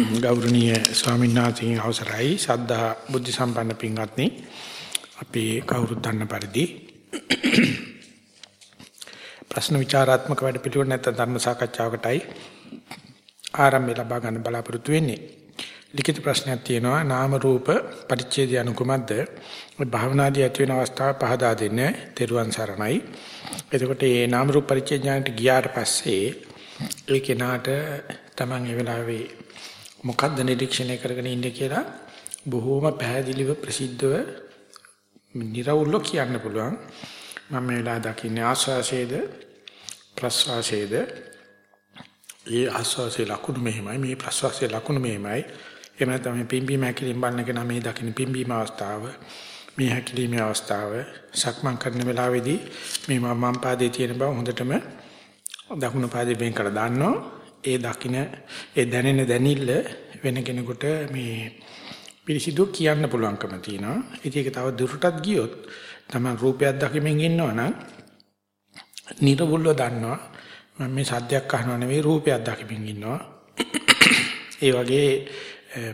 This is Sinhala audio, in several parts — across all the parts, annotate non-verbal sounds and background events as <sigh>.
<coughs> ගෞරවනීය ස්වාමීන් වහන්සේගේ අවසරයි. සද්ධා බුද්ධ සම්පන්න පින්වත්නි අපි කවුරුත් දන්න පරිදි <coughs> ප්‍රශ්න විචාරාත්මක වැඩ පිළිවෙල නැත්නම් ධර්ම සාකච්ඡාවකටයි ආරම්භය ලබා ගන්න බලාපොරොත්තු වෙන්නේ. ලිඛිත ප්‍රශ්නයක් තියෙනවා. නාම රූප පරිච්ඡේදය අනුකමද්ද? භාවනාදී ඇති වෙන අවස්ථාව පහදා දෙන්න තෙරුවන් සරණයි. එතකොට මේ නාම රූප පරිච්ඡේදයට ගියාට පස්සේ ඒ කෙනාට Taman ඒ වෙලාවේ මොකද්ද නිරීක්ෂණය කරගෙන ඉන්නේ කියලා බොහෝම පැහැදිලිව ප්‍රසිද්ධව නිර්වුල්ව කියන්න පුළුවන්. මම මේ වෙලාව දකින්නේ ආස්වාසයේද ප්‍රස්වාසයේද? ඒ ආස්වාසයේ ලකුණු මෙහෙමයි මේ ප්‍රස්වාසයේ ලකුණු මෙහෙමයි. එහෙම නැත්නම් මේ පිම්බීම හැකිලින් බලන කෙනා මේ දකින්න පිම්බීම අවස්ථාව මේ හැකිලිමේ අවස්ථාව. සක්මන් කරන වෙලාවේදී මේ මම පාදයේ තියෙන බව හොඳටම දකුණු පාදයෙන් වෙන් කර දාන්නවා. ඒ දකින්න ඒ දැනෙන දැනිල්ල වෙන කෙනෙකුට මේ පිළිසිදු කියන්න පුළුවන්කම තියෙනවා. ඉතින් ඒක තව දුරටත් ගියොත් තමයි රූපයක් දකිමින් ඉන්නවා නම් නිර්වුල්ව දන්නවා මම මේ සද්දයක් අහනව නෙවෙයි රූපයක් දකිමින් ඉන්නවා. ඒ වගේ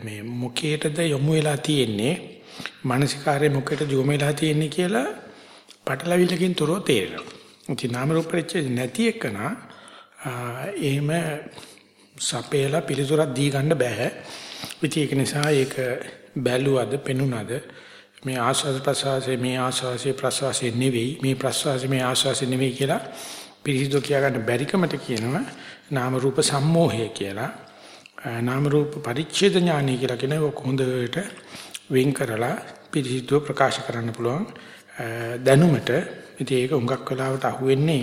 මේ මුඛයටද යොමු වෙලා තියෙන්නේ මානසිකාරයේ මුඛයට යොමු වෙලා තියෙන්නේ කියලා පටලවිලකින් තොරව තේරෙනවා. ඉතින් නාම රූප පරිච්ඡේද නැති එකනා එහෙම සපේලා පිළිතුරක් දී ගන්න බෑ. ඉතින් ඒක නිසා ඒක බැලුවද පෙනුනද මේ ආස්වාද ප්‍රසවාසයේ මේ ආස්වාසයේ ප්‍රසවාසයේ නෙවෙයි මේ ප්‍රසවාසයේ මේ ආස්වාසයේ නෙවෙයි කියලා පිළිසිදු කියා ගන්න බැරිකමට කියනවා නාම රූප සම්මෝහය කියලා. නාම රූප පරිච්ඡේද ඥානය කියලා කියන එක හොඳට වෙන් කරලා පිළිසිදුව ප්‍රකාශ කරන්න පුළුවන් දැනුමට ඉතින් ඒක හුඟක් වෙලාවට අහුවෙන්නේ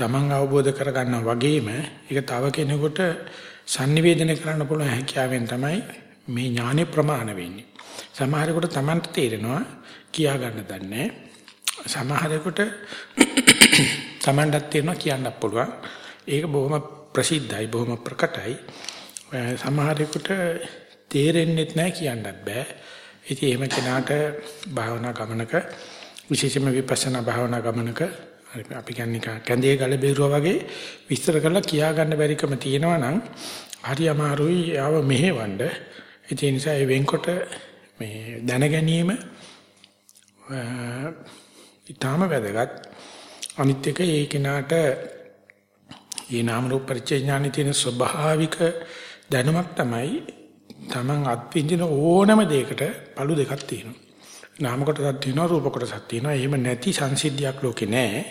Taman අවබෝධ කරගන්නා වගේම ඒක තව කෙනෙකුට sannivedana කරන්න පුළුවන් හැකියාවෙන් තමයි මේ ඥානෙ ප්‍රමාණ වෙන්නේ. සමහරෙකුට Tamanට තේරෙනවා කියා ගන්න දන්නේ. සමහරෙකුට <coughs> Tamanටත් තේරෙනවා කියන්නත් පුළුවන්. ඒක බොහොම ප්‍රසිද්ධයි බොහොම ප්‍රකටයි. සමහරෙකුට තේරෙන්නේ නැහැ කියන්නත් බෑ. ඉතින් එහෙම කෙනාට භාවනා ගමනක විශේෂයෙන්ම විපස්සනා භාවනා ගමනක අපි කියන්නේ කැඳේ ගල බේරුවා වගේ විස්තර කරලා කියා ගන්න බැරිකම තියෙනවා නම් හරි අමාරුයි ආව මෙහෙවන්න. ඒ නිසා ඒ වෙන්කොට මේ දැන ගැනීම ඊටාම වැදගත්. අනිත් එක ඒ කෙනාට මේ නාම රූප පරිච්ඡේ ඥානෙ තියෙන ස්වභාවික දැනුමක් තමයි Taman අත්විඳින ඕනම දෙයකට පළු දෙකක් තියෙනවා. නාම කොටසක් තියෙනවා රූප කොටසක් තියෙනවා. එහෙම නැති සංසිද්ධියක් ලෝකේ නැහැ.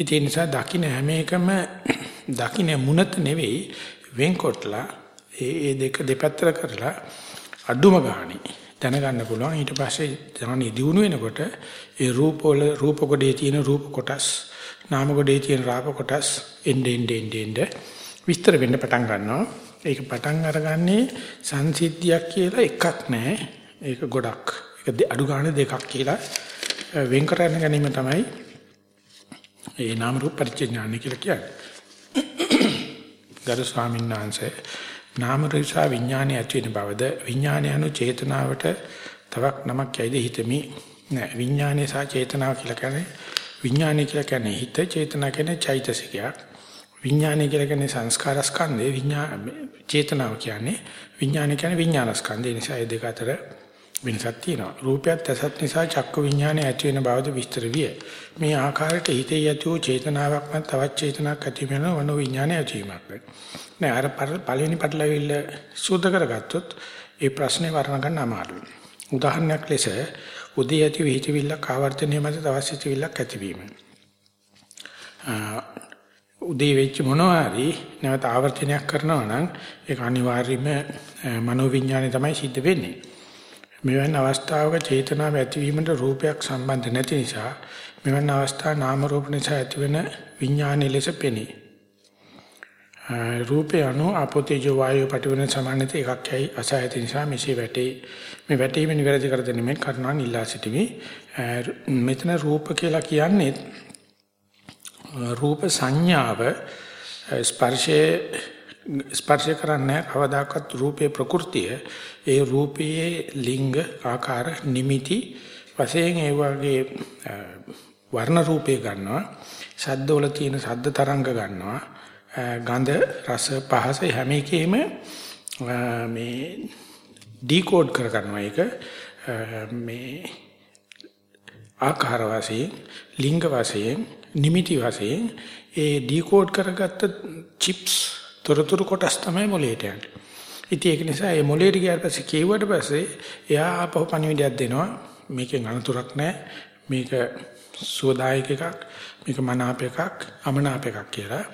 ඒ නිසා දකින්න හැම එකම <clears throat> දකින්න මුනත නෙවෙයි වෙන්කොටලා ඒ ඒ දෙක දෙපැත්තට කරලා අඩුම ගානේ දැනගන්න පුළුවන්. ඊට පස්සේ ඥානෙ දිනු වෙනකොට ඒ රූප වල රූප කොටේ තියෙන රූප කොටස් නාම කොටේ තියෙන රාප කොටස් එnde end end end විස්තර වෙන්න පටන් ගන්නවා. ඒක පටන් අරගන්නේ සංසිද්ධියක් කියලා එකක් නැහැ. ඒක ගොඩක්. ඒක අඩු ගන්න දෙකක් කියලා වෙන් කරගෙන ගැනීම තමයි ඒ නාම රූප පරිච්ඡේඥාන කියලා කියන්නේ. ගරු ස්වාමීන් වහන්සේ නාම රූප විඥානය ඇති වෙන බවද? විඥානය anu චේතනාවට තවක් නමක් යයිද හිතමි? නෑ. විඥානය සහ චේතනාව කියලා කියන්නේ විඥානය කියලා කියන්නේ හිත චේතනා කියන්නේ චෛතසිකයක්. විඥානය කියලා කියන්නේ සංස්කාර ස්කන්ධේ විඥාන චේතනාව කියන්නේ විඥානය කියන්නේ විඥාන ස්කන්ධේ නිසා ඒ දෙක අතර වෙනසක් තියෙනවා. රූපයත් ඇසත් නිසා චක්ක විඥානය ඇති වෙන බවද විස්තර විය. මේ ආකාරයට හිතේ ඇති වූ චේතනාවක් මත තවත් චේතනාවක් ඇති වෙන වන විඥානය ඇතිවීමක්. නෑ අර පළවෙනි පටලවිල්ල සූද කරගත්තොත් ඒ ප්‍රශ්නේ වර්ණ ගන්න අමාරුයි. උදාහරණයක් ලෙස උදේ ඇති විහිතිවිල්ලක් ආවර්තනය මත තවත් සිතිවිල්ලක් ඇතිවීම. උදේ වෙච්ච මොනවා හරි නැවත ආවර්තනයක් කරනවා නම් ඒක අනිවාර්යයෙන්ම මනෝවිඤ්ඤාණය තමයි සිද්ධ වෙන්නේ. මෙවන් අවස්ථාවක චේතනාව ඇතිවීමට රූපයක් සම්බන්ධ නැති නිසා මෙවන් අවස්ථා නාම රූප නිසා ඇතිවන විඥානයේ ලෙස පෙනේ. රූපේ අනු අපෝතේජ වායු පටිවන සමානත එකක් යයි අසහයත නිසා මෙසේ වැටේ. මේ වැටීම නිවැරදි කර දෙන්නේ කරුණාන් ඉල්ලා සිටිමි. මෙතන රූප කියලා කියන්නේ රූප සංඥාව ස්පර්ශයේ ස්පර්ශ කරන්නේ කවදාකවත් රූපේ ප්‍රകൃතිය ඒ රූපයේ ලිංග ආකාර නිමිති වශයෙන් ඒ වගේ වර්ණ රූපේ ගන්නවා. ශබ්දවල තියෙන ශබ්ද තරංග ගන්නවා. ගන්ධ රස පහස හැම එකෙම මේ ඩිකෝඩ් කර ගන්නවා ඒක. මේ ආකාර වශයෙන් ලිංග වශයෙන් නිමිති වශයෙන් ඒ ඩිකෝඩ් කරගත්ත චිප්ස් තොරතුරු කොටස් තමයි මොලේට යන්නේ. ඉතින් ඒක නිසා මේ මොලේට ගියාට පස්සේ කියුවට පස්සේ එයා ආපහු පණිවිඩයක් දෙනවා. මේකෙන් අනතුරක් නැහැ. මේක සුවදායක එකක්. මේක මනාප එකක්, අමනාප එකක් කියලා.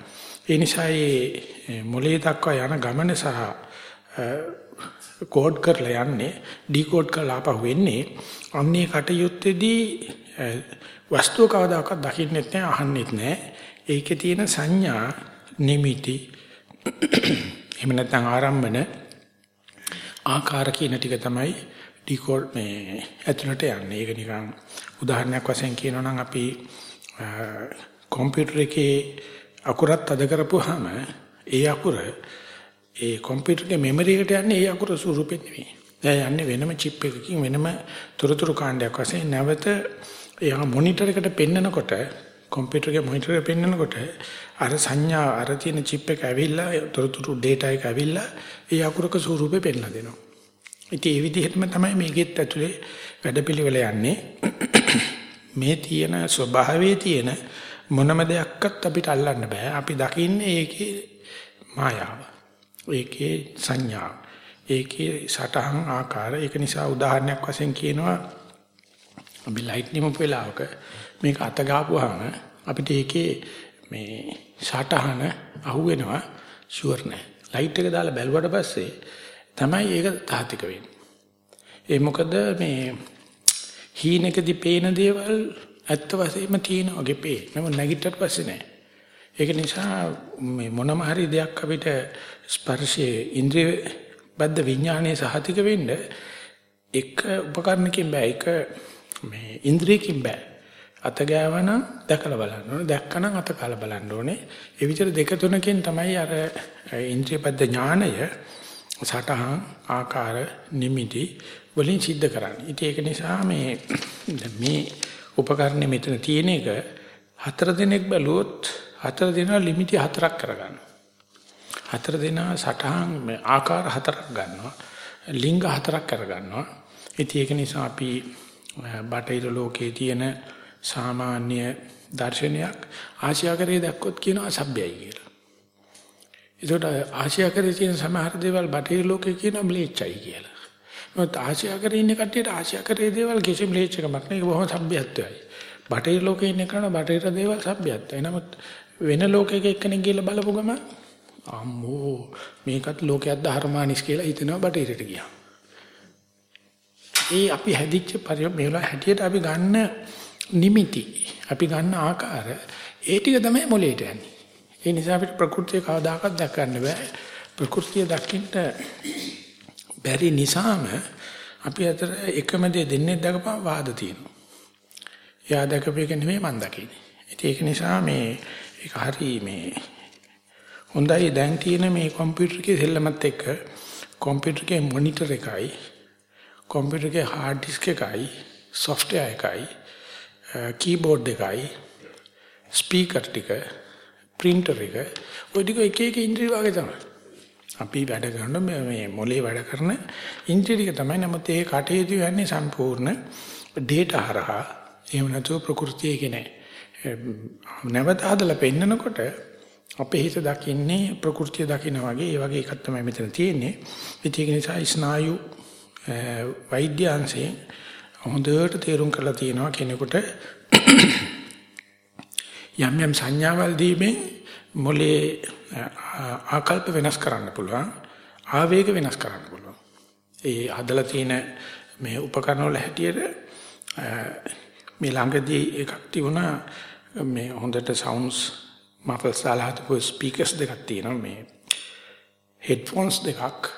ඒ නිසා මේ මොලේ දක්වා යන ගමන සහ කෝඩ් කරලා යන්නේ ඩිකෝඩ් කරලා ආපහු වෙන්නේ අන්නේ කටයුත්තේදී වස්තුව කවදාකවත් දකින්නෙත් නැහැ අහන්නෙත් නැහැ ඒකේ තියෙන සංඥා නිමිති එහෙම නැත්නම් ආරම්භන ආකාර කියන ටික තමයි ඩිකෝඩ් මේ ඇතුළට යන්නේ ඒක නිකන් උදාහරණයක් වශයෙන් කියනවා නම් අපි කම්පියුටර් එකේ අකුරත් අද කරපුවාම ඒ අකුර ඒ කම්පියුටරේ මෙමරි එකට යන්නේ ඒ අකුර ස්වරූපෙත් නෙවෙයි. එයා යන්නේ වෙනම චිප් එකකින් වෙනම තොරතුරු කාණ්ඩයක් වශයෙන් නැවත එයා මොනිටර් එකට පෙන්නකොට කම්පියුටර් එකේ මොනිටර් එක පෙන්නකොට අර සංඥා අර තියෙන චිප් එක ඇවිල්ලා තොරතුරු data එක ඇවිල්ලා ඒ අකුරක ස්වරූපේ පෙන්නලා දෙනවා. ඉතින් ඒ විදිහටම තමයි මේකෙත් ඇතුලේ වැඩපිළිවෙල යන්නේ. <coughs> මේ තියෙන ස්වභාවයේ තියෙන මොනම දෙයක්වත් අපිට අල්ලන්න බෑ. අපි දකින්නේ ඒකේ මායාව. ඒකේ සංඥා. ඒකේ සටහන් ආකාර. ඒක නිසා උදාහරණයක් වශයෙන් කියනවා අපි ලයිට් නිමපු වෙලාවක මේක අත ගාපුවාම අපිට ඒකේ මේ සටහන අහුවෙනවා ෂුවර් නෑ. ලයිට් එක දාලා බැලුවට පස්සේ තමයි ඒක තාතික වෙන්නේ. ඒ මොකද මේ හීනකදී පේන දේවල් ඇත්ත වශයෙන්ම තියෙන වගේ පේ. නම නැගිටට පස්සේ නෑ. ඒක නිසා මේ මොනම හරි දෙයක් අපිට ස්පර්ශයේ ඉන්ද්‍රිය බද්ධ විඥානයේ සහතික වෙන්න එක උපකරණකින් බෑ. එක මේ ඉන්ද්‍රියකින් බෑ. අත ගෑවනම් දැකලා බලන්න ඕනේ. දැක්කනම් අත කාලා බලන්න ඕනේ. ඒ විතර දෙක තුනකින් තමයි අර ඉන්ද්‍රිය බද්ධ ඥානය සටහන් ආකාර නිමිති වලින් සිද්ධ කරන්නේ. ඉතින් ඒක නිසා මේ මේ උපකරණෙ මෙතන තියෙන එක හතර දිනක් බැලුවොත් හතර දිනා ලිමිටි හතරක් කරගන්නවා. හතර දිනා සටහන් ආකාර හතරක් ගන්නවා. ලිංග හතරක් කරගන්නවා. ඉතින් ඒක නිසා අපි බටහිර ලෝකයේ තියෙන සාමාන්‍ය දර්ශනයක් ආශ්‍යාකරයේ දැක්කොත් කියනවා අසභ්‍යයි කියලා. ඒකට ආශ්‍යාකරයේ තියෙන සමහර දේවල් බටහිර ලෝකේ කියනවා ම්ලේච්ඡයි කියලා. මොකද ආශ්‍යාකරයේ ඉන්න කට්ටියට ආශ්‍යාකරයේ දේවල් කිසිම ම්ලේච්ඡකමක් නෑ ඒක බොහොම සભ્યත්වයයි. බටහිර ලෝකේ ඉන්න කෙනා බටහිර දේවල් සભ્યත්වයි. නමුත් වෙන ලෝකයක එක්කෙනෙක් ගිහලා බලපු ගමන් අම්මෝ මේකත් ලෝකයක් ධර්මානිස් කියලා හිතනවා බටහිරට ගියා. ඒ අපි හැදිච්ච පරිම මේලා හැටියට අපි ගන්න නිමිති අපි ගන්න ආකාර ඒ ටික තමයි මොලේට යන්නේ. ඒ නිසා අපිට ප්‍රകൃතිය කවදාකවත් දැක ගන්න බෑ. ප්‍රകൃතිය දකින්න බැරි නිසාම අපි අතර එකම දේ දෙන්නේ දකපා වාද තියෙනවා. එයා දැකපේක නෙමෙයි මම දකින්නේ. ඒක නිසා මේ ඒක හරි මේ හොඳයි දැන් තියෙන මේ කම්පියුටර් එකේ සෙල්ලමත් එක්ක කම්පියුටර් එකේ මොනිටර් එකයි කම්පියුටර් එකේ hard disk එකයි software එකයි කීබෝඩ් එකයි ස්පීකර් ටික printer එක ඔය ටික එක එක ඉන්ද්‍රිය වගේ තමයි. අපි වැඩ කරන මේ මොලේ වැඩ කරන ඉන්ද්‍රිය ටික තමයි නමුත් ඒ කටයුතු යන්නේ සම්පූර්ණ data හරහා එහෙම නැතුව ප්‍රകൃතියේ නෑ. නැවත හදලා පෙන්නකොට අපේ හිත දකින්නේ ප්‍රകൃතිය දකින්න වගේ ඒ වගේ එකක් තමයි මෙතන තියෙන්නේ. ඒක නිසා ස්නායු වෛද්‍ය අංශයෙන් හොඳට තේරුම් කරලා තියෙනවා කෙනෙකුට යම් යම් සංඥාවල් දීමෙන් මොලේ ආකල්ප වෙනස් කරන්න පුළුවන් ආවේග වෙනස් කරන්න පුළුවන්. ඒ හදලා තියෙන මේ උපකරණ වල හැටියට මේ ළඟදී එකක් තිබුණා මේ හොඳට සවුන්ඩ්ස් මෆල්ස් දාලා හදපු ස්පීකර්ස් දෙකක් තියෙනවා මේ හෙඩ්ෆෝන්ස් දෙකක්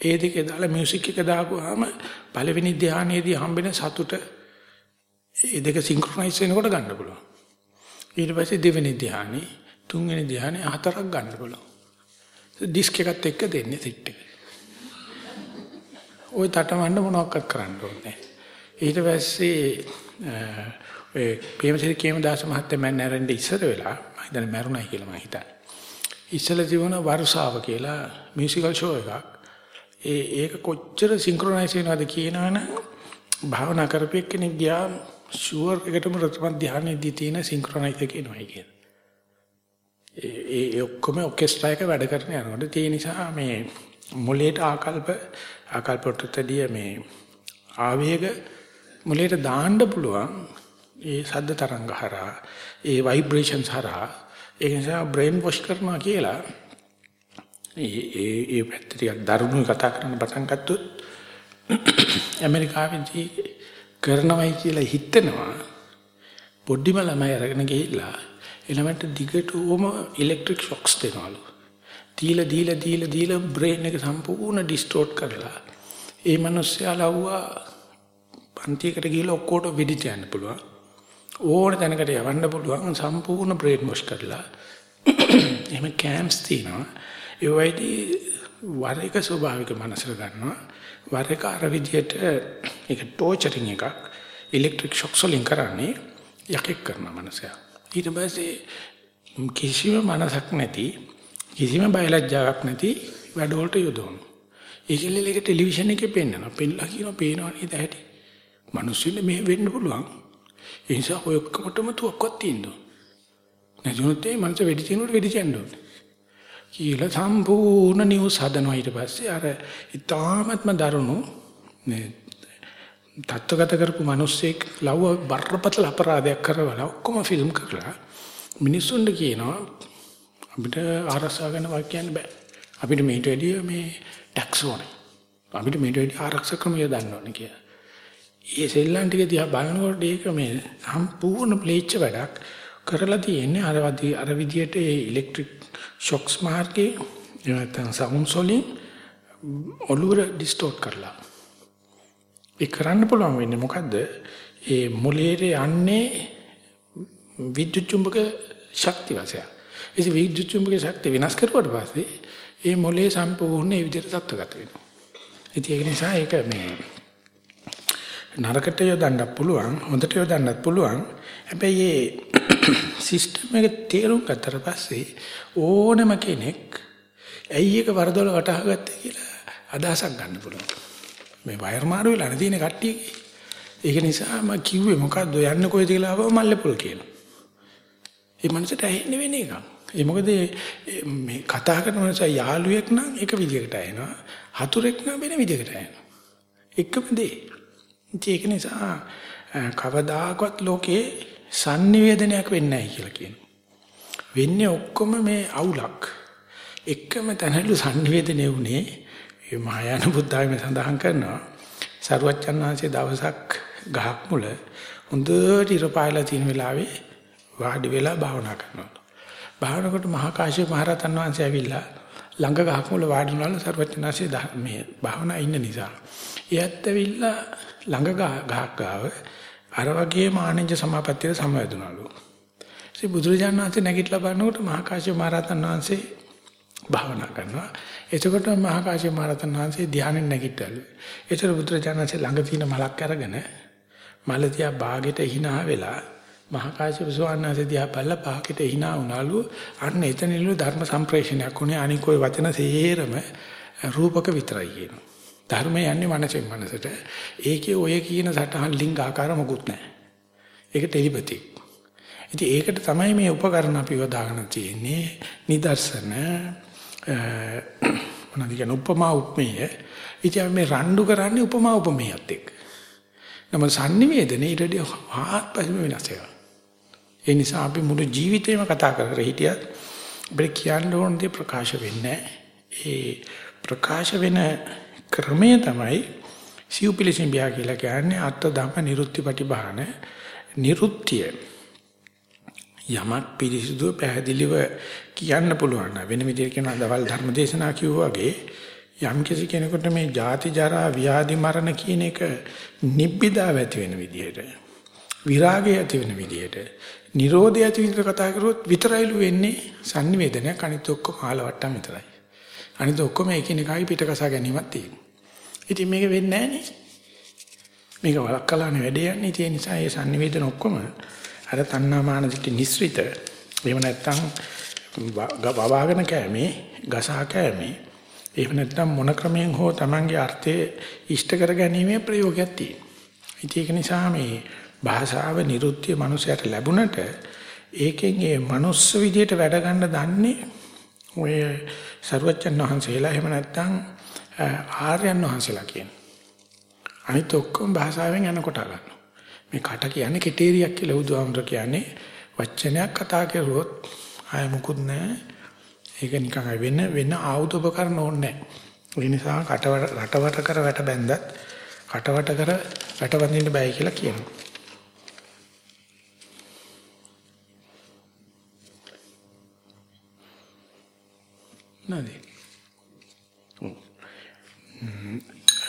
ඒ දෙකේ දාලා මියුසික් එක දාපුවාම පළවෙනි ධානයේදී හම්බෙන සතුට ඒ දෙක සින්ක්‍රොනයිස් වෙනකොට ගන්න පුළුවන් ඊට පස්සේ දෙවෙනි ධානය තුන්වෙනි ධානය හතරක් ගන්න පුළුවන් ඩිස්ක් එකත් එක්ක දෙන්නේ සිට් එක ওই තටමඬ මොනවක්වත් කරන්න ඕනේ ඊට පස්සේ ඔය ප්‍රේමසිරි කේමදාස මහත්තයා මම නැරෙන්න ඉස්සර වෙලා මම හිතන්නේ මැරුණයි කියලා මම හිතන්නේ. ඉස්සල තිබුණ වර්ෂාව කියලා මියුසිකල් ෂෝ එකක්. ඒ ඒක කොච්චර සින්ක්‍රොනයිස් වෙනවද කියනවනම් භාවනා කරපෙක් කෙනෙක් ගියා ෂුවර් එකටම රතම ධානයේදී තියෙන සින්ක්‍රොනයිස් එක එනවයි කියන. ඒ ඒ ඔක්කොම ඔකෙස්ට්‍රා එක වැඩ කරන යනකොට ඒ නිසා මේ මොලේට ආකල්ප ආකල්පටදී මේ ආවේග මොලේට දාන්න පුළුවන් ඒ සද්ද තරංග හරහා ඒ ভাইබ්‍රේෂන්ස් හරහා ඒ නිසා බ්‍රේන් වොෂ් කරනවා කියලා ඒ ඒ ඒ පැත්තට දරුණු කතා කරන්න පටන් ගත්තොත් <clears throat> ඇමරිකාවේදී කරනවයි කියලා හිතනවා පොඩ්ඩිම ළමයි අරගෙන ගිහිල්ලා ළමයට දිගටම ඉලෙක්ට්‍රික් ෂොක්ස් දෙනවලු. දීලා දීලා දීලා දීලා බ්‍රේන් එක සම්පූර්ණ ඩිස්ටෝට් කරලා ඒ මිනිස්සයා ලව්වා පන්තියකට ගිහිල්ලා ඔක්කොට වෙඩි තියන්න පුළුවන්. ඕන තැනකට යවන්න පුළුවන් සම්පූර්ණ බ්‍රේන් වොෂ් කරලා. <clears throat> එහෙම කැම්ප්ස් තියෙනවා. ඒ වයිදී වර එක ස්වභාවික මනසට ගන්නවා. වර එක අර විදියට ඒක ටෝචරින් එකක් ඉලෙක්ට්‍රික් ෂොක්ස් වලින් කරන්නේ යකෙක් කරන මනසයා. ඊට පස්සේ කිසිම මනසක් නැති කිසිම බයලජ්ජාවක් නැති වැඩවලට යොදවනවා. ඒකෙල්ල එක ටෙලිවිෂන් එකේ පෙන්නනවා. පෙන්නලා කියනවා පේනවා නේද ඇටි. මිනිස්සුන්ට මේ වෙන්න පුළුවන්. ඒ නිසා ඔය ඔක්කොමටම තුක්වත් තියෙනවා. නැතුනොත් ඒ මනස වෙඩි තිනුට වෙඩි තියන්න ඕනේ. කියලා සම්පූර්ණ නිවුස් හදනවා ඊට පස්සේ අර ඊ타ත්ම දරුණු මේ තත්ත්වගත කරපු මිනිස්සෙක් ලව්ව බරපතල අපරාධයක් කරවලා ඔක්කොම ෆිල්ම් කරලා මිනිස්සුන්ට කියනවා අපිට ආරක්ෂා කරන්න වක් කියන්න බෑ. අපිට මේට වැඩිය මේ ටැක්ස් ඕනේ. අපිට මේට වැඩිය ආරක්ෂක ක්‍රමය දන්න ඕනේ කියලා. ඒ සෙල්ලම් ටික දිහා බලනකොට ඒක මේ සම්පූර්ණ ප්ලේච්ච වැඩක් කරලා තියෙන්නේ. අර වදී අර විදියට ඒ ඉලෙක්ට්‍රික් ෂොක්ස් මාර්ගේ නැත්නම් සවුන්ඩ් වලින් ඔළුවට ඩිස්ටෝට් කරලා. ඒ කරන්න පුළුවන් වෙන්නේ මොකද්ද? ඒ මොලේට යන්නේ විද්‍යුත් චුම්බක ශක්තිය වශයෙන්. ඒ විද්‍යුත් චුම්බක ශක්තිය විනාශ කරුවාට පස්සේ ඒ මොලේ සම්පූර්ණ ඒ විදිහට තත්ත්වගත වෙනවා. ඉතින් ඒක නිසා ඒක මේ නරකට යොදන්නත් පුළුවන් හොඳට යොදන්නත් පුළුවන්. හැබැයි මේ සිස්ටම් එක තේරුම් ගත්තට පස්සේ ඕනම කෙනෙක් ඇයි එක වරදොල වටහා ගත්තේ කියලා අදහසක් ගන්න පුළුවන්. මේ වයර් මාරු වෙලා නැතිනේ කට්ටියගේ. ඒක නිසා මම කිව්වේ මොකද්ද? යන්නේ කොහෙද කියලා ආවම මල්ලේපොල් කියලා. ඒ මනසට ඇහෙන්නේ වෙන එකක්. ඒ මොකද මේ කතා කරන මනස යාළුවෙක් නම් එක විදිහකට ඇහෙනවා. හතුරෙක් නම් වෙන විදිහකට ඇහෙනවා. එකම දේ. ඒක නිසා කවදාකවත් ලෝකේ sannivedanayak වෙන්නේ නැහැ කියලා කියනවා. වෙන්නේ ඔක්කොම මේ අවුලක්. එකම තැනලු sannivedanaye උනේ මේ මහායාන බුද්ධාගමේ සඳහන් කරනවා. සරුවච්චන් වහන්සේ දවසක් ගහක් මුල හොඳට ඉර පායලා තියෙන වෙලාවේ වාඩි වෙලා භාවනා කරනවා. භාවනකොට මහා කාශ්‍යප මහ රහතන් වහන්සේ ඇවිල්ලා ළඟ ගහක් මුල වාඩි වුණාලු සරුවච්චන්හන්සේ මේ භාවනා ඉන්න නිසා. එයත් ඇවිල්ලා ළඟ ගහක් ගාව අර වගේ මානෙජ සමාපත්තියට සමවැදුනලු. ඉතින් බුදුරජාණන් වහන්සේ නැගිටලා බලනකොට මහා කාශ්‍යප මහ රහතන් වහන්සේ භාවනා කරනවා. එතකොට මහා කාශ්‍යප මහ රහතන් වහන්සේ ධානයෙන් නැගිටලු. ඒතර බුදුරජාණන් වහන්සේ ළඟ තියෙන මලක් අරගෙන මල තියා ਬਾගෙට hina වෙලා මහා කාශ්‍යප ස්වාමීන් වහන්සේ දිහා බලලා පාකිට hina වුණාලු. අන්න එතනලු ධර්ම සම්ප්‍රේෂණයක් උනේ අනික ඔය වචන සේරම රූපක විතරයි කියනවා. ධර්මය යන්නේ මනසෙන් මනසට. ඒකේ ඔය කියන සටහන් ලිංග ආකාර මොකුත් නැහැ. ඒක ටෙලිපති. ඉතින් ඒකට තමයි මේ උපකරණ අපි යොදාගෙන තියෙන්නේ. නිදර්ශන මොනවද කියන උපමා උපමේය. ඉතින් මේ රණ්ඩු කරන්නේ උපමා උපමේයත් එක්ක. නම sannivedane ඊටදී ආත්පසම වෙනස් එකක්. ඒ නිසා අපි මුළු ජීවිතේම කතා කර හිටියත් අපිට කියන්න ඕන දේ ප්‍රකාශ වෙන්නේ ඒ ප්‍රකාශ වෙන ක්‍රමය තමයි සිව්පිලිසින් බියා කියලා කියන්නේ අත්ත ධම්ම නිරුත්තිපටි බාන නිරුත්තිය යමක් පිළිසුදු පැහැදිලිව කියන්න පුළුවන් වෙන විදිහට කියනවා දවල් ධර්ම දේශනා කිව්වා වගේ යම් කිසි කෙනෙකුට මේ ජාති ජරා ව්‍යාධි මරණ කියන එක නිබ්බිදාව ඇති වෙන විදිහට විරාගය ඇති වෙන විදිහට නිරෝධය ඇති විදිහට කතා කරුවොත් විතරයිලු වෙන්නේ sannivedanayak අනිත් ඔක්කොම ආලවට්ටම් විතරයි. අනිත් ඔක්කොම එකිනෙකාගේ පිටකසා ගැනීමක් තියෙනවා. ඉතින් මේක වෙන්නේ නැහනේ. මේක වලක්කලානේ වැඩේ යන්නේ. ඒ නිසා මේ sannivedana ඔක්කොම අර තණ්හා මාන දිටි නිස්ෘත. එහෙම නැත්නම් වවාගෙන කෑමේ, ගසා කෑමේ. එහෙම නැත්නම් මොන ක්‍රමයෙන් හෝ Tamange අර්ථය ඉෂ්ට කර ගැනීමේ ප්‍රයෝගයක් තියෙනවා. ඒක නිසා මේ භාෂාව නිරුද්ධිය මනුස්සයට ලැබුණට ඒකෙන් ඒ මනුස්ස විදියට වැඩ ගන්න දන්නේ ඔය සරුවච්චන් වහන්සේලා එහෙම නැත්නම් ආර්යයන් වහන්සේලා කියන. අනිත් ඔක්කොම භාෂාවෙන් යන කොට ගන්නවා. මේ කට කියන්නේ කෙටේරියක් කියලා බුදුහාමුදුර කියන්නේ වචනයක් කතා කරුවොත් ආය මුකුත් නැහැ. ඒක නිකන් වෙන වෙන ආයුධ උපකරණ ඕනේ නැහැ. ඒ නිසා කටවට රටවට කර වැට බැන්දත් කටවට කර වැට වඳින්න බෑ කියලා කියනවා. නේද? Mm.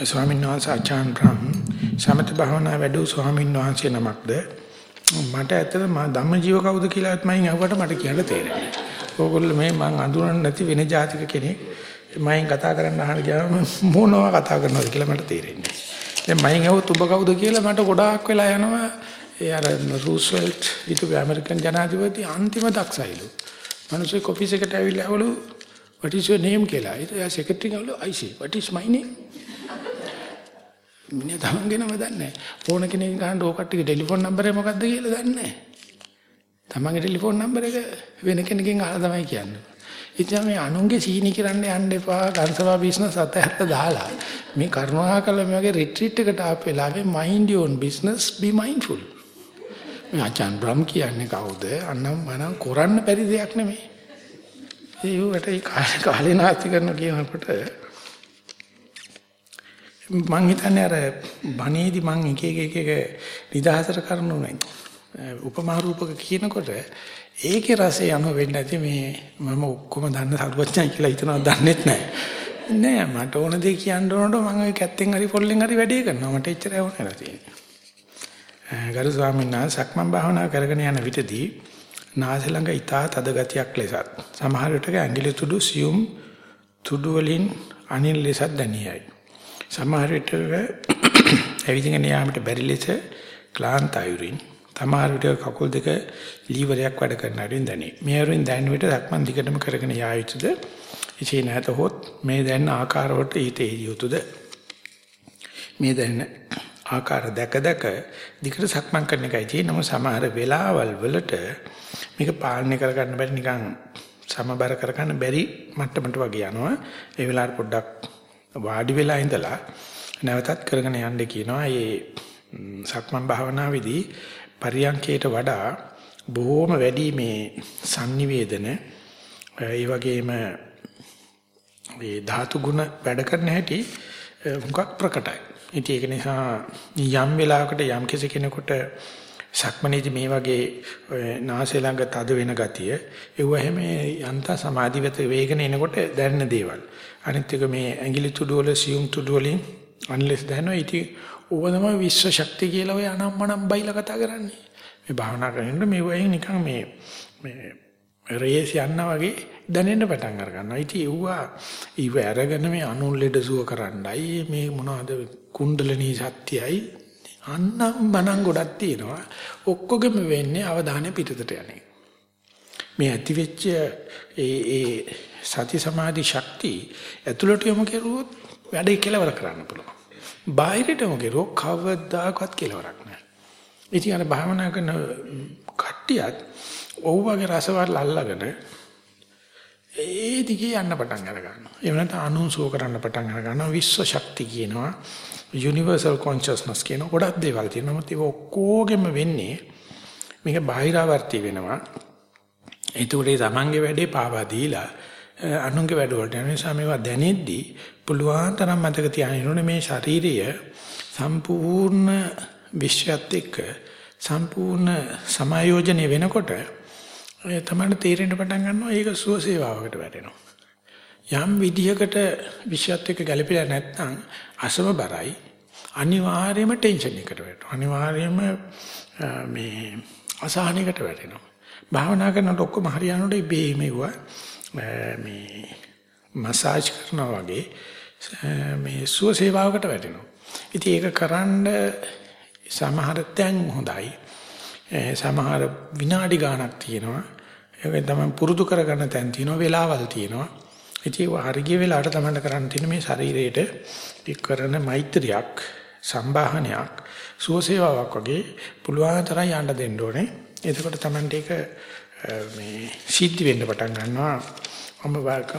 ස්වාමීන් වහන්සේ ආචාන් බ්‍රහ්ම සමත භාවනා වැඩු ස්වාමීන් වහන්සේ නමක්ද මට ඇත්තට මා ධම්මජීව කවුද කියලාත් මයින් අහුවට මට කියන්න තේරෙන්නේ. ඕගොල්ලෝ මේ මං අඳුරන්නේ නැති වෙන ජාතික කෙනෙක් මයින් කතා කරන්න අහන ගියාම මොනවා කතා කරනවද කියලා මට තේරෙන්නේ. දැන් මයින් අහුවත් ඔබ කවුද කියලා මට ගොඩාක් වෙලා යනවා ඒ අර රූස්වෙල්ට් විතු ඇමරිකන් ජනාධිපති අන්තිම දක්ෂයිලු. මිනිස්සු ඔෆිස් එකට ඇවිල්ලා අවලු what is your name කියලා. ඒ සෙක්‍රටරි ගාලු I say what is my name? මිනිහා තමන්ගෙනම දන්නේ නැහැ. ෆෝන කෙනෙක් ගහන්න ඕක කට්ටිය ටෙලිෆෝන් නම්බරේ මොකක්ද කියලා දන්නේ නැහැ. තමන්ගේ ටෙලිෆෝන් නම්බර එක වෙන කෙනකින් අහලා තමයි කියන්නේ. ඉතින් මේ අනුන්ගේ සීනි කරන්න යන්න එපා. ගන්සවා බිස්නස් අතහැරලා දාලා මේ කරුණාකර මේ වගේ රිට්‍රීට් එකට ආපු වෙලාවේ mind your own business be mindful. මේ ආචාන් බ්‍රම් කියන්නේ කවුද? අන්නම් මනම් කරන්න බැරි දෙයක් නෙමෙයි. ඒ උකට ඒ කාලේ නාස්ති කරන කියනකොට මං හිතන්නේ අර බණේදි මං එක එක එක එක නිදහසට කරනු නැහැ. උපමා රූපක කියනකොට ඒකේ රසය යන වෙන්නේ නැති මේ මම ඔක්කොම දන්න සරුවච්චන් කියලා හිතනවා දන්නෙත් නැහැ. නෑ මට ඕන දේ කියන්න ඕනට මම ওই කැත්තෙන් හරි පොල්ලෙන් හරි වැඩේ කරනවා. මට එච්චරයි ඕනලා තියෙන්නේ. ගරු ස්වාමීන් වහන්සේ සක්මන් භාවනා කරගෙන යන විටදී නාසය ළඟ ඊතා තද ගතියක් ලෙසත් සමහර විටක ඇඟිලි තුඩු සියුම් තුඩු වලින් අනිල් ලෙසත් දැනියයි. සමහර විටක <clears throat> ඇවිදින්න යාමට බැරි ලෙස ක්ලාන්ත අයුරින් සමහර විටක කකුල් දෙක ලීවරයක් වැඩ කරන අයුරින් දැනේ. මේ අයුරින් දැනෙන විට සක්මන් දිගටම කරගෙන යා යුතුද? එසේ නැතහොත් මේ දැනෙන ආකාරවලට ඊට යුතුද? මේ දැනෙන ආකාර දැක දැක දිගට සක්මන් කරන එකයි තියෙනම සමහර වෙලාවල් වලට මේක පාලනය කරගන්න බැරි නිකන් සමබර කරගන්න බැරි මට්ටමට වගේ යනවා. ඒ වෙලාවට පොඩ්ඩක් වාඩි වෙලා ඉඳලා නැවතත් කරගෙන යන්න කියනවා. මේ සක්මන් භාවනාවේදී පරියන්කයට වඩා බොහෝම වැඩි මේ sannivedana ඒ වගේම මේ ධාතු ගුණ වැඩ කරන හැටි හුඟක් ප්‍රකටයි. ඉතින් ඒක නිසා යම් වෙලාවකට යම් කෙනෙකුට සක්මනේදී මේ වගේ නාසය ළඟ තද වෙන ගතිය ඒව හැම යන්ත සමාධිගත වේගන එනකොට දැනෙන දේවල්. අනිත් එක මේ ඇඟිලි තුඩු වල සියුම් තුඩු වලින් අන්ලස් දැනෙනවා. ඉතින් ඕව තමයි විශ්ව ශක්තිය කියලා ඔය අනම්මනම් බයිලා කතා කරන්නේ. මේ භාවනා කරනකොට මේ වගේ නිකන් මේ මේ රේස් යනවා වගේ දැනෙන්න පටන් අර ගන්නවා. ඉතින් ඒවා ඊව අරගෙන මේ අනුන් ලෙඩ සුව කරන්නයි මේ මොනවද කුණ්ඩලනී සත්‍යයි අන්නම් මනං ගොඩක් තියෙනවා. ඔක්කොගෙම වෙන්නේ අවධානය පිටතට යන්නේ. මේ ඇති වෙච්ච ඒ ඒ සති සමාධි ශක්තිය ඇතුළට යොමු කරුවොත් වැඩේ කෙලවර කරන්න පුළුවන්. බාහිරට යොමු කරුවොත් කවදාකවත් කෙලවරක් නැහැ. ඉතින් අර භාවනා කරන කට්ටියත් ඔව්වගේ රසවල් අල්ලගෙන ඒ දිගේ යන්න පටන් අර ගන්නවා. එහෙම නැත්නම් අනුසුව කරන්න පටන් අර ගන්නවා. විශ්ව ශක්තිය කියනවා. යුනිවර්සල් කොන්ෂස්නස් කියන ගොඩක් දේවල් තියෙනවා. මොකද ඒ ඔක්කොගෙම වෙන්නේ මේක බාහිරාවර්ති වෙනවා. ඒකට ඒ තමන්ගේ වැඩේ පාවා දීලා අනුන්ගේ වැඩ වලට යන නිසා මේවා දැනෙද්දී පුළුවන් තරම් මතක තියාගන්න ඕනේ මේ ශාරීරිය සම්පූර්ණ විශ්වයත් එක්ක සම්පූර්ණ සමායෝජනය වෙනකොට තමයි තේරෙන්න පටන් ගන්නවා ඒක සුව සේවාවකට වැටෙනවා. යම් විදිහකට විශ්යත් එක්ක ගැළපෙලා නැත්නම් අසමබරයි අනිවාර්යයෙන්ම ටෙන්ෂන් එකට වැටෙනවා. අනිවාර්යයෙන්ම මේ අසහනයකට වැටෙනවා. භාවනා කරනකොට ඔක්කොම හරියනකොට ඉබේ මෙවුවා මේ මසාජ් කරනවා වගේ මේ සුව සේවාවකට වැටෙනවා. ඉතින් ඒක කරන්න සමහර තැන් හොඳයි. සමහර විනාඩි ගාණක් තියෙනවා. ඒක තමයි පුරුදු කරගන්න තැන් තියෙනවා වෙලාවල් තියෙනවා. ඉතින් හරිය වෙලාවට තමයි කරන්න තියෙන මේ ශරීරයට කරන මෛත්‍රියක් සම්බාහනයක් සුවසේවාවක් වගේ පුළුවන් තරම් යන්න දෙන්න ඕනේ. එතකොට තමයි ඒක මේ සිද්ධ වෙන්න පටන් ගන්නවා. මම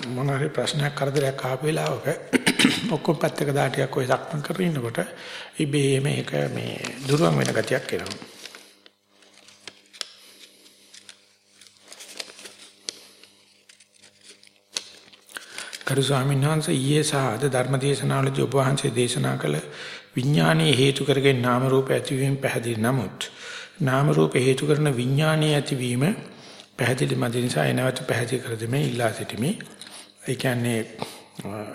මොනවාරි ප්‍රශ්නයක් කරදරයක් ආපු වෙලාවක <coughs> ඔක්කොම පැත්තක දාටියක් ඔය සක්මන් කරගෙන ඉන්නකොට ඉබේම ඒක මේ දුරවන් වෙන ගතියක් එනවා. කරු ස්වාමීන් වහන්සේ ඊයේ සහ අද ධර්ම දේශනාවලදී ඔබ වහන්සේ දේශනා කළ විඥානයේ හේතු කරගෙන නාම රූප ඇතිවීම පැහැදිලි නමුත් නාම රූප හේතු කරන විඥානයේ ඇතිවීම පැහැදිලි මදි නිසා එනවත පැහැදිලි කර දෙමේ ඉල්ලා සිටිමි. ඒ කියන්නේ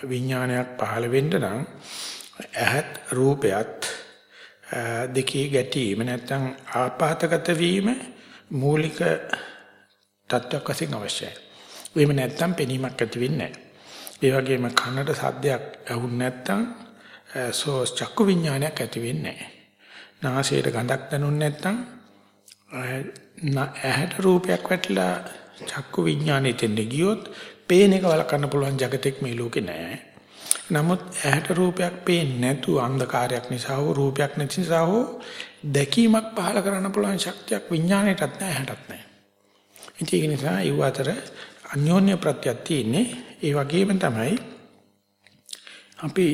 විඥානයක් පහළ වෙන්න නම් ඇහත් රූපයත් දෙකේ ගැටීම නැත්නම් ආපాతගත වීම මූලික තත්ත්වයක් වශයෙන් අවශ්‍යයි. එහෙම නැත්නම් පෙනීමක් ඇති වෙන්නේ නැහැ. ඒ වගේම කනට සද්දයක් ඇහුන්නේ නැත්නම් සෝ චක්කු විඥානයක් ඇති වෙන්නේ නැහැ. නාසයට ගඳක් දැනුන්නේ නැත්නම් ඇහැට රූපයක් වැටලා චක්කු විඥානෙ තෙන්න ගියොත් පේන එක වළක්වන්න පුළුවන් జగතෙක් මේ ලෝකේ නැහැ. නමුත් ඇහැට රූපයක් පේන්නේ නැතු අන්ධකාරයක් නිසා හෝ රූපයක් නැති නිසා හෝ දැකීමක් පහල කරන්න පුළුවන් ශක්තියක් විඥාණයටත් නැහැ ඇහැටත් නැහැ. ඒක නිසා ඒ අතර අන්‍යෝන්‍ය ප්‍රත්‍යක් තියෙන්නේ ඒ වගේම තමයි අපි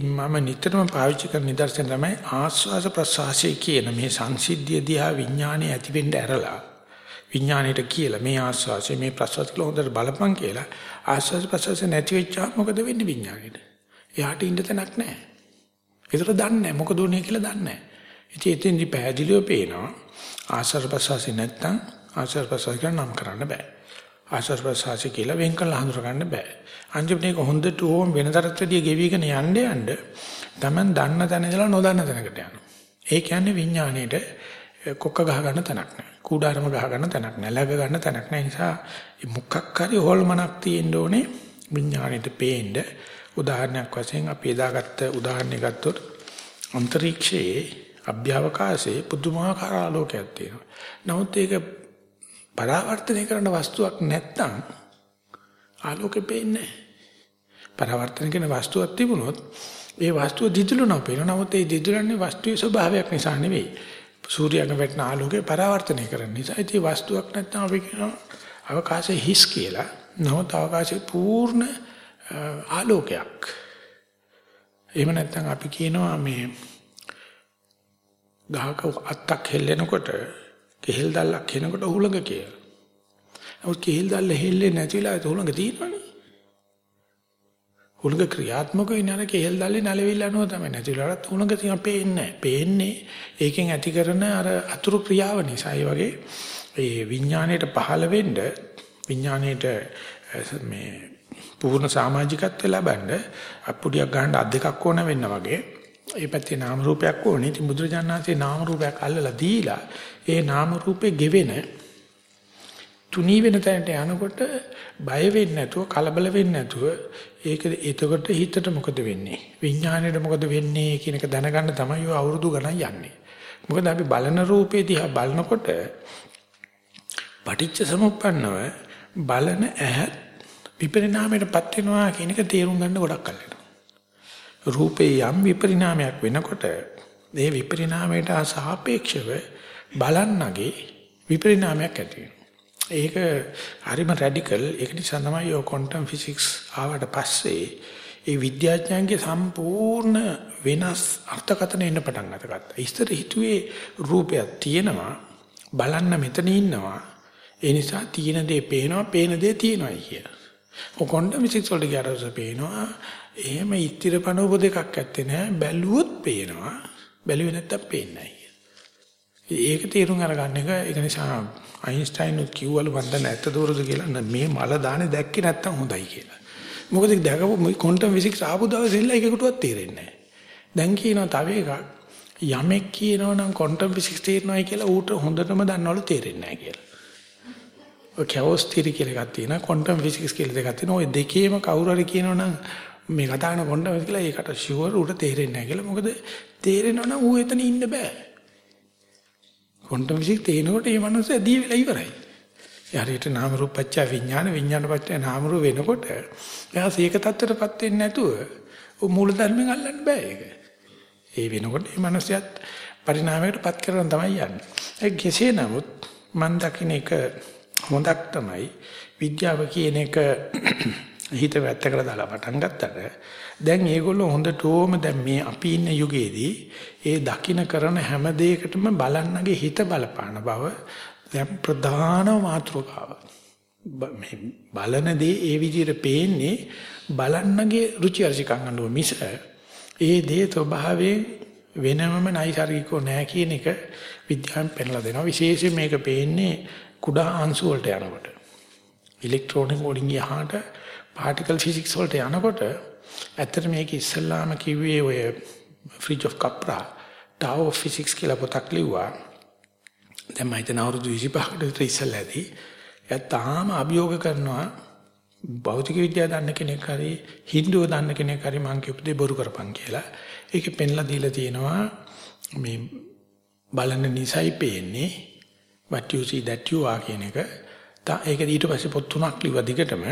මම නිතරම පාවිච්චි කරන නිදර්ශන තමයි ආස්වාස ප්‍රසආසය කියන මේ සංසිද්ධිය දිහා විඥානය ඇති වෙන්න ඇරලා විඥාණයට කියලා මේ ආස්වාසය මේ ප්‍රසආස කියලා හොඳට බලපං කියලා ආස්වාස ප්‍රසආස නැති වෙච්චා මොකද වෙන්නේ විඥාණයට? එයාට ඉන්න තැනක් නැහැ. ඒතර දන්නේ නැහැ මොකද උනේ කියලා දන්නේ නැහැ. ඉතින් එතෙන්දි පැහැදිලිව පේනවා ආස්වාස ප්‍රසආසය නැත්තම් ආස්වාස ප්‍රසආස කියලා නම් කරන්න බෑ. ආශ්වාස ප්‍රශ්වාස කියලා වෙන් කරලා හඳුර ගන්න බෑ. අන්තිමට ඒක හොඳට ඕම් වෙනතරත් වැඩිය ගෙවිගෙන යන්න යන්න Taman දන්න තැන ඉඳලා නොදන්න තැනකට යනවා. ඒ කියන්නේ විඥාණයට කොක්ක ගහ ගන්න තැනක් නෑ. කූඩාරම ගහ ගන්න තැනක් නෑ. läග ගන්න තැනක් නෑ. නිසා මොකක් හරි හොල්මනක් තියෙන්න ඕනේ විඥාණයට පේන්න. උදාහරණයක් වශයෙන් අපි එදාගත්ත උදාහරණයක් ගත්තොත් අන්තරීක්ෂයේ අභ්‍යවකාශයේ පුදුමාකාර ආලෝකයක් තියෙනවා. නමුත් ඒක පරාවර්තනය කරන වස්තුවක් නැත්නම් ආලෝකෙ පේන්නේ පරාවර්තන කරන වස්තුවක් තිබුණොත් ඒ වස්තුව දිදුලනවා පේනවා. නමුත් ඒ දිදුලන්නේ වස්තුවේ ස්වභාවයක් නිසා නෙවෙයි. සූර්යයන් වැටෙන ආලෝකේ පරාවර්තනය කරන නිසා. ඒ වස්තුවක් නැත්නම් අපි කියනවා අවකාශයේ හිස් කියලා. නමුත් අවකාශයේ පූර්ණ ආලෝකයක්. එහෙම නැත්නම් අපි කියනවා මේ ගහක අත්තක් හෙල්ලෙනකොට කෙහෙල් දැල්ලක් කෙනකොට හුලඟ කියලා. නමුත් කෙහෙල් දැල්ල හෙල්ලේ නැතිලා ඒ හුලඟ තියෙනවනේ. හුලඟ ක්‍රියාත්මක වෙන්නේ අර කෙහෙල් දැල්ලේ නැලවිල්ල යනවා තමයි. නැතිලාට හුලඟ තියන පේන්නේ පේන්නේ ඒකෙන් ඇති කරන අර අතුරු ක්‍රියාව නිසා. ඒ වගේ ඒ විඥාණයට පහළ වෙන්න විඥාණයට මේ පූර්ණ සමාජිකත්වය ලබන්න අප්පුඩියක් ගන්න අත් දෙකක් ඕන වෙන්න වගේ ඒ පැත්තේ නාම රූපයක් ඕනේ. ඉතින් බුදුරජාණන්සේ නාම රූපයක් අල්ලලා දීලා ඒ නාම රූපේ ගෙවෙන තුනී වෙන තැනට යනකොට බය වෙන්නේ නැතුව කලබල වෙන්නේ නැතුව ඒක එතකොට හිතට මොකද වෙන්නේ? විඥාණයට මොකද වෙන්නේ කියන එක දැනගන්න තමයි ඔය අවුරුදු ගණන් යන්නේ. මොකද අපි බලන රූපේ දිහා බලනකොට පටිච්ච සමුප්පන්නව බලන ඇහත් විපරිණාමයටපත් වෙනවා කියන එක තේරුම් ගන්න ගොඩක් කල් රූපේ යම් විපරිණාමයක් වෙනකොට ඒ විපරිණාමයට සාපේක්ෂව බලන්නගේ විපරිණාමයක් ඇති ඒක හරිම රැඩිකල් ඒක නිසා තමයි ඔය ක්වොන්ටම් ෆිසික්ස් ආවට පස්සේ ඒ විද්‍යාඥයන්ගේ සම්පූර්ණ වෙනස් අර්ථකථන එන්න පටන් ගත්තා. ඉස්තර හිතුවේ රූපයක් තියෙනවා බලන්න මෙතන ඉන්නවා. ඒ නිසා තියෙන දේ පේනවා, පේන දේ තියෙනවායි කියලා. ඔය ක්වොන්ටම් ෆිසික්ස් වලට ගියාට පේනවා එහෙම ඉතිර පණවප දෙකක් ඇත්තේ නෑ. බැලුවොත් පේනවා. බැලුවේ නැත්තම් පේන්නේ නෑ. ඒක තේරුම් අරගන්න එක ඒක නිසා අයින්ස්ටයින් කිව්වලු මන් දන්නේ නැත්ත දూరుද කියලා මේ මල දාන්නේ දැක්කේ නැත්තම් හොඳයි කියලා. මොකද දැකපු මේ ක්වොන්ටම් ෆිසික්ස් ආපු දවසේ ඉල්ල එකකටවත් තේරෙන්නේ නැහැ. දැන් කියනවා තව එකක් යමෙක් කියනවා නම් ක්වොන්ටම් ෆිසික්ස් තේරෙනවයි කියලා ඌට හොඳටම දන්නවලු තේරෙන්නේ නැහැ කියලා. ඔය කැවොස් තියරි කියලා එකක් තියෙනවා ක්වොන්ටම් ෆිසික්ස් කියලා දෙකක් තියෙනවා. ඔය දෙකේම කවුරු හරි කියනවා නම් මේ කතා කරන ක්වොන්ටම් කියලා ඒකට ෂුවර් ඌට තේරෙන්නේ නැහැ කියලා. මොකද තේරෙනවා නම් ඌ එතන ඉන්න බෑ. ක්වොන්ටම් ෆිසික්ස් තේනකොට මේ මනුස්සයා දී වෙලා ඉවරයි. යහරියට නාම රූප පත්‍ය විඥාන විඥාන පත්‍ය නාම රූප වෙනකොට එයා සීක තත්ත්වයටපත් වෙන්නේ නැතුව මූල ධර්මෙන් අල්ලන්න බෑ ඒක. ඒ වෙනකොට මේ මනසයත් පරිණාමයකටපත් කරන තමයි යන්නේ. ඒ කෙසේ නමුත් මම දකින්න එක හොඳක් තමයි විද්‍යාව කියන එක හිත වැත්තකට දාලා පටන් ගත්තට දැන් මේගොල්ලෝ හොඳටම දැන් මේ අපි ඉන්න යුගයේදී ඒ දකින්න කරන හැම දෙයකටම බලන්නගේ හිත බලපාන බව දැන් ප්‍රධාන මාතෘකාව. මේ බලන දේ ඒ විදිහට පේන්නේ බලන්නගේ රුචි අරුචිකම් අනුව මිස ඒ දේ ස්වභාවයෙන් වෙනමම නයිසાર્ගිකව නැහැ කියන එක විද්‍යාවෙන් පෙන්නලා දෙනවා. විශේෂයෙන් මේක පේන්නේ කුඩා අංශු වලට යනකොට. ඉලෙක්ට්‍රෝනික වලින් යහට පාටිකල් ෆිසික්ස් වලට යනකොට ඇත්තට මේක ඉස්සල්ලාම කිව්වේ ඔය Fritjof Capra Tao of physics කියලා පොතක් ලිව්වා. දැන් මම හිතන අවුරුදු 25කට විතර ඉස්සල්ලාදී එයා තාම අභියෝග කරනවා භෞතික විද්‍යාව දන්න කෙනෙක් හරි හින්දුව දන්න කෙනෙක් හරි මං කියපු දේ බොරු කරපන් කියලා. ඒකේ පෙන්ලා දීලා තියෙනවා මේ බලන නිසයි පේන්නේ what you see that you are කියන එක. ඒක ඊට පස්සේ පොත් තුනක් ලිව්වා දිගටම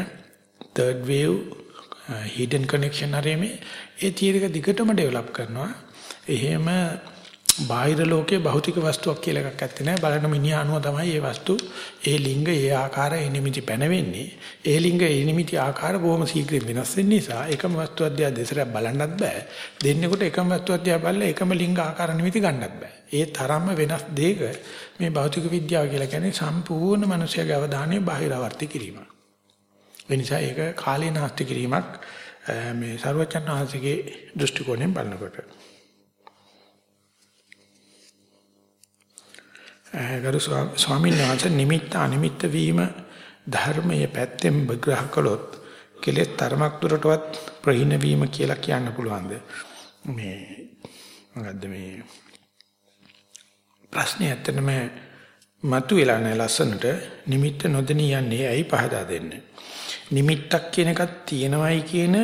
third wave uh, hidden connection හරියමේ ඒ තීරක දිගටම ඩෙවලොප් කරනවා. එහෙම බාහිර ලෝකයේ භෞතික වස්තුවක් කියලා එකක් ඇත්තේ නැහැ. බලන මිනිහා අනුව තමයි මේ වස්තු ඒ ලිංග ඒ ආකාර ඒ නිමිති පැනවෙන්නේ. ඒ ලිංග ඒ නිමිති ආකාර බොහොම ශීඝ්‍රයෙන් වෙනස් වෙන නිසා එකම වස්තු අධ්‍යය දෙසරක් බලන්නත් බෑ. දෙන්නෙකුට එකම වස්තු අධ්‍යය බලලා එකම ලිංග ආකාර නිමිති ගන්නත් බෑ. ඒ තරම්ම වෙනස් දෙයක මේ භෞතික විද්‍යාව කියලා කියන්නේ සම්පූර්ණ මනුෂ්‍යගේ අවධානය බාහිරවර්ති කිරීමක්. ඒ නිසා ඒක කාලේ නාස්ති කිරීමක් මේ ਸਰවචන් වහන්සේගේ දෘෂ්ටි කෝණයෙන් බලනකොට. ගරු ස්වාමීන් වහන්සේ නිමිත්ත අනිමිත්ත වීම ධර්මයේ පැත්තෙන් විග්‍රහ කළොත් කෙලෙස් තරමක් දුරටවත් ප්‍රහීන වීම කියලා කියන්න පුළුවන්ද? මේ මොකද්ද මේ ප්‍රශ්නේ ඇත්තටම මතුවලා නැහැ ලස්සනට. නිමිත්ත නොදෙනී යන්නේ ඇයි පහදා දෙන්නේ? නිමිත්තක් කියන එකක් තියෙනවයි කියන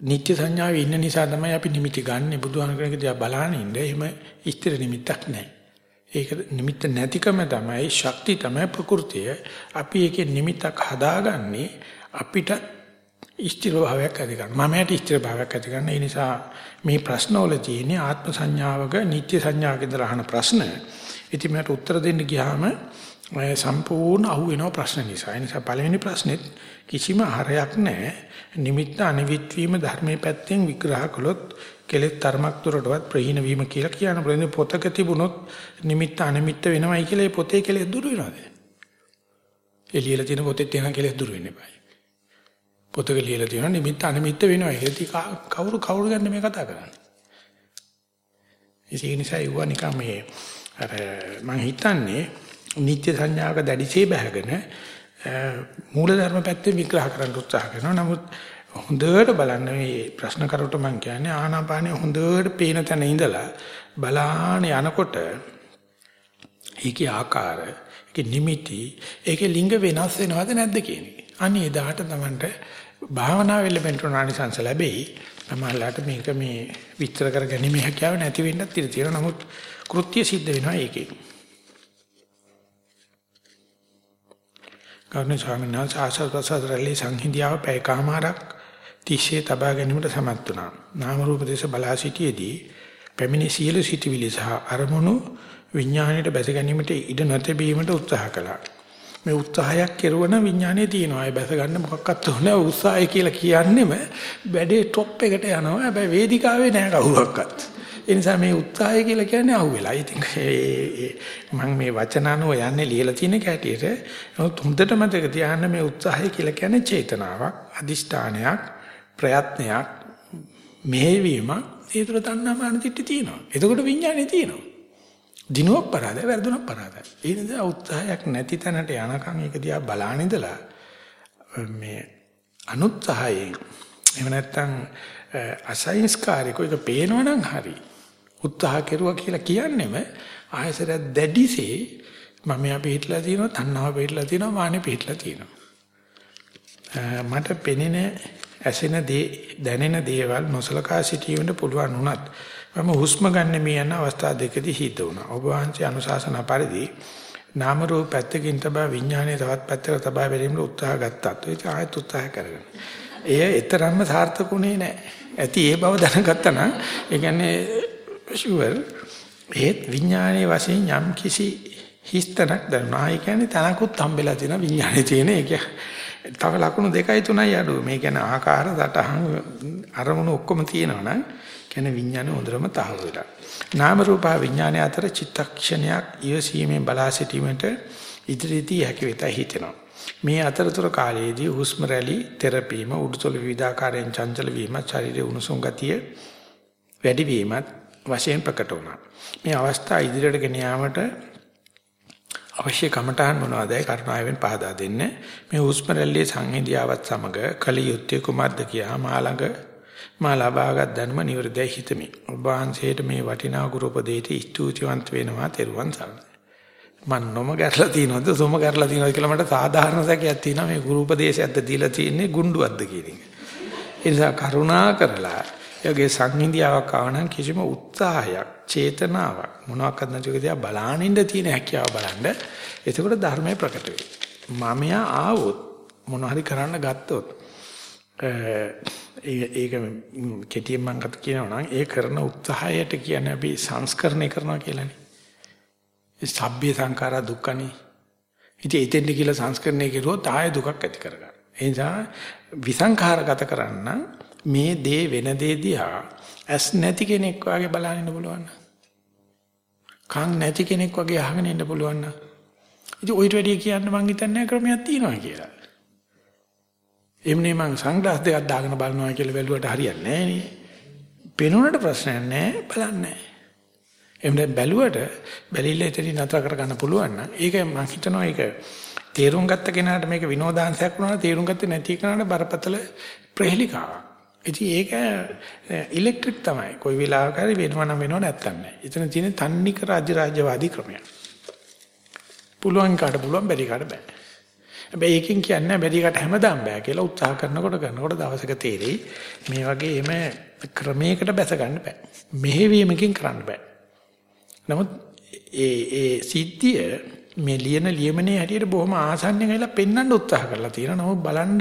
නිත්‍ය සංඥාවේ ඉන්න නිසා තමයි අපි නිමිති ගන්න බුදුහාමකරක දිහා බලන ඉන්න එහෙම ස්ථිර නිමිත්තක් නැහැ. ඒක නිමිත්ත නැතිකම තමයි ශක්ති තමයි ප්‍රകൃතිය. අපි ඒකේ නිමිත්තක් හදාගන්නේ අපිට ස්ථිර භාවයක් ඇති ගන්න. මමයට ස්ථිර භාවයක් ඇති ගන්න. ඒ නිසා මේ ප්‍රශ්නවල තියෙන ආත්ම සංඥාවක නිත්‍ය සංඥාවක ඉඳලා අහන ප්‍රශ්න. ඉතින් මට උත්තර දෙන්න ගියාම සම්පූර්ණ අහු වෙනවා ප්‍රශ්න නිසා. ඒ නිසා පළවෙනි ප්‍රශ්නෙත් කිසිම හරයක් නැහැ. නිමිත්ත අනිවිත් වීම ධර්මයේ පැත්තෙන් විග්‍රහ කළොත් කෙලෙත් තරමක් දුරටවත් ප්‍රහීන වීම කියලා කියන ප්‍රේම පොතක තිබුණොත් නිමිත්ත අනිමිත්ත වෙනවයි කියලා ඒ පොතේ කෙලෙස් දුර වෙනවද? එළියලා තියෙන පොතේ තියෙන කෙලෙස් දුර වෙන්නේ නැහැ. පොතක ලියලා තියෙනවා නිමිත්ත අනිමිත්ත වෙනවා. ඒක කවුරු කවුරු ගන්න මේ කතා කරන්නේ. ඒ නිසා ඒවා නිකන් මේ අර මම හිතන්නේ නිත්‍ය සංඥාවක දැඩිසේ බහගෙන මූලධර්ම පැත්තේ විග්‍රහ කරන්න උත්සාහ කරනවා. නමුත් හොඳට බලන්න මේ ප්‍රශ්න කරුට මම කියන්නේ ආනාපානිය හොඳට පේන තැන ඉඳලා බලාන යනකොට ඒකේ ආකාර, ඒකේ නිමිති, ඒකේ ලිංග වෙනස් වෙනවද නැද්ද කියන එක. අනේ එදාට තමන්ට භාවනාවෙ ලැබෙන්ටුනානිසංස ලැබෙයි. තමයිලාට මේක මේ විස්තර කරගැනීමේ හැකියාව නැති වෙන්නත් ඉඩ තියෙනවා. නමුත් කෘත්‍ය සිද්ධ වෙනවා ඒකේ. ගෞරවනීය ස්වාමීන් වහන්සේ ආශාස ප්‍රසාරලි සංහිඳියාව පැයකමාරක් තිස්සේ තබා ගැනීමට සමත් වුණා. නාම රූප දේශ බලා සිටියේදී පැමිණි සියලු සිටිවිලි සහ අරමුණු විඥාණයට බැස ගැනීමට ඉඩ නොතැබීමට උත්සාහ කළා. මේ උත්සාහයක් කෙරුවන විඥානයේ තියෙනවා. ඒ බැස ගන්න මොකක්වත් ඕනේ උත්සාහය කියලා කියන්නෙම බැඩේ টොප් එකට යනවා. හැබැයි වේදිකාවේ නෑ කවුරක්වත්. ඒ නිසා මේ උත්සාහය කියලා කියන්නේ අහුවෙලා. ඉතින් මම මේ වචන අනුව යන්නේ ලියලා තියෙන කැටියට නමුත් හොඳට මතක තියාගන්න මේ උත්සාහය කියලා කියන්නේ චේතනාවක්, අදිෂ්ඨානයක්, ප්‍රයත්නයක්, මෙහෙවීමක්. ඒතර තණ්හාමාන තිට්ටි තියෙනවා. එතකොට විඥානේ තියෙනවා. දිනුවක් පරාදයි, වැරදුනක් පරාදයි. ඒ නිසා උත්සාහයක් නැති තැනට යනකම් ඒක දිහා බලාන ඉඳලා මේ අනුත්සාහයෙන් එහෙම නැත්නම් අසංස්කාරිකව ඒක පේනවනම් හරියි. උත්සාහ කෙරුවා කියලා කියන්නේම ආයසර දැඩිසේ මම යා පිටලා තියෙනවා තණ්හාව පිටලා තියෙනවා මානෙ පිටලා තියෙනවා මට පෙනෙන ඇසෙන දේ දැනෙන දේවල් නොසලකා සිටීමට පුළුවන් වුණත් මම හුස්ම ගන්න මේ යන අවස්ථා දෙකදී හිත වුණා ඔබ වහන්සේ අනුශාසනා පරිදි නාම රූප පැත්තකින් තබා විඥානයේ තවත් පැත්තකට තබා බැලීමට උත්සාහ ගත්තත් ඒක ආයෙත් උත්සාහ කරගෙන. එය ඊතරම්ම සාර්ථකුනේ නැහැ. ඇති ඒ බව දැනගත්තා නම් ඒ කියන්නේ ෂුවර් ඒත් විඥානයේ වශයෙන් යම් කිසි හිස්තනක් දැනුණා. ඒ කියන්නේ තනකුත් හම්බෙලා තියෙන විඥානයේ තියෙන ඒක. තව ලකුණු දෙකයි තුනයි අඩුව. මේ කියන්නේ ආකාර සටහන් අරමුණු ඔක්කොම තියෙනවා නම් කියන්නේ විඥානේ හොඳටම තහවුරු වෙලා. නාම රූප විඥානය අතර චිත්තක්ෂණයක් ඉවසීමෙන් බලා සිටීමට ඉදිරියේදී හැකි වෙතයි හිතෙනවා. මේ අතරතුර කාලයේදී හුස්ම රැලි තෙරපීම උඩුතල විවිධාකාරයෙන් චංචල වීම ශරීරයේ උණුසුම් ගතිය වැඩි වීමත් වශයෙන් ප්‍රකට වුණා. මේ අවස්ථා ඉදිරියට ගෙන යාමට අවශ්‍ය කමඨාන් මොනවදයි කරුණාවෙන් පහදා දෙන්න. මේ හුස්ම රැල්ලේ සංහිඳියාවත් සමග කලියුත්තේ කුමද්ද කියා මා ළඟ මා ලබාගත් දැනුම නිවර්දයි හිතමි. ඔබ වහන්සේට මේ වටිනා ගුරු උපදේට ස්තුතිවන්ත වෙනවා තෙරුවන් සරණයි. මන් නොම ගැරලා තියනවද සොම ගැරලා තියනවද කියලා මට සාධාරණ සැකයක් තියෙනවා මේ ගුරු උපදේශයක්ද දීලා තියෙන්නේ ගුඬුවක්ද කියන එක. ඒ නිසා කරුණා කරලා යගේ සංහිඳියාවක් ආවනම් කිසිම උත්සාහයක් චේතනාවක් මොනවාක්වත් නැතිව දිහා බලානින්න තියෙන හැකියාව බලන්න එතකොට ධර්මය ප්‍රකට වෙයි. මමයා ආවොත් මොන හරි කරන්න ගත්තොත් ඒක කෙටියෙන් මම කත කියනවා නම් ඒ කරන උත්සාහයට කියන්නේ අපි සංස්කරණය කරනවා කියලානේ. ඒ සබ්බේ සංඛාරා දුක්ඛනේ. ඉතින් එතෙන්ද කියලා සංස්කරණය කරුවොත් ආය දුකක් ඇති කරගන්න. ඒ නිසා විසංඛාරගත කරන්න මේ දේ වෙන දේ දිහා ඇස් නැති කෙනෙක් වගේ බලන්න ඉන්න පුළුවන්. කන් නැති කෙනෙක් වගේ අහගෙන ඉන්න පුළුවන්. ඉතින් ඔයිට වැඩිය කියන්න මං හිතන්නේ ක්‍රමයක් තියෙනවා කියලා. එම්නේ මං සංග්ලාස් දෙකක් දාගෙන බලනවා කියලා බැලුවට හරියන්නේ නැහැ නේ. පේනුනට ප්‍රශ්නයක් නැහැ බලන්නේ. එම්නේ බැලුවට බැලිල්ල එතනින් නතර කරගන්න පුළුවන් නම් ඒක මං හිතනවා ඒක තේරුම් ගත්ත කෙනාට මේක විනෝදාංශයක් වුණා තේරුම් ගත්තේ නැති කෙනාට බරපතල ප්‍රහෙලිකාවක්. ඉතින් ඒක ඉලෙක්ට්‍රික් තමයි. කොයි වෙලාවක හරි වෙනව නම් වෙනව නැත්තම් නෑ. එතන තියෙන තන්නික රාජ්‍ය රාජ්‍යවාදී ක්‍රමයක්. පුළුවන් කාට පුළුවන් බැරි කාට බෑ. හැබැයි ඒකෙන් කියන්නේ බැරි කාට හැමදාම බෑ කියලා උත්සාහ කරනකොට කරනකොට දවසක තේරෙයි මේ වගේ එම ක්‍රමයකට බැස ගන්න බෑ. මෙහෙවීමකින් කරන්න බෑ. නමුත් ඒ ඒ සිද්ධිය මේ ලියන ලියමනේ හැටියට බොහොම ආසන්නෙන් ඇවිල්ලා පෙන්වන්න උත්සාහ කරලා තියෙනවා. නමුත් බලන්න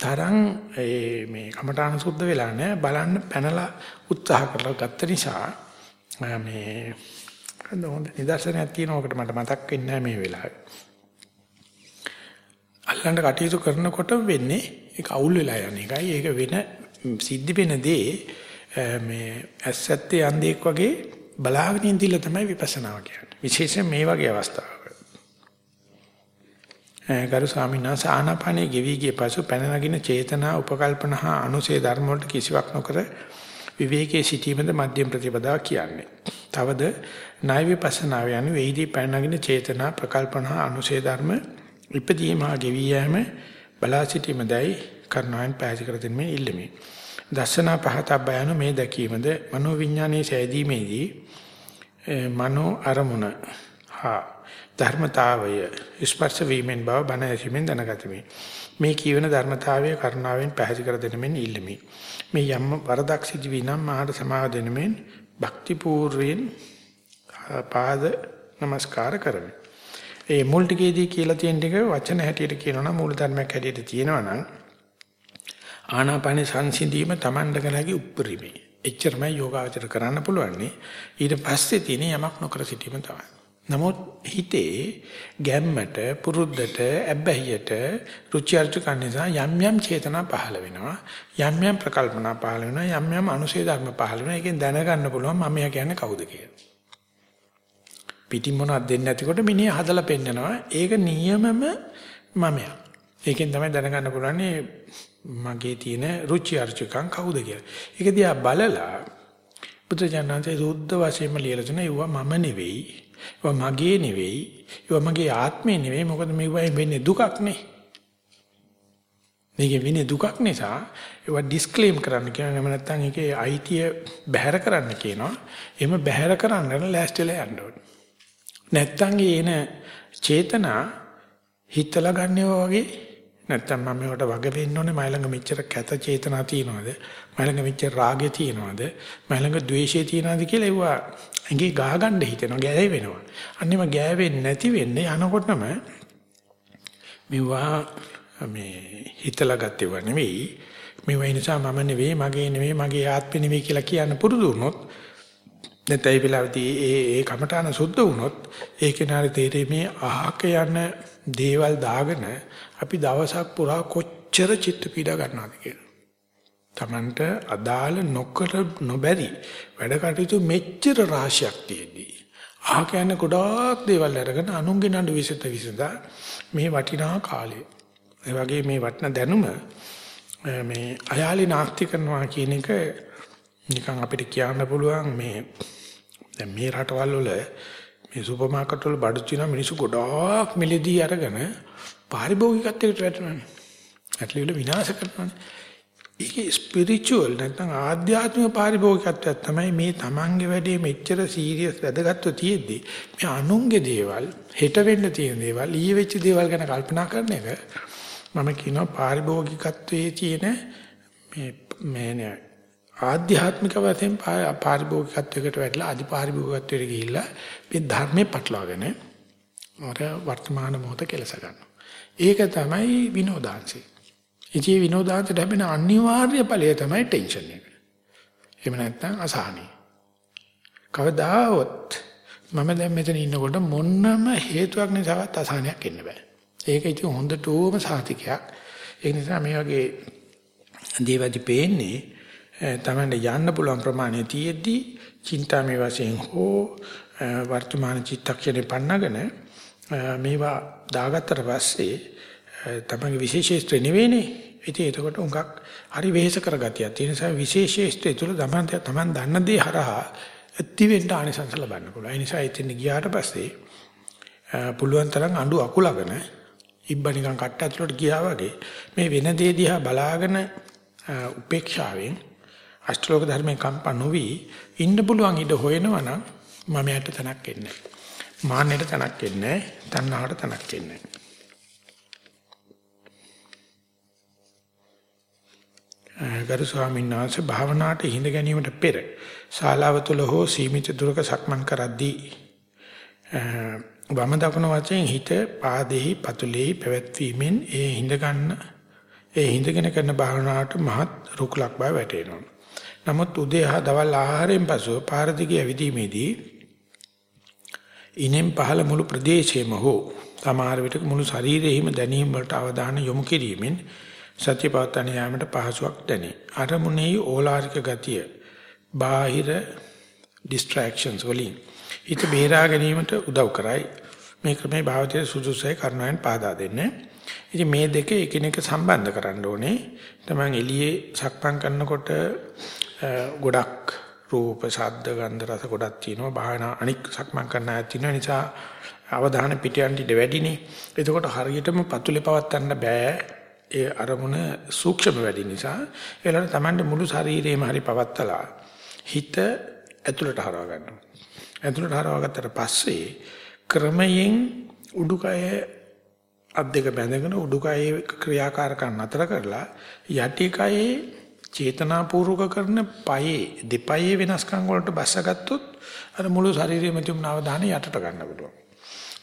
තරම් මේ කමඨාන සුද්ධ වෙලා නැහැ. බලන්න පැනලා උත්සාහ කරලා ගත්ත නිසා මේ හොඳ නිදර්ශනයක් තියෙනවකට මට මතක් වෙන්නේ මේ වෙලාවේ. අල්ලන්න කටයුතු කරනකොට වෙන්නේ ඒක අවුල් වෙලා යන එකයි. ඒක වෙන සිද්ධ වෙන දේ මේ ඇස්සත්තේ අන්දේක් වගේ බලාගෙන ඉඳිලා තමයි විපස්සනාව කියන්නේ. විශේෂයෙන් මේ වගේ අවස්ථාවක. ගරු ස්වාමීන් වහන්සේ ආනාපානයේ ගෙවි ගිය පසු පැන නගින චේතනා උපකල්පන හා අනුසේ ධර්ම වලට කිසිවක් නොකර විවේකයේ සිටීමද මධ්‍යම ප්‍රතිපදාව කියන්නේ. තවද ණය විපස්සනාව යන වේදී පැන නගින චේතනා ප්‍රකල්පන හා අනුසේ ධර්ම ඉපදීම හා ගෙවි යෑම බලා සිටීමදයි කර්ණයන් පැහැදිලි කර දෙන්නේ ඉල්ලෙමි. දර්ශනා පහත බයන මේ දැකීමද මනෝ විඥානයේ සෑදීමේදී මනෝ අරමුණ හා ධර්මතාවය ස්පර්ශ වීමෙන් බව බණ ඇසීමෙන් දැනගතිමි. මේ කියවන ධර්මතාවය කරුණාවෙන් පැහැදිලි කර දෙන මෙන් ඉල්ලමි. මේ යම් වරදක් සිදු විනම් මහාට සමාව දෙන මෙන් භක්ති පූර්වයෙන් පාද නමස්කාර කරමි. ඒ මුල් ටිකේදී කියලා තියෙන ටික වචන හැටියට කියනවා නම් මූල ධර්මයක් හැටියට තියෙනවා නම් ආනාපාන සංසිඳීම Taman දකලගේ උප්පරිමේ. එච්චරමයි යෝගාචර කරන්න පුළුවන්. ඊට පස්සේ තියෙන යමක් නොකර සිටීම තමයි. නමුත් හිතේ ගැම්මට පුරුද්දට ඇබ්බැහියට රුචි අරුචිකන් නිසා යම් යම් චේතනා පහළ වෙනවා යම් යම් ප්‍රකල්පනා පහළ වෙනවා යම් යම් අනුශේ ධර්ම පහළ වෙනවා. ඒකෙන් දැනගන්න පුළුවන් මම යා කියන්නේ කවුද කියලා. පිටින් මොනවද දෙන්නේ නැතිකොට මිනිහ හදලා පෙන්නනවා. ඒක නියමම මමයා. ඒකෙන් තමයි දැනගන්න පුළුවන් මගේ තියෙන රුචි අරුචිකන් කවුද කියලා. ඒක දිහා බලලා බුදුජානනාංශයේ සුද්ධ වශයෙන්ම ලියලා තියෙනවා ඒවා මම නෙවෙයි. ඒවා මගේ නෙවෙයි. ඒවා මගේ ආත්මේ නෙවෙයි. මොකද මේවා වෙන්නේ දුකක් නේ. මේකේ වෙන්නේ දුකක් නිසා ඒවා ඩිස්ක්ලේම් කරන්න කියනවා. එහෙම නැත්නම් ඒකේ අයිතිය බැහැර කරන්න කියනවා. එහෙම බැහැර කරන්න ලෑස්තිලා යන්න ඕනේ. නැත්නම් එන චේතනා හිතලා ගන්නවා වගේ නැත්තම් මම මේකට වග වෙන්න ඕනේ මයි ළඟ මෙච්චර කැත චේතනා තියනවාද මයි ළඟ මෙච්චර රාගය තියනවාද මයි ළඟ ද්වේෂය තියනවාද කියලා ඒවා ඇඟේ ගහ ගන්න හිතෙනවා ගෑවේ වෙනවා අන්නේම ගෑවෙන්නේ නැති වෙන්නේ යනකොටම මේවා මේ හිතලා ගත්තේව නෙවෙයි මේවා නිසා මම නෙවෙයි මගේ නෙවෙයි මගේ ආත්මෙ නෙවෙයි කියලා කියන්න පුරුදු වුණොත් නැත්නම් ඒ වෙලාවදී ඒ ඒ කමඨාන සුද්ධ වුණොත් ඒ කෙනාට තේරෙන්නේ මේ අහක යන දේවල් දාගෙන අපි දවසක් පුරා කොච්චර චිත්ත පීඩා ගන්නවද කියලා. Tamanට අදාළ නොකර නොබැරි වැඩ කටයුතු මෙච්චර රාශියක් තියෙදී. අහක යන ගොඩාක් දේවල් අරගෙන අනුන්ගේ නඩු විසත විසඳා මේ වටිනා කාලේ. ඒ වගේ මේ වටිනා දැනුම මේ අයාලි නාස්ති කරනවා කියන එක නිකන් අපිට කියන්න පුළුවන් මේ දැන් මේ රටවල් වල මේ සුපර් මාකට් වල බඩු තියන මිනිස්සු ගොඩාක් මිලදී අරගෙන පාරිභෝගිකත්වයට වැටෙනවානේ. ඇටලි වල විනාශ කරනවානේ. ඒකේ ස්පිරිචුවල් නැත්නම් ආධ්‍යාත්මික පාරිභෝගිකත්වයක් තමයි මේ Tamange වැඩේ මෙච්චර සීරියස් වැදගත්ව තියෙද්දි මේ අනුන්ගේ දේවල් හෙට වෙන්න තියෙන දේවල් ඊයේ වෙච්ච දේවල් ගැන කල්පනා කරන එක මම කියනවා පාරිභෝගිකත්වයේ තියෙන මේ මේ ආධ්‍යාත්මික වශයෙන් පාරිභෝගිකත්වයකට වැටලා අදි පාරිභෝගිකත්වයට ගිහිල්ලා මේ ධර්මේ පටලවාගෙන මට වර්තමාන මොහොත කෙලස ගන්නවා. ඒක තමයි විනෝදාංශය. ඉතින් විනෝදාංශයට ලැබෙන අනිවාර්ය ඵලය තමයි ටෙන්ෂන් එක. එහෙම නැත්නම් අසහනයි. කවදාවත් මම දැන් මෙතන ඉන්නකොට මොනම හේතුවක් නිසාවත් අසහනයක් එන්න බෑ. ඒක ඉතින් හොඳටම සාතිකයක්. ඒ නිසා මේ වගේ දේවදි පේන්නේ තමන්ට යන්න පුළුවන් ප්‍රමාණය තියෙද්දි චින්තාමය වශයෙන් හෝ වර්තමාන චිත්තක්ෂණේ පන්නගෙන මේවා දාගත්තට පස්සේ තමන්ගේ විශේෂේෂ්ත්‍රය නෙවෙයිනේ. ඉතින් එතකොට උඟක් හරි වෙහෙස කරගතියක්. ඒ නිසා විශේෂේෂ්ත්‍රය තුළ තමන් තමන් දන්න දේ හරහා ඇතිවෙන්න ආනිසංස ලබන්න පුළුවන්. ඒ නිසා එතන ගියාට පස්සේ පුළුවන් තරම් අඬු අකුලගෙන ඉබ්බා නිකන් කට්ට ඇතුලට ගියා වගේ මේ වෙන දේ දිහා බලාගෙන උපේක්ෂාවෙන් අෂ්ටලෝක ධර්මයෙන් කම්පා නොවි ඉන්න පුළුවන් ඉඩ හොයනවා නම් මම යට තනක් එන්නේ. මාන්නයට තනක් එන්නේ. තණ්හාවට තනක් එන්නේ. ගරු ස්වාමීන් වහන්සේ භාවනාවට හිඳ ගැනීමට පෙර ශාලාව තුළ හෝ සීමිත දුරක සක්මන් කරද්දී වම දකුණ වශයෙන් හිත පාදෙහි පතුලෙහි පැවැත්වීමෙන් ඒ හිඳ ගන්න ඒ හිඳගෙන කරන භාවනාවට මහත් රුකුලක් බව වැටෙනවා. නමුත් උදේ හා දවල් ආහාරයෙන් පසුව පාර දිගේ ඇවිදීමේදී ඉනෙන් පහළ මුළු ප්‍රදේශයේම හෝ සමහර විටක මුළු ශරීරෙහිම දැනීම වලට අවධානය යොමු කිරීමෙන් සත්‍ය පවත්තන යාමට පහසුවක් දැනේ. අරමුණේ ඕලාරික ගතිය බාහිර distractions වලින් හිත බේරා ගැනීමට උදව් කරයි. මේ ක්‍රමේ භාවිතයේ සුදුසුයි කරනවෙන් පාදා දෙන්නේ. ඉතින් මේ දෙක එකිනෙක සම්බන්ධ කරන්න ඕනේ. තමන් එළියේ සක්පම් කරනකොට ගොඩක් රූප, ශබ්ද, ගන්ධ, රස ගොඩක් තියෙනවා. භාවනා අනික් සක්මන් කරන්න ආයත් තියෙන නිසා අවධානය පිට යන්න ඉඩ වැඩිනේ. එතකොට හරියටම පතුලේ පවත්තන්න බෑ. ඒ අරමුණ සූක්ෂම වැඩි නිසා ඒලට Tamande මුළු ශරීරයම හරි පවත්තලා හිත ඇතුළට හරව ගන්නවා. ඇතුළට හරවගත්තට පස්සේ ක්‍රමයෙන් උඩුකය අත් දෙක බැඳගෙන උඩුකයේ ක්‍රියාකාරකම් නතර කරලා යටිකයේ චේතනාපූර්වක කරන පයේ දෙපයේ වෙනස්කම් වලට බැසගත්තොත් අර මුළු ශරීරෙම තිබුණ අවධානය යටට ගන්න පුළුවන්.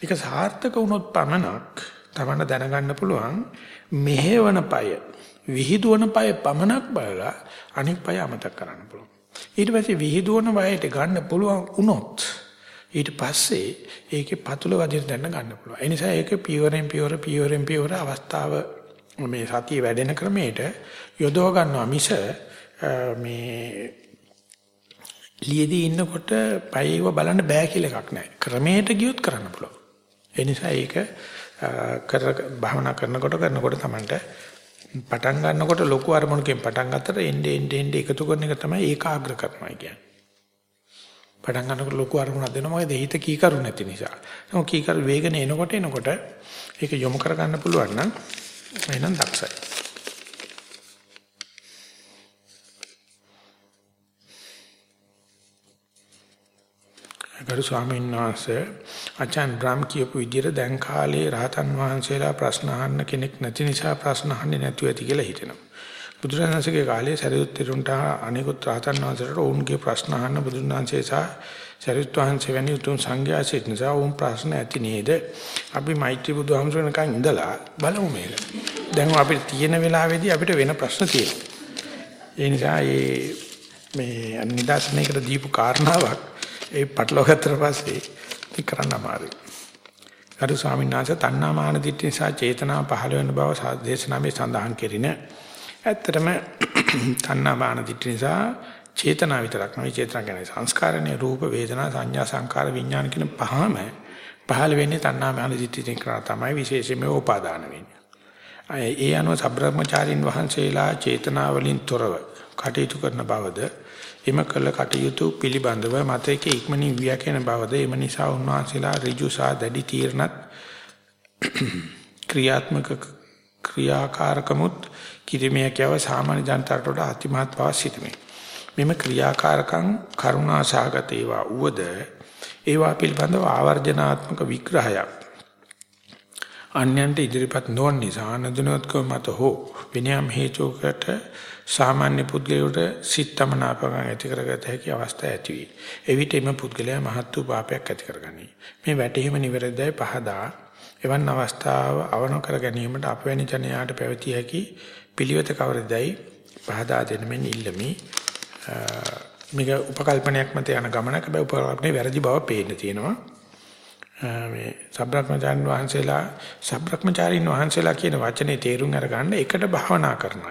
ඒක සාර්ථක වුණොත් පමණක් තමන්න දැනගන්න පුළුවන් මෙහෙවන පය විහිදුවන පය පමණක් බලලා අනික් පය අමතක කරන්න පුළුවන්. ඊට පස්සේ විහිදුවන වයයට ගන්න පුළුවන් වුණොත් ඊට පස්සේ ඒකේ පතුල වදින දැන ගන්න පුළුවන්. ඒ නිසා ඒක පියවරෙන් පියවර පියවරෙන් පියවර අවස්ථාව මේ සතිය වැඩෙන ක්‍රමයට යොදව ගන්නවා මිස මේ ලියදී ඉන්නකොට පයේව බලන්න බෑ කියලා එකක් නැහැ. ක්‍රමයට ගියොත් කරන්න පුළුවන්. ඒ නිසා ඒක කර භාවනා කරනකොට කරනකොට Tamanට පටන් ගන්නකොට ලොකු අරමුණකින් පටන් ගත්තට එන්නේ එන්නේ එන්නේ එකතු කරන එක තමයි ඒකාග්‍ර කරනවා කියන්නේ. පටන් ගන්නකොට ලොකු අරමුණක් දෙනවා මොකද හිත කීකරු නැති නිසා. නමුත් කීකරු වේගන එනකොට එනකොට ඒක යොමු කර ගන්න පුළුවන් නම් එහෙනම් දක්ෂයි. ගරු ස්වාමීන් වහන්සේ අචාන් බ්‍රාම් කියපු විදිහට දැන් කාලේ රහතන් වහන්සේලා ප්‍රශ්න අහන්න කෙනෙක් නැති නිසා ප්‍රශ්න අහන්නේ නැතුව ඇති කියලා හිතෙනවා. බුදුරජාණන්සේගේ කාලේ සරියුත් තෙරුන්ට අනිකුත් රහතන් වහන්සේලාට ඔවුන්ගේ ප්‍රශ්න අහන්න බුදුන් වහන්සේ සහ සරියුත් වහන්සේ වැනි උතුම් සංඝයා සිට නිසා ඔවුන් ප්‍රශ්න ඇති නේද? අපි මෛත්‍රී බුදුහාමුදුරනකන් ඉඳලා බලමු මේක. දැන් අපිට තියෙන වෙලාවේදී අපිට වෙන ප්‍රශ්න තියෙනවා. ඒ නිසා මේ නිදාසනයකට දීපු කාරණාවක් ඒ පටලවාගත්තට පස්සේ ඉතින් කරන්න අමාරුයි. අර ස්වාමීන් වහන්සේ තණ්හා මාන දිට්ඨි නිසා චේතනා පහළ වෙන බව දේශනාවේ සඳහන් කෙරින. ඇත්තටම තණ්හා මාන දිට්ඨි නිසා චේතනා විතරක් නෙවෙයි චේතනා කියන්නේ සංස්කාරණේ රූප වේදනා සංඥා සංකාර විඥාන කියන පහම පහළ වෙන්නේ තණ්හා මාන දිට්ඨියෙන් කරා තමයි විශේෂයෙන්ම උපාදාන වෙන්නේ. ඒ අනුව සබ්‍රහ්මචාරින් වහන්සේලා චේතනා වලින් තොරව කටයුතු කරන බවද එම කළ කටයුතු පිළිබඳව මතයක ඉක්මනින් ව්‍යාකරන බවද එම නිසා උන්වහන්සේලා ඍජුසා දැඩි තීරණත් <clears throat> ක්‍රියාත්මක ක්‍රියාකාරකමුත් කිරීමේ කියව සාමාන්‍ය ජනතාවට වඩා අතිමහත් බව සිටිනේ. මෙම ක්‍රියාකාරකම් කරුණාසහගත ඒවා උවද ඒවා පිළිබඳව ආවර්ජනාත්මක විග්‍රහයක් අන්‍යයන්ට ඉදිරිපත් නොවන නිසා නදුනත්කම මත හෝ විනයම් හේතුකට සාමාන්‍ය පුද්ගලයාට සිත්තමනාපකම් ඇති කරගත හැකි අවස්ථා ඇති වේ. එවිට එම පුද්ගලයා මහත් වූ පාපයක් ඇති කරගනී. මේ වැටහීම නිවැරදියි පහදා එවන් අවස්ථාව අවන කර ගැනීමට අපවැනි ජනයාට පැවතිය හැකි පිළිවෙත කවරදයි පහදා දෙන මෙන් ඉල්ලමි. මේක උපකල්පනයක් මත යන ගමනක බෑ උපකල්පනේ වැරදි බව පේන්න තියෙනවා. මේ සබ්‍රක්‍මචාරින් වහන්සේලා සබ්‍රක්‍මචාරින් වහන්සේලා කියන වචනේ තේරුම් අරගන්න එකට භාවනා කරන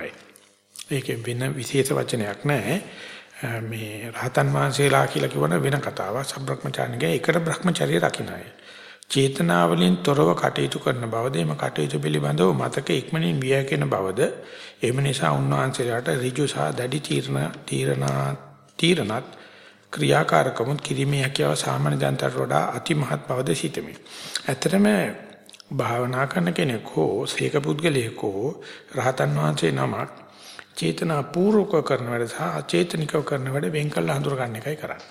අය. ඒකේ වෙන විශේෂ වචනයක් නැහැ. මේ රහතන් වහන්සේලා කියලා කියවන වෙන කතාවක්. සබ්‍රක්‍මචාරින්ගේ එකට බ්‍රහ්මචර්ය රකින්න අය. චේතනාවලින් තොරව කටයුතු කරන බවද එම කටයුතු පිළිබඳව මතක ඉක්මනින් වියකෙන බවද එම නිසා උන්වහන්සේලාට ඍජු සහ දැඩි තීරණ තීරණ තීරණත් ක්‍රියාකාරකමුත් කිරීමේ හැකියාව සාමාන්‍ය ජනතාවට වඩා අතිමහත් බවද සිටමි. ඇත්තටම භාවනා කරන කෙනෙක් හෝ සීක පුද්ගලයෙක් හෝ රහතන් වහන්සේ නමක් චේතනා පූර්වක කරන වැඩ සහ අචේතනිකව කරන වැඩ වෙන් කළ හඳුර ගන්න එකයි කරන්නේ.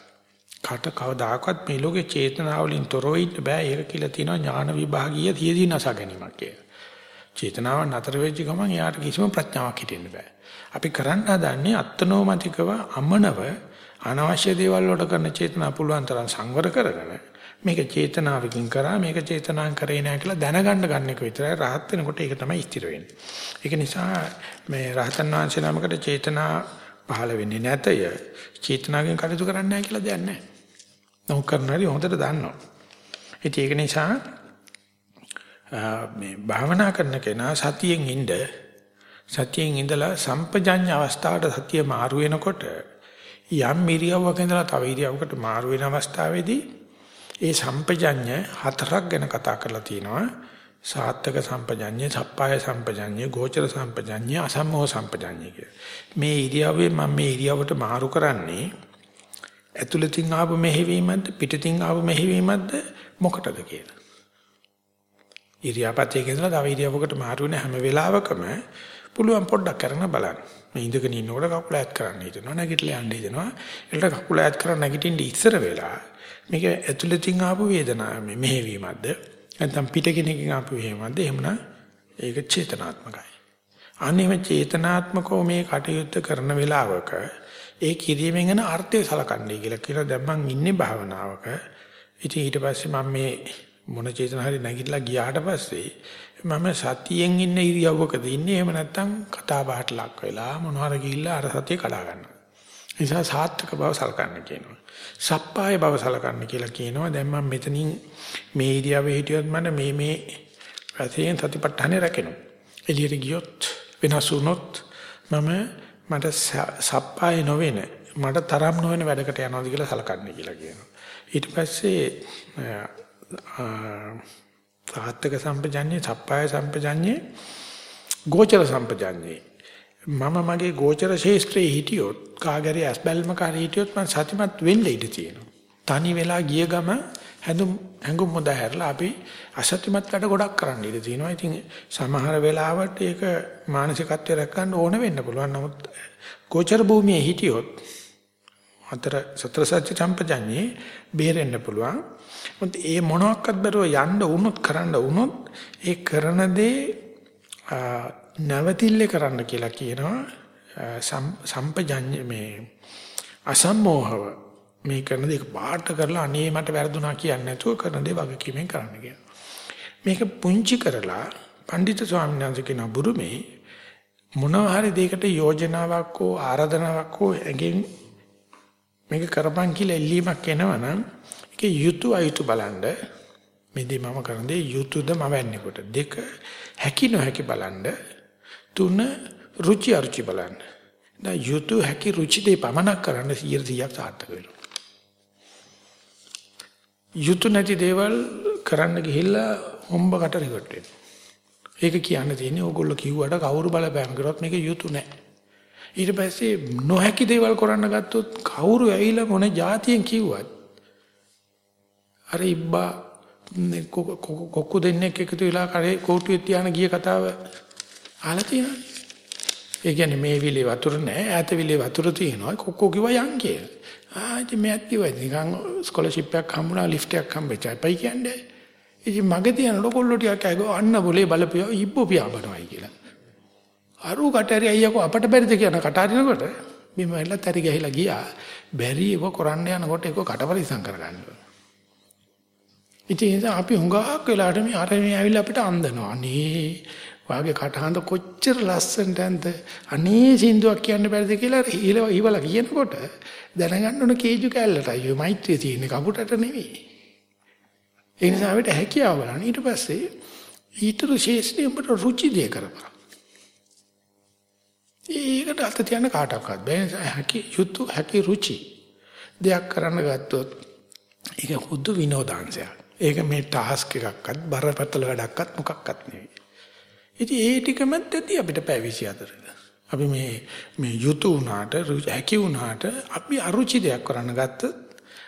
කට කවදාකවත් මේ ලෝකේ චේතනාවලින් තොරව ඉන්න බෑ. ඒක කියලා තියෙනවා ඥාන විභාගීය තියදී නැස ගැනීමක් කියලා. චේතනාව නතර වෙච්ච ගමන් යාට කිසිම ප්‍රඥාවක් හිතෙන්න බෑ. අපි කරන්න හදන්නේ අත්නෝමතිකව අමනව අනවශ්‍ය දේවල් වලට කරන චේතනා පුළුවන් තරම් සංවර කරගෙන මේක චේතනාවකින් කරා මේක චේතනාන් කරේ නෑ කියලා දැනගන්න ගන්න එක විතරයි rahat වෙනකොට ඒක තමයි ස්ථිර වෙන්නේ. ඒක නිසා මේ රහතන් වහන්සේ නමකට චේතනා පහළ වෙන්නේ නැතය. චේතනාවෙන් කටයුතු කරන්නේ නැහැ කියලා දෙයක් නැහැ. නමුත් කරනාරි හොඳට දන්නවා. ඒක නිසා මේ භාවනා කරන කෙනා සතියෙන් ඉඳ සතියෙන් ඉඳලා සම්පජඤ්ඤ අවස්ථාවට සතිය මාරු වෙනකොට යම් ඉරියව්වක ඉඳලා තව ඉරියව්වකට මාරු වෙන අවස්ථාවේදී ඒ සම්පජඤ්ඤ හතරක් ගැන කතා කරලා තියෙනවා. සාත්තක සම්පජඤ්ඤ, සප්පාය සම්පජඤ්ඤ, ගෝචර සම්පජඤ්ඤ, අසම්මෝහ සම්පජඤ්ඤ කිය. මේ ඉරියව්වේ මම මේ ඉරියව්වට මාරු කරන්නේ ඇතුළතින් ආපු මෙහෙවීමක්ද පිටතින් ආපු මෙහෙවීමක්ද මොකටද කියලා. ඉරියාපතේ ඉඳලා තව ඉරියව්වකට මාරු වෙන හැම වෙලාවකම පුළුවන් පොඩ්ඩක් කරන්න බලන්න. මේ ඉඳගෙන ඉන්නකොට කකුල ඈත් කරන්න හිතෙනවා නැගිටලා යන්න හිතෙනවා. ඒකට කකුල ඈත් කරන් නැගිටින්න ඉස්සර වෙලා මේක ඇතුළතින් ආපු වේදනාව මේ මෙහෙවීමක්ද නැත්නම් පිට කෙනකින් ආපු වේවීමක්ද එහෙමනම් ඒක චේතනාත්මකයි. අනේම චේතනාත්මකව මේ කටයුත්ත කරන වෙලාවක ඒ කිරීමෙන් එන අර්ථය සලකන්නේ කියලා කියලා දැන් මං ඉන්නේ භාවනාවක. ඉතින් ඊට පස්සේ මම මේ මොන චේතන හරි නැගිටලා ගියාට පස්සේ මම සතියෙන් ඉන්න ඉරියව්වකද ඉන්නේ එහෙම නැත්නම් කතා බහට ලක් වෙලා මොනවාර ගිහිල්ලා අර සතිය කඩා ගන්නවා. නිසා සාත්‍තික බව සලකන්න කියනවා. සප්පාය බව සලකන්න කියලා කියනවා. දැන් මම මෙතනින් මේ ඉරියව්වේ හිටියොත් මම මේ මේ වශයෙන් සතිපට්ඨානේ රැකෙනවා. එළියට ගියොත් වෙනස් වුණොත් මම මට සප්පාය නොවෙන මට තරම් නොවන වැඩකට යනවාද කියලා සලකන්නේ කියලා කියනවා. ඊට පස්සේ සාත්තක සම්පජඤ්ඤේ, සප්පාය සම්පජඤ්ඤේ, ගෝචර සම්පජඤ්ඤේ. මම මගේ ගෝචර ශේෂ්ත්‍රයේ හිටියොත් කාගරේ ඇස්බල්ම කාරී හිටියොත් මම සතිමත් වෙන්න ඉඩ තියෙනවා. තනි වෙලා ගිය ගම හැඳුම් හැඟුම් මොද හැරලා අපි අසත්‍යමත් වැඩ ගොඩක් කරන්න ඉඩ තියෙනවා. ඉතින් සමහර වෙලාවට ඒක මානසිකත්වය රැකගන්න ඕන වෙන්න පුළුවන්. නමුත් ගෝචර භූමියේ හිටියොත් අතර සතර සත්‍ය සම්පජඤ්ඤේ බේරෙන්න පුළුවන්. මොකද ඒ මොනක්වත් බැරුව යන්න වුණොත් කරන්න වුණොත් ඒ කරන දේ නැවතිල්ල කරන්න කියලා කියනවා. සම්පජඤ්ඤ මේ අසම්මෝහව මේ කරන දේ පාට කරලා අනේ මට වැරදුනා කියන්නේ නැතුව කරන දේ වගකීමෙන් කරන්න කියනවා. මේක පුංචි කරලා පඬිතු ස්වාමීන් වහන්සේ කියන බුරුමේ මොනවා හරි දෙයකට යෝජනාවක් හෝ ආරාධනාවක් හෝ ඇඟෙන් මේක කරපන් කියලා එල්ලීමක් එනවනම් ඒක යුතු අයුතු බලන්න. මේ දේ මම කරන දේ යුතුයද මවන්නේ කොට. දෙක හැකි නොහැකි බලන්න. තුන රුචි අරුචි බලන්න. දැන් යුතු හැකි රුචි දෙය පමනක් කරන්න 100ක් සාර්ථක වෙනවා. යුතු නැති දේවල් කරන්න ගිහිල්ලා හොම්බකට රිවර්ට් වෙනවා. ඒක කියන්න තියෙන්නේ ඕගොල්ලෝ කිව්වට කවුරු බලපෑම් කරොත් මේක යුතු නැහැ. ඊට පස්සේ නොහැකි දේවල් කරන්න ගත්තොත් කවුරු ඇවිල්ලා මොන જાතියෙන් කිව්වත් අර ඉබ්බා කොක්කු දෙන්නෙක් එකතු වෙලා කරේ කෝටුවේ තියාන ගිය කතාව අහලා තියෙනවා. ඒ කියන්නේ මේ විලේ වතුර නැහැ ඈත විලේ වතුර තියෙනවා කොක්කෝ කිව්වා යන් කියලා. ආ ඉතින් මෙයක් කිව්වා නිකන් ස්කෝලර්ෂිප් එකක් හම්බුණා ලිෆ්ට් එකක් හම්බෙච්චා. පයි කියන්නේ ඉතින් මගදී යනකොට කොල්ලෝ ටිකක් ඇගෝ අන්න બોලේ බලපිය ඉබ්බෝ පියාඹනවායි කියලා. අරු කටරි අයියකෝ අපට බැරිද කියන කටහරිනකොට බිම ඇල්ල තරි ගහලා ගියා. බැරි ඒව කරන්න යනකොට ඒක කටපරිසම් කරගන්න ඕන. ඉතින් අපි හුඟක් වෙලාට මේ අර මේ ඇවිල්ලා අපිට අන්දනවා. අනේ වාගේ කටහඬ කොච්චර ලස්සනට නැන්ද අනේ සින්දුවක් කියන්න බැරිද කියලා ඊළව ඊවලා කියනකොට දැනගන්න ඕන කේජු කැල්ලටයි ඔය මෛත්‍රිය තියෙන්නේ කපුටට නෙවෙයි. ඒ නිසා අපිට හැකියාව බලන්න. ඊට පස්සේ ඊටු ශේෂ්ඨිය උඹට රුචි දෙය කරපන්. ඒකට අත තියන්න කාටවත් බෑ. හැකි යුතු හැකි රුචි දෙයක් කරන්න ගත්තොත් ඒක හුදු විනෝදාංශයක්. ඒක මේ ටාස්ක් එකක්වත් බරපතල වැඩක්වත් මොකක්වත් නෙවෙයි. ඉතින් ඒ ටිකම ඇති අපිට පැය 24 අපි මේ මේ යුතු වුණාට හැකි වුණාට අපි අරුචි දෙයක් කරන්න ගත්තොත්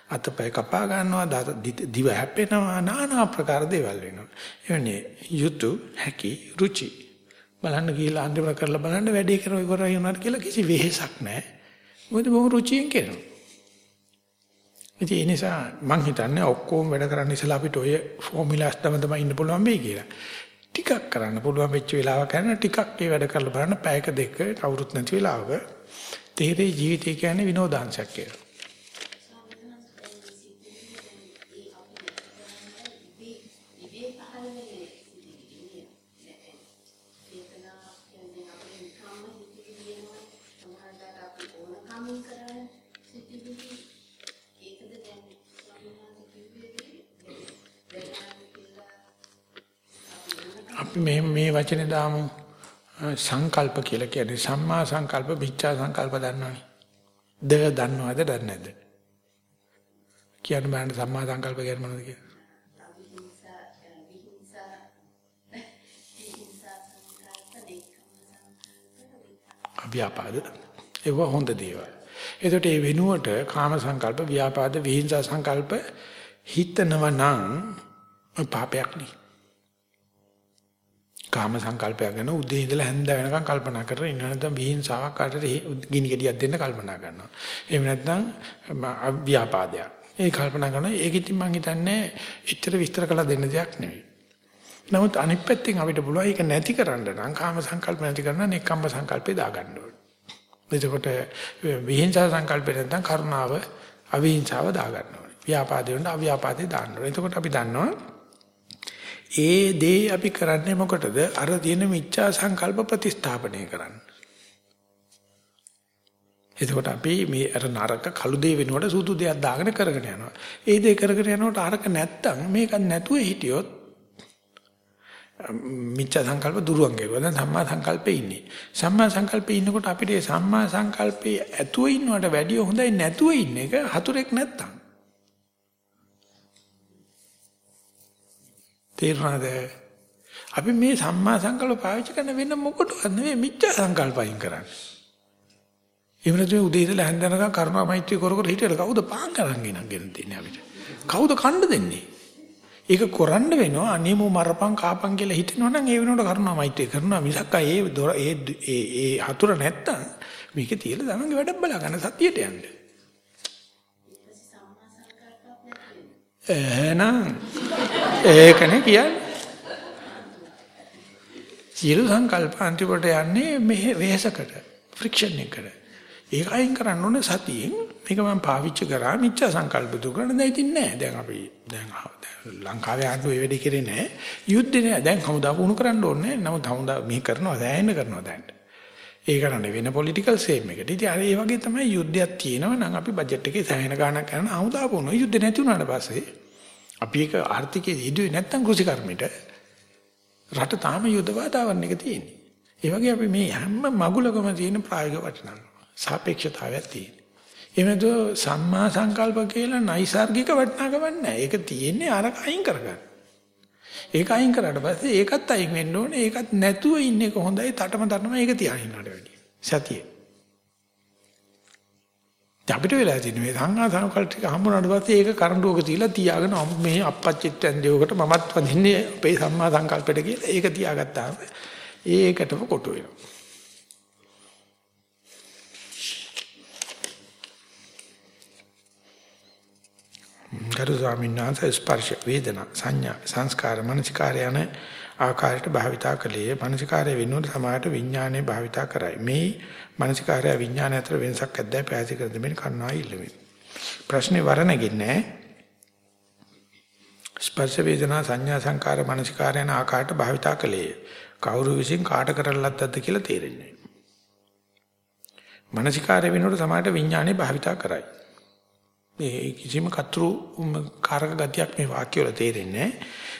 අතපය කපා ගන්නවා දිව හැපෙනවා নানা ආකාර දේවල් වෙනවා. එවනේ යුතු හැකි රුචි බලන්න ගිහලා අන්තිමට කරලා බලන්න වැඩේ කරන ඉවරයි වුණාට කියලා කිසි වෙහෙසක් නැහැ. මොකද බොහොම රුචියෙන් කරනවා. ඉතින් ඒ නිසා මං හිතන්නේ ඔක්කොම වැඩ කරන්න ඉස්සලා අපිට ඔය ෆෝමියුලාස් තම තමයි ඉන්න පුළුවන් වෙයි කියලා. ටිකක් කරන්න පුළුවන් වෙච්ච වෙලාවක කරන ටිකක් ඒ වැඩ කරලා බලන්න. පැයක දෙක කවුරුත් නැති වෙලාවක. තේරේ ජීවිතය කියන්නේ විනෝදාංශයක් කියලා. අපි මේ මේ වචනේ දාමු සංකල්ප කියලා කියන්නේ සම්මා සංකල්ප මිච්ඡා සංකල්ප දන්නවනේ. දෙක දන්නවද දන්නේ නැද්ද? කියන්න බෑන සම්මා සංකල්ප කියන්නේ මොනවද කියලා? ව්‍යාපාද ඒව හොඳ දේවල්. එතකොට මේ වෙනුවට කාම සංකල්ප, ව්‍යාපාද, විහිංසා සංකල්ප හිතනවා නම් පාපයක් නේ. කාම සංකල්පයක් ගැන උදේ ඉඳලා හැන්ද වෙනකන් කල්පනා කරගෙන ඉන්න නැත්නම් විහිංසාවක් කාටද ගිනි ගෙඩියක් දෙන්න කල්පනා කරනවා. එහෙම නැත්නම් ව්‍යාපාදයක්. ඒ කල්පනා කරනවා ඒක ඉතින් මං හිතන්නේ එච්චර විස්තර කළ දෙන්න දෙයක් නෙවෙයි. නමුත් අනිත් පැත්තෙන් අපිට පුළුවන් ඒක නැති කරන්න නම් කාම සංකල්ප නැති කරන්න නෙක්ඛම්ම සංකල්පේ දාගන්න ඕනේ. එතකොට විහිංසා සංකල්පේ නැත්නම් කරුණාව අවිහිංසාව දාගන්න ඕනේ. ව්‍යාපාදේ වුණා අව්‍යාපාදේ දාන්න ඕනේ. එතකොට අපි දන්නවා ඒ දේ අපි කරන්නේ මොකටද? අර තියෙන මිච්ඡා සංකල්ප ප්‍රතිස්ථාපනය කරන්න. එතකොට අපි මේ අර නරක කළු දේ වෙනුවට සුදු දෙයක් දාගෙන කරගෙන යනවා. ඒ දේ කරගෙන යනකොට අරක නැත්තම් මේක නැතුව හිටියොත් මිච්ඡා සංකල්ප දුරුවන් ගේවා. දැන් සම්මා සංකල්පේ ඉන්නේ. සම්මා සංකල්පේ ඉන්නකොට අපිට සම්මා සංකල්පේ ඇතුව ඉන්නවට වැඩිය හොඳයි නැතුව ඉන්න එක හතුරෙක් නැත්තම්. තේරුණාද? අපි මේ සම්මා සංකල්ප පාවිච්චි කරන වෙන මොකටවත් නෙවෙයි මිච්ඡා සංකල්පයින් කරන්නේ. එහෙම නැත්නම් උදේ ඉඳලා හැන්දනකම් කරුණා මෛත්‍රී කර කර හිටියල කවුද පාන් කරන් ගෙනගෙන දෙන්නේ අපිට? කවුද කණ්ඩ දෙන්නේ? ඒක කරන්න වෙනවා අනේ මෝ මරපන් කාපන් කියලා හිතනවා නම් ඒ වෙනකොට කරුණා මෛත්‍රී කරනවා මිසක් ඒ දොර ඒ ඒ ඒ හතුර නැත්තම් මේක තියලා තමන්ගේ වැඩක් බලා ගන්න සතියට යන්න. එහෙනම් ඒකනේ කියන්නේ. සියලු සංකල්ප අන්තිමට යන්නේ මෙහෙ වෙහසකට ෆ්‍රික්ෂන් එකකට. ඒක අයින් කරන්න ඕනේ සතියෙන්. මේක මම පාවිච්චි කරා මිච්ඡා සංකල්ප දුක කරන දැන් ඉතින් නෑ. දැන් අපි දැන් ලංකාවේ ආණ්ඩුව ඒ වැඩේ කරේ නෑ. යුද්ධේ නෑ. දැන් හමුදා වුණු කරන්න ඕනේ. නමුත් හමුදා මේ කරනවා දැනෙන්න කරනවා දැන්. ඒ කරන්නේ වෙන පොලිටිකල් සේම් එකට. ඉතින් අර ඒ වගේ තමයි යුද්ධයක් තියෙනවා නම් අපි බජට් එකේ සෑහෙන ගාණක් කරන හමුදා වුණා. යුද්ධ නැති වුණාට පස්සේ අපි ඒක ආර්ථිකයේ ඉදුවේ නැත්තම් කෘෂි කර්මෙට රට තාම යුද්ධ වාතාවරණයක තියෙන්නේ. ඒ වගේ අපි මේ හැම මගුලකම තියෙන ප්‍රායෝගික වටිනාකම සාපේක්ෂතාවයක් තියෙනවා. එහෙමද සම්මා සංකල්ප කියලා නයිසાર્ගික වටිනාකමක් නැහැ. ඒක තියෙන්නේ අර අයින් කරගන්න. ඒක අයින් කරාට පස්සේ ඒකත් අයින් වෙන්න ඕනේ. ඒකත් නැතුව ඉන්න එක හොඳයි. තටම තටම ඒක තියාගෙන ඉන්නට වැඩියි. සතියේ. අපිට වෙලා තියෙන මේ සංඝා සංකල්ප ටික හම්බුනාට පස්සේ ඒක කරඬුවක තියලා තියාගෙන මේ අපච්චිත් ඇන්දේවකට මමත් වදින්නේ අපේ සම්මා සංකල්පෙට කියලා ඒක තියාගත්තාම ඒකටම කොටු වෙනවා. ගරු ස්වාමීන් වහන්සේ ස්පර්ශ වේදනා සංඥා සංස්කාර මනසිකාර යන ආකාරයට භාවිතා කළේ මනසිකාරය වෙනුවට සමායට විඥානය භාවිතා කරයි. මේ මනසිකාරය විඥානය අතර වෙනසක් ඇද්දයි පැහැදිලි කර දෙමින් කන්නා ඉල්ලමි ප්‍රශ්නේ වරණගින්නේ ස්පර්ශ වේදනා සංඥා සංකාර මනසිකාර යන ආකාරයට භාවිතා කළේ කවුරු විසින් කාට කරලත්තද කියලා තේරෙන්නේ මනසිකාරය වෙනුවට සමායට විඥානය භාවිතා කරයි. මේ කිසිම කතරු කාරක ගතියක් මේ වාක්‍ය වල තේරෙන්නේ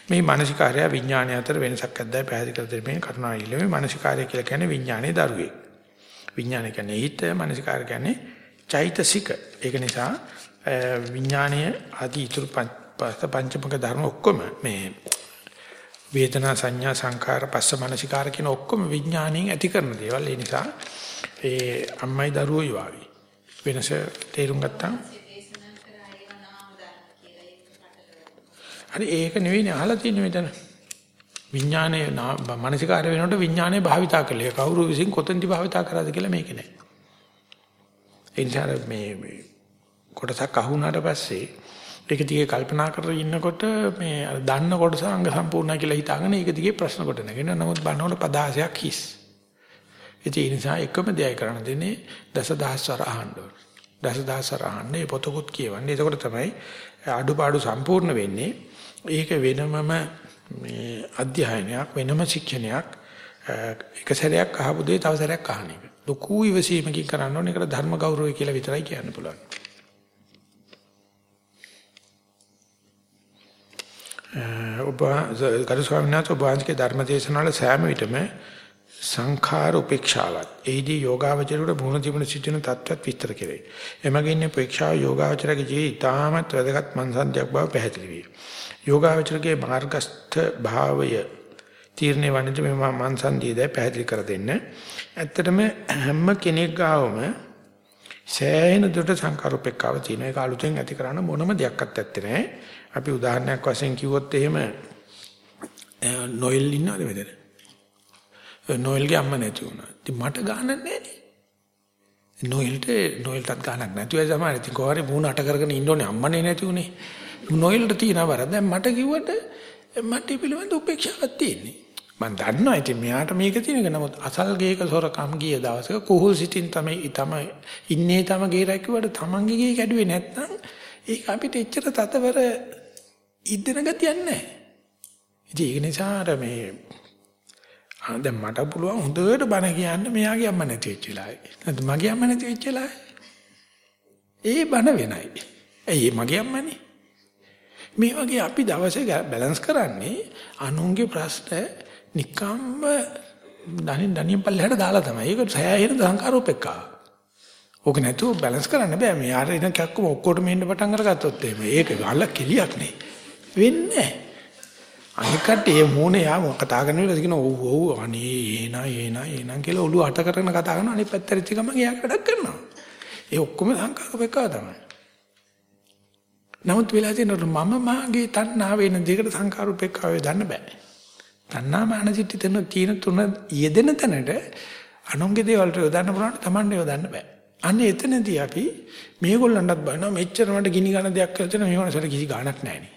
මේ මානසිකාරය විඥානය අතර වෙනසක් ඇද්දයි පැහැදිලි කර දෙන්නේ කරුණා ඉල්ලීමේ මානසිකාරය කියලා කියන්නේ විඥානයේ දරුවේ. විඥානය කියන්නේ හිත මානසිකාරය කියන්නේ චෛතසික. ඒක නිසා විඥානය ආදී ඉතුරු පංචමක ධර්ම ඔක්කොම මේ වේදනා සංඥා සංකාර පස්ස මානසිකාර කියන ඔක්කොම විඥාණයෙන් ඇති කරන දේවල්. ඒ නිසා ඒ අම්මයි දරුවෝයි වාගේ වෙනස තේරුම් ගත්තා හරි ඒක නෙවෙයිනේ අහලා තියෙන්නේ මෙතන. විඥානයේ මානසිකාර්ය වෙනකොට විඥානයේ භාවිතා කළේ කවුරු විසින් කොතෙන්දි භාවිතා කරාද කියලා මේක නෑ. ඒ නිසා මේ මේ කොටසක් අහුණාට පස්සේ ඒක දිගේ කල්පනා කරගෙන ඉන්නකොට මේ දන්න කොටස අංග සම්පූර්ණයි කියලා හිතාගෙන ඒක දිගේ ප්‍රශ්න කොට නැගෙන නමුත් බannවල පදාසයක් හිස්. ඒ නිසා එකම දෙයයි කරන්න දෙන්නේ දසදහස්වර අහන්න ඕන. දසදහස්වර අහන්නේ පොතකුත් කියවන්නේ. එතකොට තමයි අඩුපාඩු සම්පූර්ණ වෙන්නේ. ඒක වෙනමම මේ අධ්‍යයනයක් වෙනම ශික්ෂණයක් එක සැරයක් අහපු දේ තව සැරයක් අහන එක. ලොකු ඉවසීමකින් කරන්න ඕනේ. ඒකට ධර්ම ගෞරවය කියලා විතරයි කියන්න පුළුවන්. ඔබ ගරු ස්වාමීන් වහන්සේ ඔබ වහන්සේගේ ධර්ම දේශනාවල සෑම විටම සංඛාර උපේක්ෂාවත් එහිදී යෝගාවචරයට මුහුණ තිබුණ සිටින தත්වත් විස්තර කෙරේ. එමගින් උපේක්ෂාව යෝගාවචරගේ ජීවිතය තාමත් වැදගත් මනසන්තියක් බව පැහැදිලි වේ. යෝගාවචරගේ මාර්ගස්ථ භාවය තීරණය වන්නට මේ මන්සන්දියද පැහැදිලි කර දෙන්න. ඇත්තටම හැම කෙනෙක් ගාවම සෑහෙන දුරට සංකාරූපේක්කාව තියෙන එක අලුතෙන් ඇති කරන්න මොනම දෙයක්වත් ඇත්තේ නැහැ. අපි උදාහරණයක් වශයෙන් කිව්වොත් එහෙම නොයල් ඉන්නවද මෙතන? නොයල්ගේ අම්ම නැති වුණා. ඉතින් මට ගානක් නැහැ නොයල්ට නොයල්ටත් ගානක් නැතුව සමහර ඉතින් කොහරි මූණ අට කරගෙන ඉන්න ඕනේ අම්මනේ නැති උනේ. නොයල්ට තියෙන වර දැන් මට කිව්වට මට පිළිවෙඳ උපේක්ෂාවක් තියෙන්නේ. මම දන්නවා ඉතින් මෙයාට මේක තියෙනක නමුත් අසල් ගේක සොරකම් ගිය දවසක කුහුල් සිටින් තමයි තමයි ඉන්නේ තම ගේ රැක්කුවට තමන්ගේ ගේ කැඩුවේ නැත්නම් ඒක අපිට එච්චර තතවර ඉද්දෙන ගතියක් නැහැ. ඉතින් ඒක නිසා මේ දැන් මට පුළුවන් හොඳට බණ කියන්න මෙයාගේ අම්ම නැති වෙච්ච වෙලාවේ. නැත්නම් මගේ අම්ම නැති වෙච්ච වෙලාවේ. ඒ බණ වෙනයි. ඇයි මගේ අම්මනේ? මේ වගේ අපි දවසේ බැලන්ස් කරන්නේ අනුන්ගේ ප්‍රශ්න නිකම්ම දනින් දනින් පල්ලෙහාට දාලා තමයි. ඒක සෑහෙන සංකාරෝපෙක්කා. ඕක නැතුව බැලන්ස් කරන්න බෑ. මේ ආර එන කැක්කම ඔක්කොටම එන්න පටන් අරගත්තොත් එහෙම ඒක අල්ල කෙලියක් නේ. වෙන්නේ අනික කට්ටිය මොනේ යා කතා කරන වෙලාවට කියන ඔව් ඔව් අනේ ඒනා ඒනා ඒනා කියලා ඔළුව අට කරගෙන කතා කරනවා අනිත් පැත්තට ඉච්ච ගමන් එයා වැඩක් කරනවා. ඒ ඔක්කොම සංකාරෝපෙක්කා තමයි. නමුත් වෙලා තියෙනකොට මම මාගේ තණ්හාව වෙන දෙයකට සංකාරූපේක්ඛාවේ දන්න බෑ. තණ්හා මාන සිටි තන තීන තුන යෙදෙන තැනට අනුන්ගේ දේවල් වලට යොදන්න පුළුවන් තමන්ට යොදන්න බෑ. අන්න එතනදී අපි මේගොල්ලන්ටත් බලනවා මෙච්චර මට ගිනි ගන්න දෙයක් කියලා තියෙන මේ වනසට කිසි ගාණක් නැහැ නේ.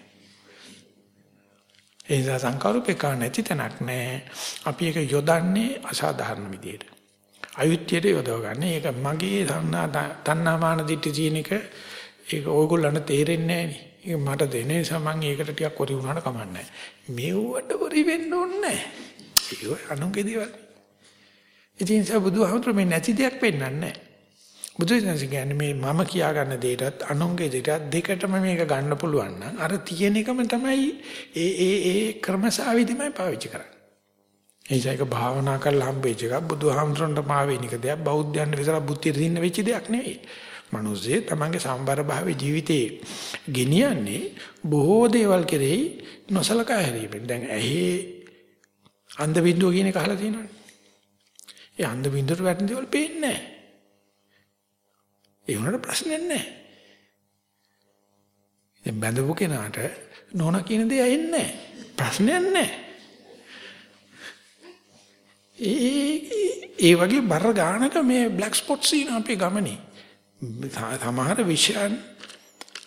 ඒ නිසා සංකාරූපේකා නැති තැනක් නැහැ. අපි ඒක යොදන්නේ අසාධාරණ විදියට. අයුක්තියට යොදව ගන්න. ඒක මගේ තණ්හාමාන දිට්ඨි තියෙන එක ඒක ඕගොල්ලන්ට තේරෙන්නේ නැහැ නේ. මට දෙන නිසා මම ඒකට ටිකක් කොරි වුණාට කමන්නේ නැහැ. මේවට කොරි වෙන්න ඕනේ නැහැ. ඒක අනුන්ගේ දේවල්. ඉතින් සබුදුහමතුරු මේ නැති දෙයක් පෙන්වන්නේ නැහැ. බුදුසසුන කියන්නේ මේ මම කියා ගන්න දෙයටත් අනුන්ගේ දෙයටත් දෙකටම මේක ගන්න පුළුවන් නම් අර තියෙන එකම තමයි ඒ ඒ ඒ ක්‍රමසාවිදිමයි පාවිච්චි කරන්නේ. ඒසයික භාවනා කරලා හම්බෙච්ච එකක් බුදුහාමුදුරන්ට මාවෙනික දෙයක් බෞද්ධයන්ට විතර බුද්ධිය දින්න වෙච්ච දෙයක් නෙවෙයි. මිනිස්සේ තමන්ගේ සම්බර භාවයේ ජීවිතේ ගෙනියන්නේ බොහෝ දේවල් කෙරෙහි නොසලකා හැරීමෙන්. දැන් ඇහි අන්ධ බින්දුව කියන එක අහලා තියෙනවනේ. ඒ අන්ධ බින්දුවට වැටෙන දේවල් පේන්නේ නැහැ. ඒ වුණාට ප්‍රශ්නයක් නැහැ. දැන් බඳපු කෙනාට නෝනා කියන දේ ඇහෙන්නේ නැහැ. ප්‍රශ්නයක් නැහැ. ඒ ඒ වගේ බර ගානක මේ බ්ලැක් ස්පොට්ස් ඉන අපේ ගමනේ. සමහර විෂයන්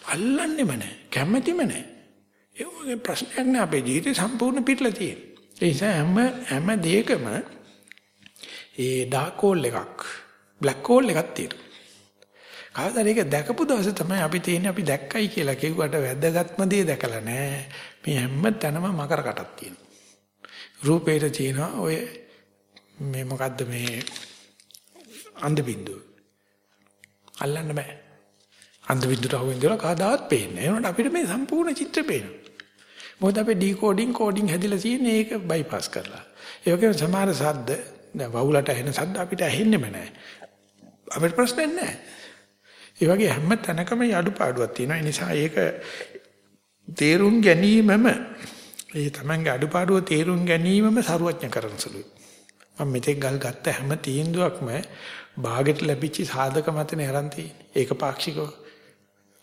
අල්ලන්නෙම නැහැ. කැමැතිම නැහැ. ඒ වගේ ප්‍රශ්නයක් නෑ අපේ ජීවිතේ සම්පූර්ණ පිටලා තියෙන. ඒ නිසා හැම හැම දෙයකම ඒ ඩාර්ක් හෝල් එකක් බ්ලැක් හෝල් එකක් තියෙනවා. කවදාද ඒක දැකපු දවසේ තමයි අපි තේන්නේ අපි දැක්කයි කියලා කිව්වට වැදගත්ම දේ දැකලා නෑ. මේ හැම තැනම මකර කටක් තියෙනවා. රූපේට තියෙනවා ඔය මේ මොකද්ද මේ අන්ධ බින්දුව. අල්ලන්න බෑ. අන්ධ බින්දුවට අහුවෙන් දලා කවදාවත් පේන්නේ නෑ. ඒනොට අපිට මේ සම්පූර්ණ චිත්‍රය පේනවා. මොකද අපි ඩිකෝඩින් කෝඩින් හැදිලා තියෙන්නේ ඒක බයිපාස් කරලා. ඒ වගේම සමහර සද්ද දැන් වවුලට ඇහෙන සද්ද අපිට ඇහෙන්නෙම නෑ. අපිට ප්‍රශ්නයක් නෑ. ඒ වගේ හැම තැනකම අඩුපාඩුවක් තියෙනවා. ඒ නිසා ඒක තේරුම් ගැනීමම ඒ තමන්ගේ අඩුපාඩුව තේරුම් ගැනීමම සරුවඥ කරන සුළුයි. මම මෙතෙක් ගල් ගත්ත හැම තීන්දුවක්ම භාගයට ලැබිච්ච සාධක මතනේ අරන් තියෙන්නේ. ඒක පාක්ෂිකව.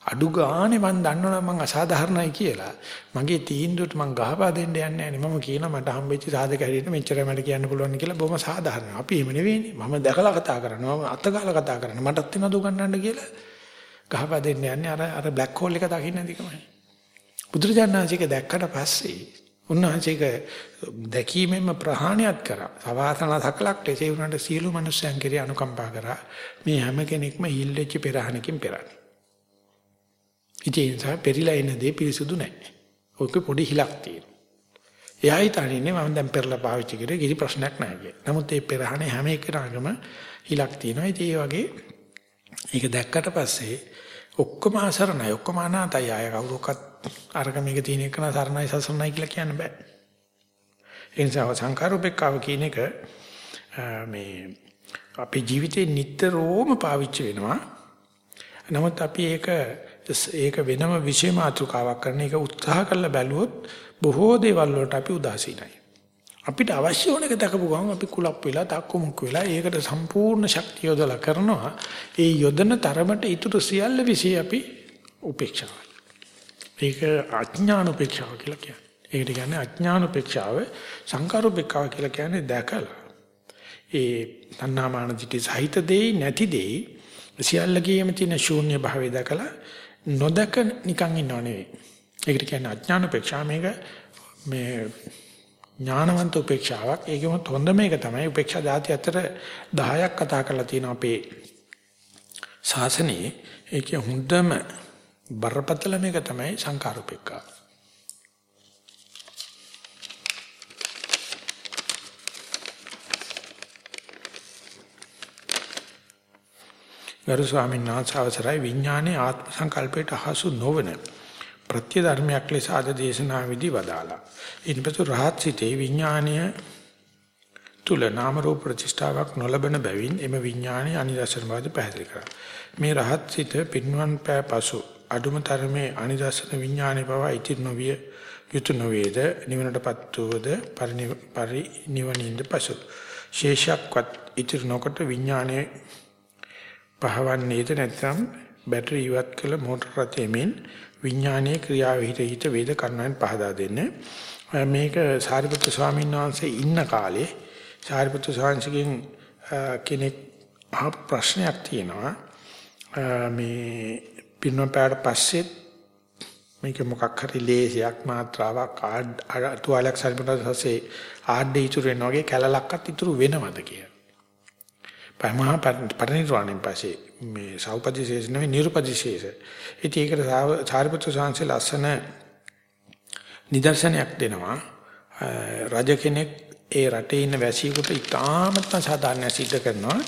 අඩු ගානේ මම දන්නවනම් මම අසාධාරණයි කියලා. මගේ තීන්දුවට මම ගහපා දෙන්න යන්නේ නැහැ මම කියනවා මට හම්බෙච්ච සාධක හැටියට මෙච්චරයි මට කියන්න පුළුවන් කියලා බොහොම සාධාරණයි. අපි එහෙම නෙවෙයිනේ. මම දැකලා කතා කරනවා. මම අතගාලා කතා කරනවා. මටත් වෙනවද උගන්නන්න කියලා. ගහපා දෙන්න යන්නේ අර අර බ්ලැක් හෝල් එක දකින්න නැතිකමයි. බුදුරජාණන්සේක දැක්කට පස්සේ උන්වහන්සේක දැකීමෙන්ම ප්‍රහාණයත් කරා. සවාසන සකලක් ලෙසේ උනට සියලු මිනිස්යන් කෙරේ අනුකම්පා කරා. මේ හැම කෙනෙක්ම හිල්ලෙච්ච පෙරහනකින් පෙරන්නේ. ඉතින් ඒ නිසා පෙරිලා ඉන්න දේ පිරිසුදු නැහැ. ඔක පොඩි හිලක් තියෙනවා. එයා හිතන්නේ මම දැන් පෙරලා පාවිච්චි කරේ කිසි ප්‍රශ්නයක් නැහැ කියලා. නමුත් මේ පෙරහනේ හැම එකනගම හිලක් තියෙනවා. ඉතින් ඒ වගේ ඒක දැක්කට පස්සේ ඔක්කොම අසරණයි ඔක්කොම අනාතයි ආය කවුරක්වත් අරක මේක තියෙන එක නා සරණයි සසරණයි කියලා කියන්න බෑ. ඒ නිසා සංකාරූපේක්ඛාව කියන එක මේ අපේ ජීවිතේ නිතරම පාවිච්චි වෙනවා. නමුත් අපි ඒක ඒක වෙනම විෂය මාතෘකාවක් කරන එක උත්සාහ කරලා බැලුවොත් බොහෝ දේවල් වලට අපි උදාසීනයි. අපිට අවශ්‍ය ඕන එක දකපු ගමන් අපි කුලප් වෙලා තක්කමුක් වෙලා ඒකට සම්පූර්ණ ශක්තිය යොදලා කරනවා. ඒ යොදන තරමට ඊටු සියල්ල විශ්ේ අපි උපේක්ෂාව. ඒක අඥාන උපේක්ෂාව කියලා කියන්නේ. ඒකට කියන්නේ අඥාන උපේක්ෂාව සංකාර උපේක්ෂාව කියලා කියන්නේ දැකලා. ඒ තණ්හාමාන දිටි සහිත දෙයි නැති දෙයි සියල්ලගේම තියෙන ශූන්‍ය භාවය දැකලා නොදක නිකන් ඉන්නව නෙවෙයි. ඒකට කියන්නේ අඥාන උපේක්ෂා මේක මේ ඥානවන්ත උපේක්ෂාවක්. ඒකෙම හොඳම එක තමයි උපේක්ෂා ධාති අතර 10ක් කතා කරලා තියෙන අපේ ශාසනයේ. ඒකේ හොඳම බරපතලම එක තමයි සංකාර ගරු ස්වාමීන් වහන්සේ අවසරයි විඥානයේ ආත්ම සංකල්පයට හසු නොවන ප්‍රත්‍ය ධර්මයක් ලෙස අද දේශනාවේදී වදාලා. ඉන්පසු රහත් සිතේ විඥානය තුල නාම රූප ප්‍රතිෂ්ඨාවක් නොලබන බැවින් එම විඥානයේ අනිදර්ශන බව පැහැදිලි කරා. මේ රහත් සිත පින්වන් පෑ පසු අදුම තරමේ අනිදර්ශන විඥානයේ බව ඉතිරි නොවිය යුතු නොවේද නිවනටපත් වූද පරිනිවනින්ද පසු ශේෂක්වත් ඉතිරි නොකොට විඥානයේ පහවන්නේද නැත්නම් බැටරි ඉවත් කළ මෝටර රථයෙන් විඥානයේ ක්‍රියාව හිත හිත වේද කරනවෙන් පහදා දෙන්නේ. මේක සාරිපුත්‍ර ස්වාමීන් වහන්සේ ඉන්න කාලේ සාරිපුත්‍ර ස්වාමීන්ගෙන් කෙනෙක් අහ ප්‍රශ්නයක් තියෙනවා. මේ පින්නපාඩ පස්සේ මේක මොකක් හරි ලේසියක් මාත්‍රාවක් තුවාලයක් සල්පනසසේ ආඩේ ඉතුරු වෙනවා වගේ කැලලක්වත් ඉතුරු වෙනවද කියලා. පමහා පරිණිරවාණයෙන් පස්සේ මේ සෞපදිශේෂ නෙවෙයි නිර්පදිශේෂ. ඉතින් ඒකට සාරිපුත්‍ර සාංශේ ලස්සන නිදර්ශනයක් දෙනවා. රජ කෙනෙක් ඒ රටේ ඉන්න වැසියෙකුට ඉතාමත් සාධාරණ සිද්ධ කරනවා.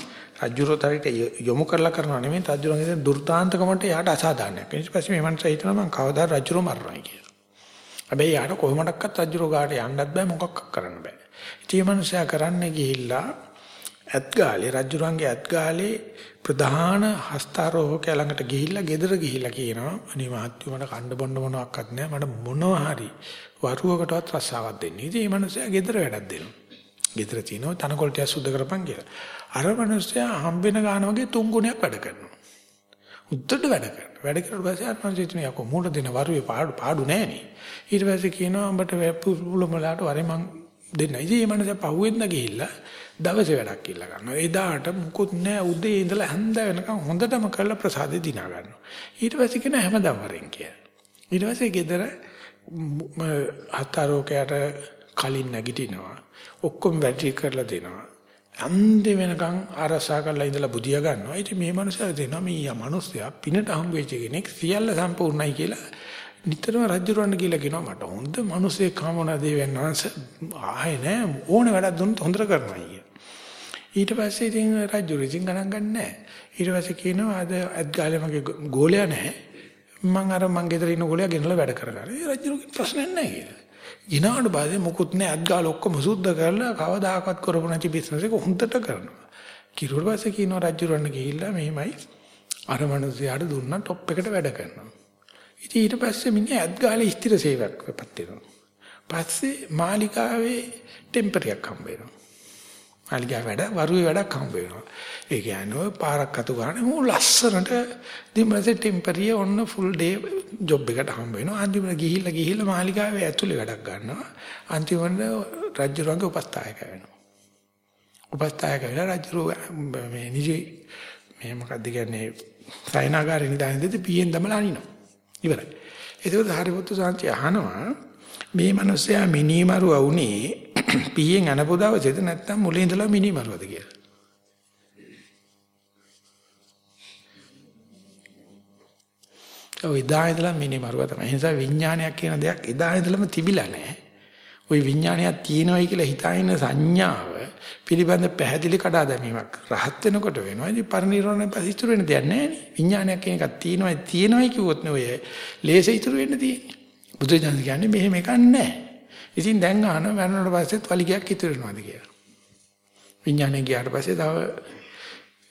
රජුරතරට යොමු කරලා කරනවා නෙමෙයි රජුරන්ගේ දුර්තාන්තකමට යාට අසාධාරණයක්. ඊට පස්සේ මේ මනස හිතනවා මම කවදා රජුරෝ මරනවා කියලා. හැබැයි යාට කොහොමඩක්වත් රජුරෝ ගාට යන්නත් බෑ මොකක් කරන්න බෑ. ඉතින් මේ මනුස්සයා කරන්නේ ගිහිල්ලා ඇත්ගාලේ රජුරන්ගේ ඇත්ගාලේ ප්‍රධාන හස්තාරෝහක ළඟට ගිහිල්ලා ගෙදර ගිහිල්ලා කියනවා අනේ මහත්තුව මට කන්න බොන්න මොනවත් නැහැ මට මොනවා හරි වරුවකටවත් රස්සාවක් දෙන්න. ඉතින් මේ මනුස්සයා ගෙදර වැඩක් දෙනවා. ගෙදර තිනෝ තනකොළටිය සුද්ධ කරපන් කියලා. අර මනුස්සයා හම්බෙන ගාන වගේ තුන් ගුණයක් වැඩ කරනවා. උද්දට වැඩ කරනවා. වැඩ කරලා පස්සේ අර මනුස්සයා කියන යකෝ මූණ දෙන වරුවේ පාඩු පාඩු නෑනේ. ඊට පස්සේ කියනවා උඹට පුලුමලාට වරේ මං දෙන්න. ඉතින් මේ මනුස්සයා පහුවෙන්ද ගිහිල්ලා දවසේ වැඩක් කියලා ගන්නවා. එදාට මුකුත් නෑ උදේ ඉඳලා හැන්ද වෙනකන් හොඳටම කරලා ප්‍රසාදේ දිනා ගන්නවා. ඊට පස්සේ කියන හැමදාම වරෙන් කියලා. ඊට පස්සේ ගෙදර හතරෝකයට කලින් නැගිටිනවා. ඔක්කොම වැඩි කරලා දෙනවා. අන්ති වෙනකන් අරසා කරලා ඉඳලා බුදියා ගන්නවා. ඉතින් මේ මනුස්සයා දෙනවා මේ මනුස්සයා පිනට හම් වෙච්ච කෙනෙක් සියල්ල සම්පූර්ණයි කියලා නිතරම රජුරවන්න කියලා කියනවා මට හොඳ මිනිසෙක් හමුණා දෙවියන් වහන්සේ ආයේ නෑ ඕන වැඩක් දුන්නොත් හොඳට කරනවා කිය. ඊට පස්සේ ඉතින් රජු ඉතින් ගණන් ගන්න නෑ. ඊට පස්සේ කියනවා අද ඇත්ගාලේ මගේ ගෝලයා නැහැ. මං අර මං ගෙදර ඉන්න ගෝලයා ගෙනලා වැඩ කරගන්න. ඒ රජුගේ ප්‍රශ්නයක් නෑ කියලා. ඊනාට බාදේ මොකුත් නෑ ඇත්ගාල ඔක්කොම සුද්ධ කරලා කවදාකවත් කරපු නැති බිස්නස් එක හොඳට කරනවා. කිරුවට පස්සේ කියනවා රජුරන්න ගිහිල්ලා මෙහෙමයි අර මිනිස්යාට දුන්නා টොප් එකට වැඩ කරනවා. ඉතින් ඊට පස්සේ මිනිහා ඇත්ගාලේ ස්ථිර සේවයක් වෙපත් වෙනවා. පස්සේ මාලිකාවේ ටෙම්පරයක් හම්බ වෙනවා. මාලිගා වැඩ වරුවේ වැඩක් හම්බ වෙනවා. ඒ කියන්නේ ඔය පාරක් අතු ගන්න මෝ ලස්සනට දිමසේ ටෙම්පරිය ඔන්න ෆුල් ඩේ ජොබ් එකට හම්බ වෙනවා. අන්තිමට ගිහිල්ලා ගිහිල්ලා මාලිගාවේ ඇතුලේ වැඩක් ගන්නවා. අන්තිමට රජුරංගේ උපස්ථායක වෙනවා. උපස්ථායක වෙලා රජු මේ නිජි මේ මොකක්ද කියන්නේ සයනාගාරේ නිදාගෙන පියෙන් දමලා අනිනවා. ඉවරයි. ඒකෝද හරිපුත්තු සාන්ති අහනවා මේ මිනිස්සයා මිනිමරුව වුණේ <clears throat> පීයෙන් අනපු දවසේද නැත්නම් මුලින් ඉඳලා මිනිමරුවද කියලා. ඔය එදා ඉඳලා මිනිමරුව තමයි. ඒ නිසා විඥානයක් කියන දෙයක් එදා ඉඳලම තිබිලා නැහැ. ওই විඥානයක් තියෙනවයි කියලා හිතාගෙන සංඥාව පිළිබඳ පැහැදිලි කඩා දැමීමක් රහත් වෙනකොට වෙනවා. ඉතින් පරිණිරෝණය පස්සේ වෙන දෙයක් නැහැ නේ. විඥානයක් කියන එකක් තියෙනවා තියෙනවයි කිව්වොත් නේ ඔය ලේස ඉතුරු වෙන්න තියෙන්නේ. බුදුජානක කියන්නේ මෙහෙම එකක් නැහැ. ඉතින් දැන් අහන මරණයට පස්සෙත් වලිගයක් ඉතුරු වෙනවාද කියලා. විඥානය ගියාට පස්සේ තව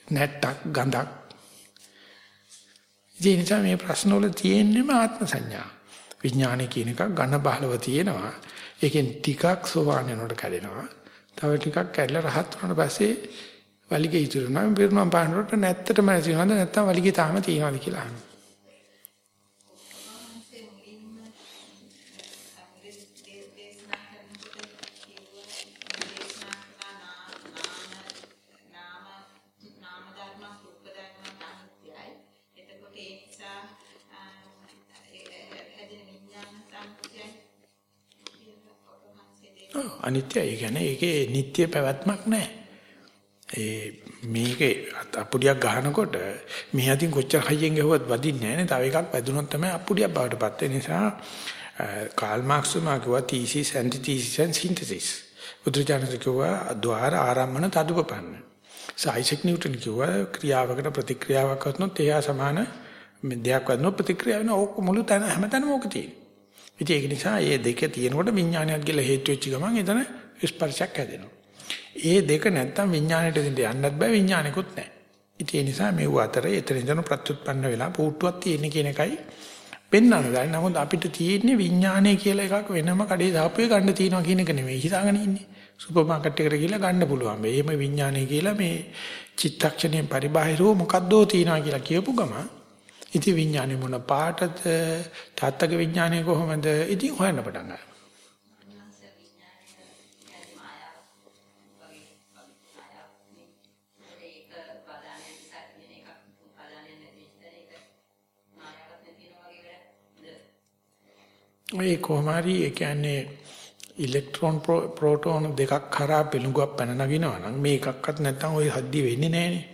නැට්ටක් ගඳක්. ඉතින් නිසා මේ ප්‍රශ්න වල තියෙන්නේම ආත්ම සංඥා. විඥානය කියන එක ඝන බහලව තියෙනවා. ඒකෙන් ටිකක් සෝවාන් වෙනකොට කැඩෙනවා. තව ටිකක් කැඩලා රහත් වුණාට පස්සේ වලිගේ ඉතුරු වෙනවා. පිරුණම් පානකට නැත්තටම නැතිවද නැත්තම් වලිගේ තාම තියෙනවද කියලා අහනවා. අනිත්‍යයි. ඒ කියන්නේ ඒකේ නිට්ටය පැවැත්මක් නැහැ. ඒ මේකේ අපුඩියක් ගහනකොට මේ අතින් කොච්චර හයියෙන් ගහුවත් වදින්නේ නැහැ නේ. තව එකක් වැදුනොත් තමයි අපුඩියක් බවට පත් වෙන්නේ. නිසා කාල් මාක්ස් මාකුවා thesis antithesis and synthesis. බුදුචානන්ද කිව්වා ద్వාර ආරම්මන තදුපපන්න. සයිසෙක් නිව්ටන් කිව්වා ක්‍රියාවකට ප්‍රතික්‍රියාවක් කරනොත් එයා සමාන දෙයක් වදිනොත් ප්‍රතික්‍රියාව වෙන ඕක මුළු තැන හැමතැනම ඕක තියෙනවා. ඉතින් ඒක නිසා මේ දෙක තියෙනකොට විඥානයක් කියලා හේතු වෙච්ච ගමන් එතන ස්පර්ශයක් හැදෙනවා. ඒ දෙක නැත්තම් විඥාණයට දෙන්න යන්නත් බෑ විඥානිකුත් නැහැ. ඉතින් ඒ නිසා මේව අතර එතනින්දන ප්‍රත්‍යুৎපන්න වෙලා පුට්ටුවක් තියෙන කියන එකයි පෙන්වන්න දැන් නමුත් අපිට තියෙන්නේ විඥානය කියලා එකක් වෙනම කඩේ දාපුවේ ගන්න තියනවා කියන එක නෙමෙයි හිතාගෙන ඉන්නේ. සුපර් මාකට් එකට ගිහලා ගන්න පුළුවන්. මේම විඥානය කියලා මේ චිත්තක්ෂණයෙන් පරිබාහිරව මොකද්දෝ තියනවා කියලා කියපු ගමන් ඉතින් විඥානේ මොන පාටද? තාත්තගේ විඥානේ කොහොමද? ඉතින් හොයන්න පටන් ගන්නවා. ඒ කොහොම හරි ඒ කියන්නේ ඉලෙක්ට්‍රෝන ප්‍රෝටෝන දෙකක් කරා පෙළුඟක් පැන නගිනවා නම් මේ එකක්වත් නැත්තම් ওই හද්දි වෙන්නේ නැහනේ.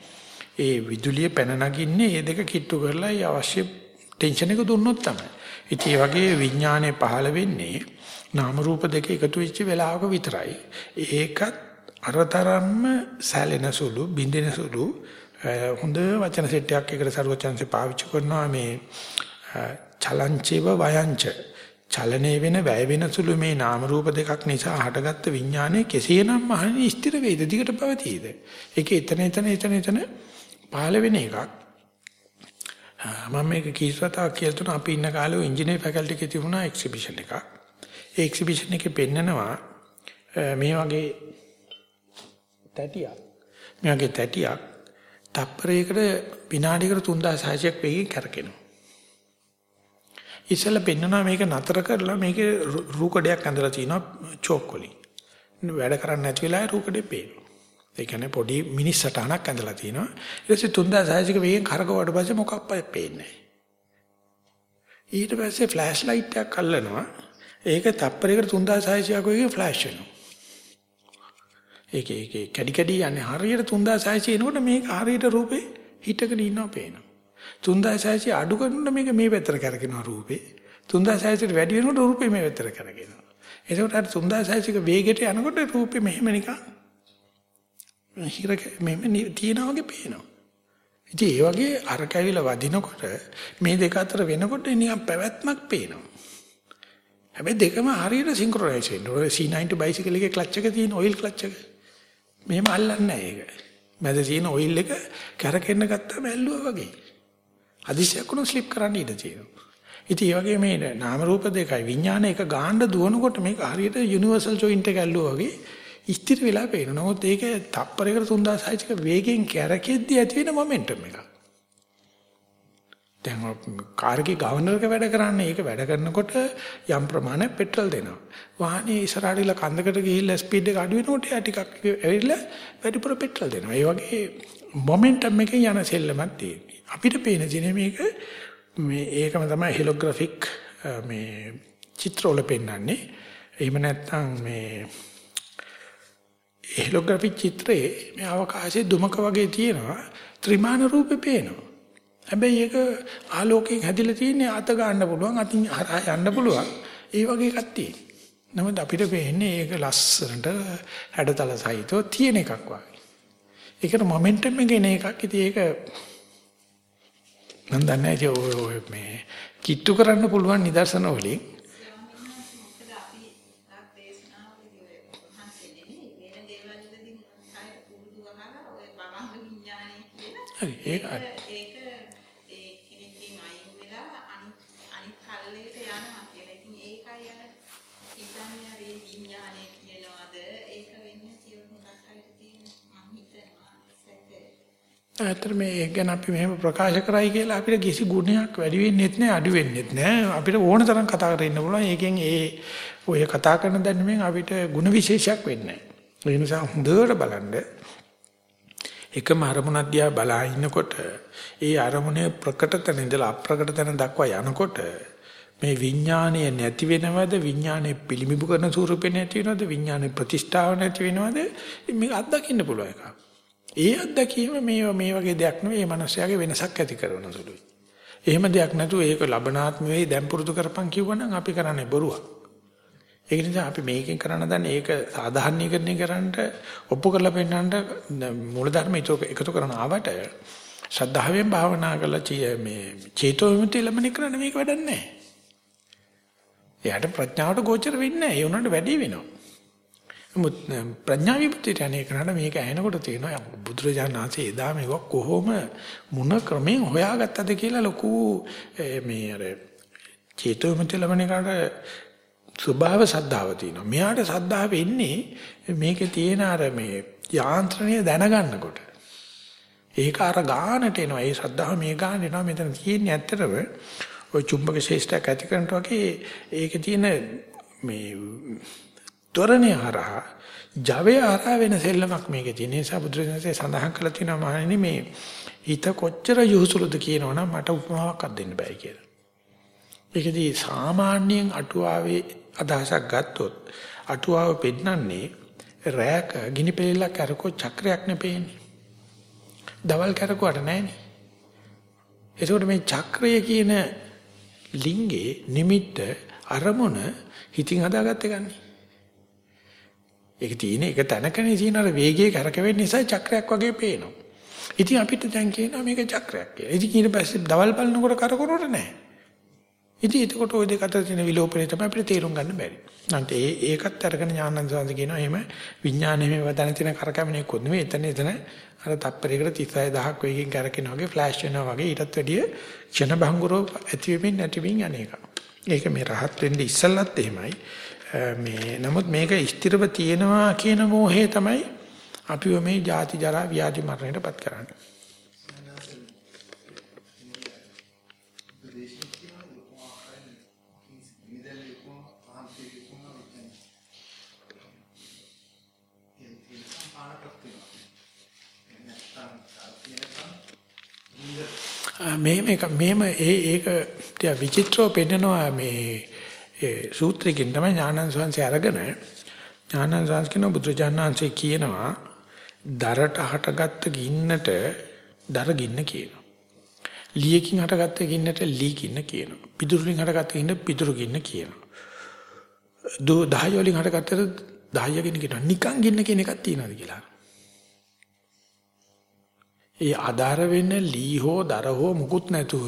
ඒ විදුලිය පැන නගින්නේ මේ දෙක කිට්ටු කරලා ඒ අවශ්‍ය ටෙන්ෂන් එක දුන්නොත් තමයි. ඉතින් ඒ වගේ විඥානය පහළ වෙන්නේ නාම රූප දෙක එකතු වෙච්ච වෙලාවක විතරයි. ඒකත් අරතරම්ම සැලෙන සුළු බින්දෙන සුළු හොඳ වචන සෙට් එකක් එකට සරුවචන්සේ පාවිච්චි කරනවා මේ චලංචේව වයංච චලනයේ වෙන වැය වෙන සුළු මේ නාම රූප දෙකක් නිසා හටගත්ත විඥානය කෙසේනම් මහණනි ස්ථිර වේද දිගට පවතීද ඒක එතන එතන එතන එතන පහළ වෙන එකක් මම මේක කීසතාවක් කියලා තුන අපි ඉන්න කාලේ ඉංජිනේර ෆැකල්ටි එකේ තිබුණා එක්සිබිෂන් එකක් ඒ එක්සිබිෂන් එකේ පෙන්නනවා මේ වගේ තැටියක් මේ වගේ තැටියක් තප්පරයකට විනාඩියකට 3600ක් වේගෙන් කරකිනවා ඉස්සෙල්ලා පෙන්නනවා මේක නතර කරලා මේකේ රූකඩයක් ඇඳලා තිනවා චෝක් වලින්. වැඩ කරන්නේ නැති වෙලාවේ රූකඩේ පේනවා. ඒ කියන්නේ පොඩි මිනිස් සටහනක් ඇඳලා තිනවා. ඊට පස්සේ 3600ක වේගෙන් කරකවුවට පස්සේ මොකක්වත් පේන්නේ ඊට පස්සේ ෆ්ලෑෂ් ලයිට් එකක් අල්ලනවා. ඒක තප්පරයකට 3600ක වේගෙන් ෆ්ලෑෂ් වෙනවා. ඒක ඒකේ කැඩි කැඩි යන්නේ හරියට 3600 එනකොට මේක හරියට රූපේ හිටගෙන ඉන්නවා පේනවා. 3600 අඩු කරනකොට මේක මේ පැත්තට කරකිනවා රූපේ. 3600ට වැඩි වෙනකොට රූපේ මේ පැත්තට කරකිනවා. එතකොට අර 3600ක වේගයට යනකොට රූපේ මෙහෙම නිකන් හිර මෙහෙම තියනා වගේ පේනවා. ඉතින් ඒ වගේ අර කැවිල වදිනකොට මේ දෙක අතර වෙනකොට නිකන් පැවැත්මක් පේනවා. හැබැයි දෙකම හරියට සින්ක්‍රොනයිස් වෙන්න ඕනේ. C90 බයිසිකල් එකේ ක්ලච් එක තියෙන ඔයිල් ක්ලච් එක. මෙහෙම අල්ලන්නේ නැහැ ඒක. මැද තියෙන ඔයිල් එක කැරකෙන්න ගත්තාම ඇල්ලුවා වගේ. අදිසියක් උනොත් ස්ලිප් කරන්න ඉඩ තියෙනවා. ඉතින් ඒ වගේ මේ නාම රූප දෙකයි විඥාන එක ගාන්න දුවනකොට මේක හරියට යුනිවර්සල් ජොයින්ට් එක ඇල්ලුවා වගේ ස්ථිර වෙලා පේනවා. නමුත් ඒක තප්පරයකට 3600ක වේගෙන් කැරකෙද්දි ඇති වෙන මොමන්ටම් එකක්. දැන් කාර් එකේ ගවර්නර් එක වැඩ කරන්නේ ඒක වැඩ කරනකොට යම් ප්‍රමාණයක් පෙට්‍රල් දෙනවා. වාහනේ ඉස්සරහට ඉල කන්දකට ගිහිල්ලා ස්පීඩ් එක අඩු වෙනකොට එයා ටිකක් ඇවිල්ලා වැඩිපුර පෙට්‍රල් දෙනවා. ඒ වගේ මොමන්ටම් එකේ යන සෙල්ලමක් තියෙනවා. අපිට පේන දේ මේක මේ ඒකම තමයි හෙලෝග්‍රැෆික් මේ චිත්‍රවල පෙන්වන්නේ. එහෙම නැත්නම් මේ හෙලෝග්‍රැෆික් චිත්‍රයේ මේ අවකාශයේ දුමක වගේ තියෙනවා ත්‍රිමාන රූපේ පේනවා. හැබැයි ඒක ආලෝකයෙන් හැදිලා තියෙන්නේ අත ගන්න පුළුවන් අතින් හරහා යන්න පුළුවන්. ඒ වගේ එකක් තියෙනවා. නමුත් අපිට පේන්නේ ඒක ලස්සනට හැඩතල සහිතව තියෙන එකක් වගේ. ඒකට මොමන්ටම් එක එන එකක්. ඉතින් ඒක මම දන්නේ ඔය මේ කිට්ටු කරන්න පුළුවන් නිදර්ශන වලින් හරි ඒක ඒක ඒ කෙනෙක්ගෙන් අයින් වෙලා අනිත් අනිත් කල්ලේට යනවා කියලා. ඉතින් ඒකයි අර හිතන්නේ අර විඥානය කියනවාද ඒක වෙන්නේ කියලා හොඟක් අයිති තියෙන මම හිතනවා සැකේ. ඇත්තට මේ ගැන අපි මෙහෙම ප්‍රකාශ කරයි කියලා අපිට කිසි ගුණයක් වැඩි වෙන්නේත් නැහැ අඩු වෙන්නේත් නැහැ අපිට ඕන තරම් කතා කරගෙන ඉන්න පුළුවන්. ඒකෙන් ඒ ඔය කතා කරන දැනුමෙන් අපිට ಗುಣ විශේෂයක් වෙන්නේ නැහැ ඒ නිසා හොඳට බලන්න එකම අරමුණක් දිහා බලා ඉන්නකොට ඒ අරමුණේ ප්‍රකට තැන ඉඳලා අප්‍රකට තැන දක්වා යනකොට මේ විඥානය නැති වෙනවද විඥානය පිළිඹු කරන ස්වරූපේ නැති වෙනවද විඥානයේ ප්‍රතිෂ්ඨාව නැති වෙනවද මේක අත්දකින්න පුළුවන් එකක් ඒ අත්දැකීම මේ මේ වගේ දෙයක් නෙවෙයි මේ මනුස්සයාගේ වෙනසක් ඇති කරන සුළුයි. එහෙම දෙයක් නැතුව ඒක ලබනාත්ම වෙයි දැන් පුරුදු කරපන් කිව්වනම් අපි කරන්නේ බොරුවක්. ඒක නිසා අපි මේකෙන් කරන්න දන්නේ ඒක සාධාරණීකරණය කරන්න ඔප්පු කරලා පෙන්නන්න මූලධර්ම එකතු කරන ආවට ශ්‍රද්ධාවෙන් භාවනා කරලා මේ චේතෝ විමුක්තිය ලැබෙන කරන්න මේක වැඩක් නැහැ. එයාට ප්‍රඥාවට ගෝචර වෙන්නේ නැහැ. ඒ උනට වැඩි වෙනවා. නමුත් ප්‍රඥා විපත්‍යට අනේ කරණ මේක ඇහෙනකොට තේනවා බුදුරජාණන් වහන්සේ එදා මේක කොහොම මොන ක්‍රමෙන් හොයාගත්තද කියලා ලොකු මේ අර චේතෝමති ලබනේකට ස්වභාව සද්ධාව තියෙනවා. මෙයාට සද්ධාව එන්නේ මේකේ තියෙන අර මේ යාන්ත්‍රණය දැනගන්නකොට. ඒක අර ගානට එනවා. ඒ සද්ධාව මේ ගානට එනවා. මෙතන තියෙන්නේ ඇත්තටම ওই චුම්බක ශේෂ්ඨයක් ඇති කරනට වගේ ඒකේ තියෙන මේ ත්වරණය හරහා ජවය හරහා වෙන සෙල්ලමක් මේකේ තියෙන නිසා බුදුරජාණන්සේ සඳහන් කළා තියෙනවා මහණෙනි මේ හිත කොච්චර යොහුසුලුද කියනවනම් මට උපමාවක් දෙන්න බෑ කියලා. ඒකදී සාමාන්‍යයෙන් අටුවාවේ අදහසක් ගත්තොත් අටුවාව පෙන්නන්නේ රෑක ගිනි පෙලෙල්ලක් කරකෝ චක්‍රයක් නෙපෙන්නේ. දවල් කරකුවට නැහැනේ. ඒකෝට මේ චක්‍රය කියන ලිංගේ නිමිත්ත අරමුණ හිතින් හදාගත්තේ ගන්නේ. ඒක තියෙන එක තැනකනේ තියෙන අර වේගයේ කරකවෙන්න නිසා චක්‍රයක් වගේ පේනවා. ඉතින් අපිට දැන් කියනවා මේක චක්‍රයක් කියලා. ඉතින් ඊට පස්සේ දවල් බලනකොට කරකවනකොට නැහැ. ඉතින් එතකොට ওই දෙක අතර තියෙන විලෝපනේ තමයි අපිට තේරුම් ගන්න බැරි. නැන්ට ඒ ඒකත් අරගෙන ඥානන්ද සාන්ත කියනවා එහෙම විඥානයේ මේ වදන තියෙන කරකැවෙන්නේ නෙවෙයි. එතන එතන අර තප්පරයකට 36000ක් වේගෙන් කරකිනා වගේ ෆ්ලෑෂ් වෙනවා වගේ ඊටත් වැඩිය ක්ෂණ භංගුරෝ ඇති වෙමින් නැති වෙමින් අනේක. ඒක මේ රහත් වෙන්නේ ඉස්සල්ලත් එහෙමයි. මේ නමුත් මේක ස්ථිරව තියෙනවා කියන මොහේ තමයි අපිව මේ ජාති ජරා ව්‍යාධි මරණයටපත් කරන්නේ. මේ මේක මේම ඒ ඒක තියා විචිත්‍රව පෙන්නනවා මේ ඒ සූත්‍රයෙන් තමයි ඥානං සංසය අරගෙන ඥානං සංස කියන බුදුජානනාංශය කියනවා දරට හටගත්ත ගින්නට දර ගින්න කියනවා. ලීයකින් හටගත්ත ගින්නට ලී ගින්න කියනවා. පිදුරුලින් හටගත්ත ගින්න පිදුරු ගින්න කියනවා. දු 10 වලින් හටගත්තට 10 ගින්න කියනවා. නිකන් ගින්න කියන එකක් තියෙනවද කියලා. ඒ ආධාර වෙන ලී හෝ දර හෝ මුකුත් නැතුව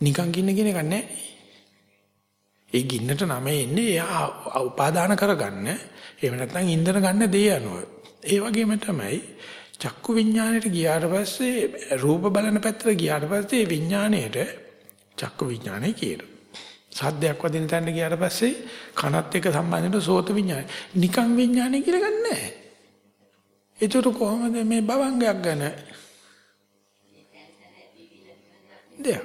නිකන් ගින්න කියන එකක් නැහැ. ඒ ගින්නට නම එන්නේ එයා උපාදාන කරගන්න. එහෙම නැත්නම් ඉන්ධන ගන්න දේ යනවා. ඒ වගේම තමයි චක්කු විඥාණයට ගියාට පස්සේ රූප බලන පැත්තට ගියාට පස්සේ විඥාණයට චක්කු විඥාණය කියනවා. සද්දයක් වදින තැනට ගියාට පස්සේ කනත් එක්ක සම්බන්ධ වෙන සෝත විඥානය. නිකං විඥානය කියලා ගන්න නැහැ. ඒතර කොහොමද මේ භවංගයක් ගැන? දෙයක්.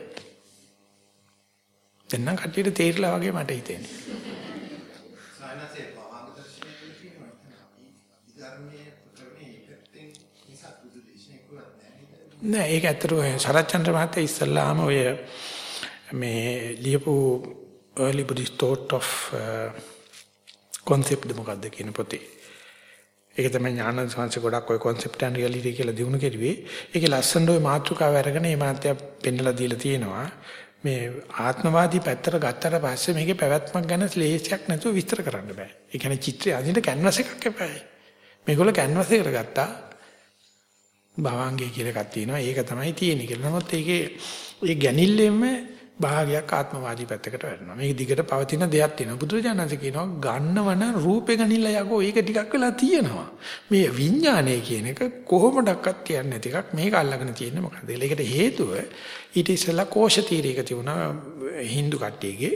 දැන් නම් කට්ටියට තේරිලා වගේ මට හිතෙන්නේ. සායනසේ භවංග දර්ශනය කියනවා ධර්මයේ ප්‍රකරණේ එකෙන් නිසා බුදු දේශනේ කරන්නේ නෑ ඒක ඇත්තටම සරච්චන්ද්‍ර මහත්තයා ඉස්සල්ලාම ඔය මේ ලියපු early buddhist thought of uh, concept මොකද්ද කියන පොතේ ඒක තමයි ඥාන සංස්කෘත ගොඩක් ওই concept and reality කියලා දිනු කෙරුවේ. ඒකේ ලස්සනට ওই මාතෘකාව අරගෙන මේ මාත්‍ය පෙන්නලා දීලා තියෙනවා. මේ ආත්මවාදී පැත්තට ගත්තට පස්සේ මේකේ පැවැත්මක් ගැන ශ්ලේෂයක් නැතුව විස්තර කරන්න බෑ. ඒ කියන්නේ චිත්‍රය අදින්න කැන්වස් එකක් එපායි. මේගොල්ලෝ කැන්වස් එකට ගත්තා. භවංගේ කියලා එකක් තියෙනවා. ඒක තමයි තියෙන්නේ කියලා. නමුත් ඒකේ ඒ ගැනිල්ලෙම භාගයක් ආත්මවාදී පැත්තකට වැටෙනවා. මේක දිගට පවතින දෙයක් තියෙනවා. බුදුරජාණන්සේ කියනවා ගන්නවන රූපේ ගනිලා යකෝ ඒක ටිකක් වෙලා තියෙනවා. මේ විඥානය කියන එක කොහොමඩක්වත් කියන්නේ නැති එකක්. මේක අල්ලගෙන තියෙන්නේ මොකද? ඒකට හේතුව ඊට ඉස්සෙල්ලා කෝෂ තීරයක තිබුණා Hindu කට්ටියගේ.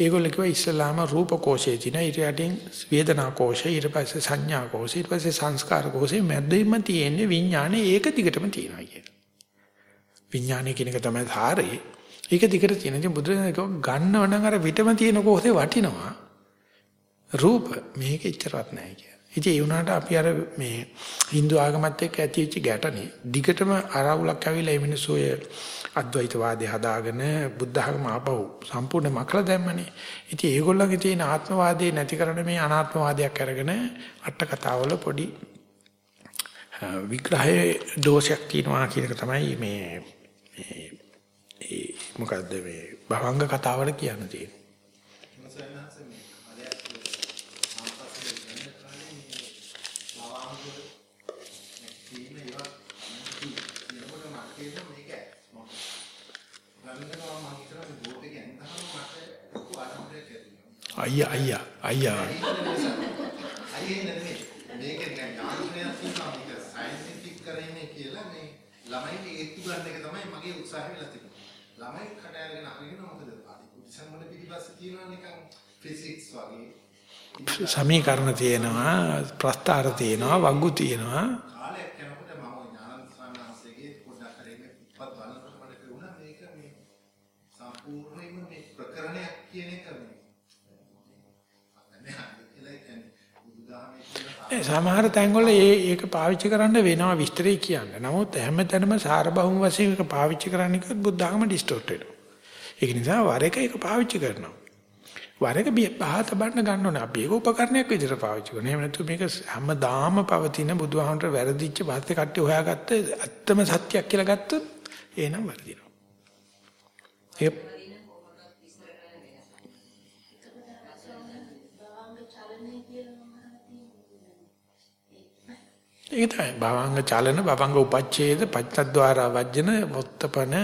ඒගොල්ලෝ කිව්වා ඉස්සෙල්ලාම රූප කෝෂයේ තියෙන ඊට යටින් වේදනා කෝෂය ඊට පස්සේ සංඥා කෝෂය ඊට පස්සේ සංස්කාර කෝෂය මැදින්ම තියෙන්නේ විඥානේ ඒක දිගටම තියෙනවා කියලා. විඥානය කියන එක තමයි ධාරේ ඒක දිගට තියෙන. ඉතින් බුදුරජාණන් කිව්වා ගන්නව නම් අර විතම තියෙන කොහොසේ වටිනවා. රූප මේක ඉච්චරවත් නැහැ කියලා. ඉතින් ඒ වුණාට අපි අර මේ Hindu ආගමත් එක්ක ඇතිවෙච්ච ගැටනේ දිගටම අරවුලක් ඇවිල්ලා මේ මිනිස්සු ඔය අද්වෛතවාදී හදාගෙන බුද්ධ ආගම ආපහු සම්පූර්ණ මකලා දැම්මනේ. ඉතින් ඒගොල්ලන්ගේ තියෙන ආත්මවාදී නැති කරන මේ අනාත්මවාදයක් අරගෙන අට කතාවල පොඩි විග්‍රහයේ දෝෂයක් තියෙනවා කියන එක තමයි මේ මේ ඒ මොකද්ද මේ භවංග කතාවල කියන්න තියෙන්නේ. අයියා අයියා අයියා අයියා නෙමෙයි මේක නිකන් ඥානයක් තියෙනවා මේක සයන්ටිෆික් කරන්නේ කියලා මේ ළමයින්ට ඒත්තු ගන්න එක තමයි මගේ උත්සාහය වෙලා තිබුණේ ළමයි කට අරගෙන අරගෙන මොකද අද බුද්ධසම් වල පිටිපස්ස තියෙනවා නිකන් ෆිසික්ස් වගේ. සමීකරණ තියෙනවා ප්‍රස්තාර තියෙනවා වග්ගු තියෙනවා කාලයක් යනකොට මම ඥානන්ත ස්වාමීන්සේගේ පොඩ්ඩක් කරගෙන ඉපත් බලනකොට මට කියුණා මේක මේ සම්පූර්ණයෙන්ම මේ ප්‍රකරණයක් කියන එක මේ සමහර තැන්වල ඒ ඒක පාවිච්චි කරන්න වෙනවා විස්තරي කියන්න. නමුත් හැමතැනම සාරබහුම වශයෙන් ඒක පාවිච්චි කරන්න කිව්වොත් බුද්ධ ආගම ඩිස්ටෝට් වෙනවා. ඒක නිසා වර එක ඒක පාවිච්චි කරනවා. වර එක බහත බන්න ගන්න ඕනේ. අපි ඒක උපකරණයක් විදිහට පාවිච්චි කරනවා. එහෙම නැත්නම් මේක හැමදාම පවතින බුදුහාමර වැරදිච්ච පස්සේ කට්ටිය හොයාගත්ත ඇත්තම සත්‍යයක් කියලා ගත්තොත් එහෙනම් වර්ධිනවා. ඒක ඒක තමයි භවංග චලන භවංග උපච්ඡේද පච්චද්වාරා වජ්ජන වොත්තපන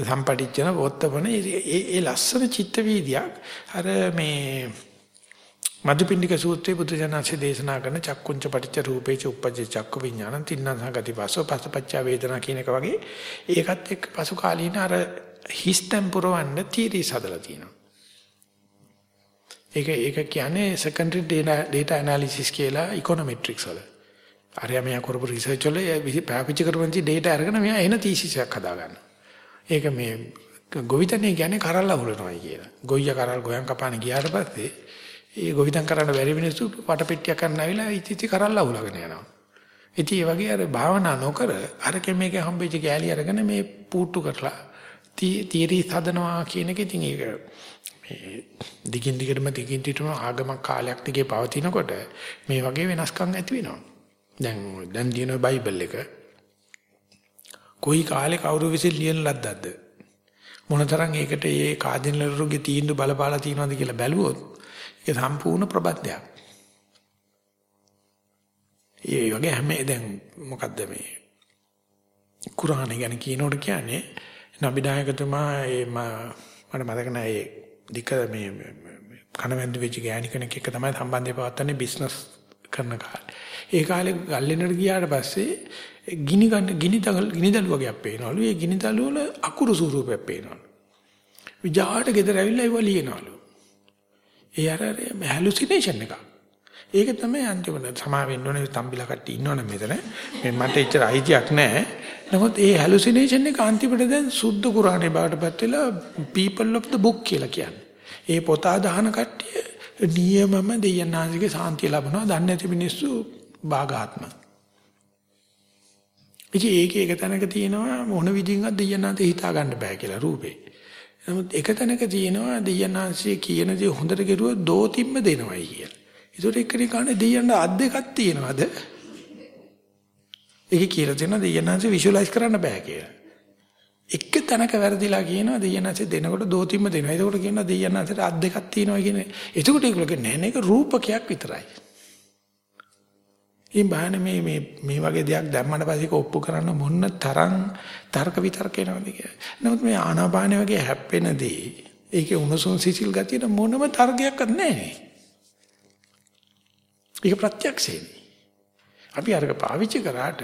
සම්පටිච්චන වොත්තපන ඒ ඒ ලස්සන චිත්ත වීදියක් අර මේ මදුපිණ්ඩික සූත්‍රයේ බුදු ජානසේ දේශනා කරන චක්කුංච පටිච්ච රූපේච උපජ්ජ චක්කු විඥානං තින්නම් සංගති පස්සෝ පස්සපච්චා වේදනා කියන එක වගේ ඒකත් එක්ක පසු කාලීන අර හිස්තම් පුරවන්න තීරී සදලා තියෙනවා. ඒක ඒක කියන්නේ secondary data data analysis කියලා econometrics වල. අරයා මෙයා කරපු රිසර්ච් වල පැහැදිලි කරපන්ති data අරගෙන මෙයා එන තීසිස් එකක් හදාගන්නවා. ඒක මේ ගොවිතැනේ කියන්නේ කරල් අහුලනවායි කියලා. ගොයියා කරල් ගොයන් කපාන ගියාට පස්සේ ඒ ගොවිතැන් කරන්න බැරි මිනිස්සු වටපෙට්ටියක් කරන්න ඇවිල්ලා ඉතිති කරල් අහුලගෙන යනවා. ඉතින් ඒ වගේ අර භාවනා නොකර අර කෙමේක හම්බෙච්ච කෑලි අරගෙන මේ පූට්ටු කරලා තීරි හදනවා කියන එක ඉතින් ඒක මේ දිගින් දිගටම දිගින් දිගටම ආගමක් කාලයක් දිගේ පවතිනකොට මේ වගේ වෙනස්කම් ඇති වෙනවා. දැන් දැන් දින බයිබල් එක කොයි කාලේ කවුරු විසින් ලියන ලද්දක්ද මොනතරම් ඒකට ඒ කාදිනලරුගේ තීන්දුව බලපාලා තියෙනවද කියලා බැලුවොත් ඒක සම්පූර්ණ ප්‍රබන්ධයක්. ඒ වගේ හැම දැන් මොකද්ද මේ කුරාන ගැන කියනකොට කියන්නේ නබිදායකතුමා ඒ මට මතක නැහැ ඒ දික මේ කනවැන්දු වෙච්ච ගෑණි කෙනෙක් එක්ක තමයි සම්බන්ධය පවත්වන්නේ බිස්නස් කරන කාලේ. ඒ කාලේ ගල්ලෙනට ගියාට පස්සේ ගිනි ගන්න ගිනි දල් ගිනි දළු වගේක් පේනවලු. ඒ ගිනි දළු වල අකුරු ස්වරූපයක් පේනවලු. විජාට ගෙදර ඇවිල්ලා ඒව ලියනවලු. ඒ අර හැලුසිනේෂන් එකක්. ඒක තමයි අන්තිමට සමා වෙන්න ඕනේ තම්බිලා කට්ටිය ඉන්නවනේ මෙතන. මේ මට එච්චර අයිතියක් නැහැ. නමුත් ඒ හැලුසිනේෂන් එක අන්තිමට දැන් සුද්ධ කුරානේ බාටපත් වෙලා people of the book කියලා කියන්නේ. ඒ පොත අදහන කට්ටිය නියමම දෙයනාසිකේ සාන්තිය ලබනවා. දන්නේ නැති මිනිස්සු භාගාත්ම. ඉතින් ඒක එක තැනක තියෙනවා මොන විදිහින්වත් දෙයනාන්ත හිතා ගන්න බෑ කියලා රූපේ. නමුත් එක තැනක තියෙනවා දෙයනාංශයේ කියන දේ හොඳට කෙරුවොත් දෝතිම්ම දෙනවයි කියලා. ඒකට එක්කෙනෙක් කන්නේ දෙයයන්ට අත් දෙකක් තියෙනවද? ඒක කියලා තියෙනවා දෙයනාංශය විෂුවලයිස් කරන්න බෑ කියලා. එක තැනක වැරදිලා කියනවා දෙයනාංශය දෙනකොට දෝතිම්ම දෙනවා. ඒකට කියනවා දෙයනාංශයට අත් දෙකක් තියෙනවා කියන්නේ. එතකොට ඒගොල්ලෝ කියන්නේ නෑ නේක රූපකයක් විතරයි. ඉතින් බාහනේ මේ මේ මේ වගේ දෙයක් දැම්මට පස්සේ ඔප්පු කරන්න මොන තරම් තර්ක විතර්ක එනවද කියලා. නමුත් මේ ආනාපාන වගේ හැප්පෙන දේ ඒකේ උණුසුම් සිසිල් ගතියට මොනම තර්කයක්වත් නැහැ. ඒක ප්‍රත්‍යක්ෂේනේ. අපි අරක පාවිච්චි කරාට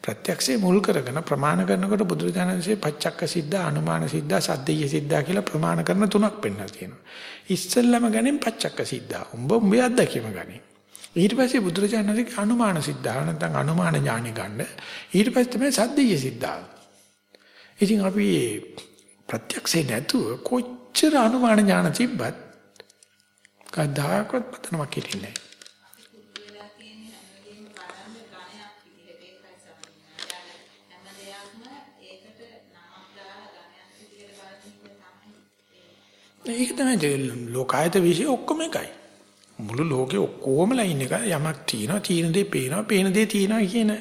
ප්‍රත්‍යක්ෂේ මුල් කරගෙන ප්‍රමාණ කරනකොට බුදුරජාණන්සේ පච්චක්ක සිද්ධ අනුමාන සිද්ධ සද්දේය සිද්ධ කියලා ප්‍රමාණ කරන තුනක් පෙන්නලා තියෙනවා. ඉස්සෙල්ලම ගන්නේ පච්චක්ක සිද්ධ. උඹ උඹේ අත්දැකීම ගන්නේ. ඊට පස්සේ බුදුරජාණන්සේ අනුමාන සිද්ධා නැත්නම් අනුමාන ඥානෙ ගන්න. ඊට පස්සේ තමයි සද්දේය සිද්ධා. ඉතින් අපි ප්‍රත්‍යක්ෂේ නැතුව කොච්චර අනුමාන ඥාන තිබ්බත් කවදාකවත් පතනවක් හිටින්නේ නැහැ. ඒක තමයි ලෝකායත විශ්ය ඔක්කොම එකයි. මුළු ලෝකේ ඔක්කොමලා ඉන්න එක යමක් තියෙනවා, තියෙන දේ පේනවා, පේන දේ තියෙනවා කියන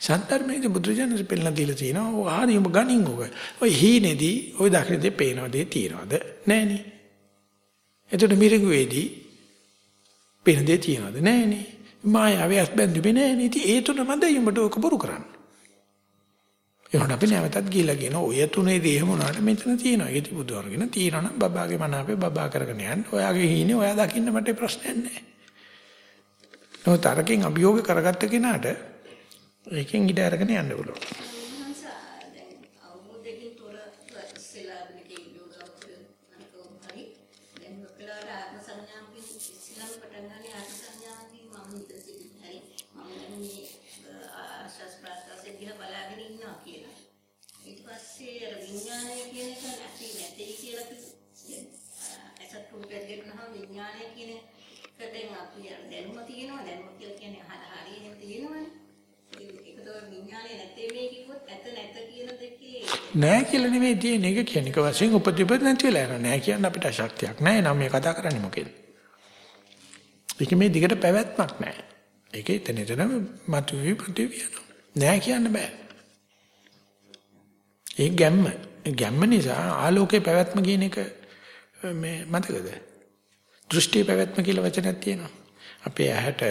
සත්‍යර්මයේ බුදුජානක පෙන්නලා දීලා තියෙනවා. ඔය හරියම ගණින් ඔක. ඔය හීනේදී ඔය දකින දේ පේනවා දේ තියෙනවද? නෑනේ. එතකොට මිරිඟුවේදී පේන දේ තියෙනවද? නෑනේ. මායාවේ අස්බැඳුනේ නෑනේ. ඉතින් ඒ තුන මැද යඹට ඔක බොරු කරන්නේ. ඒකට අපි නැවතත් ගිහිල්ලා කියන ඔය තුනේදී එහෙම වුණාට මෙතන තියෙනවා. ඒක බුදුහාරගෙන තියෙනවනම් බබාගේ මනාපේ බබා කරගෙන යන්න. ඔයාගේ හීනේ ඔයා දකින්න මට ප්‍රශ්නයක් නැහැ. නමුත් අරකින් අභියෝග කරගත්ත කෙනාට ඒකෙන් ඉඩ අරගෙන යන්න පුළුවන්. කියන එකෙන් අපි දැනුම තියෙනවා දැනුම කියලා කියන්නේ හරිය එහෙම තියෙනවනේ නෑ කියලා නෙමෙයි තියෙන්නේ. ඒක කියන්නේ එක වශයෙන් උපදිපද නැති වෙලා යනවා. නෑ කියන්න අපිට ශක්තියක් නෑ. නම් මේ කතා කරන්නේ මොකෙද? ඒක මේ දිගට පැවැත්මක් නෑ. ඒකේ එතන එතන මතුවි මතුවි යනවා. නෑ කියන්න බෑ. ඒ ගැම්ම ගැම්ම නිසා ආලෝකේ පැවැත්ම කියන එක මේ මතකද? දෘෂ්ටි පැවැත්ම කියලා වචනයක් තියෙනවා. අපේ ඇහැට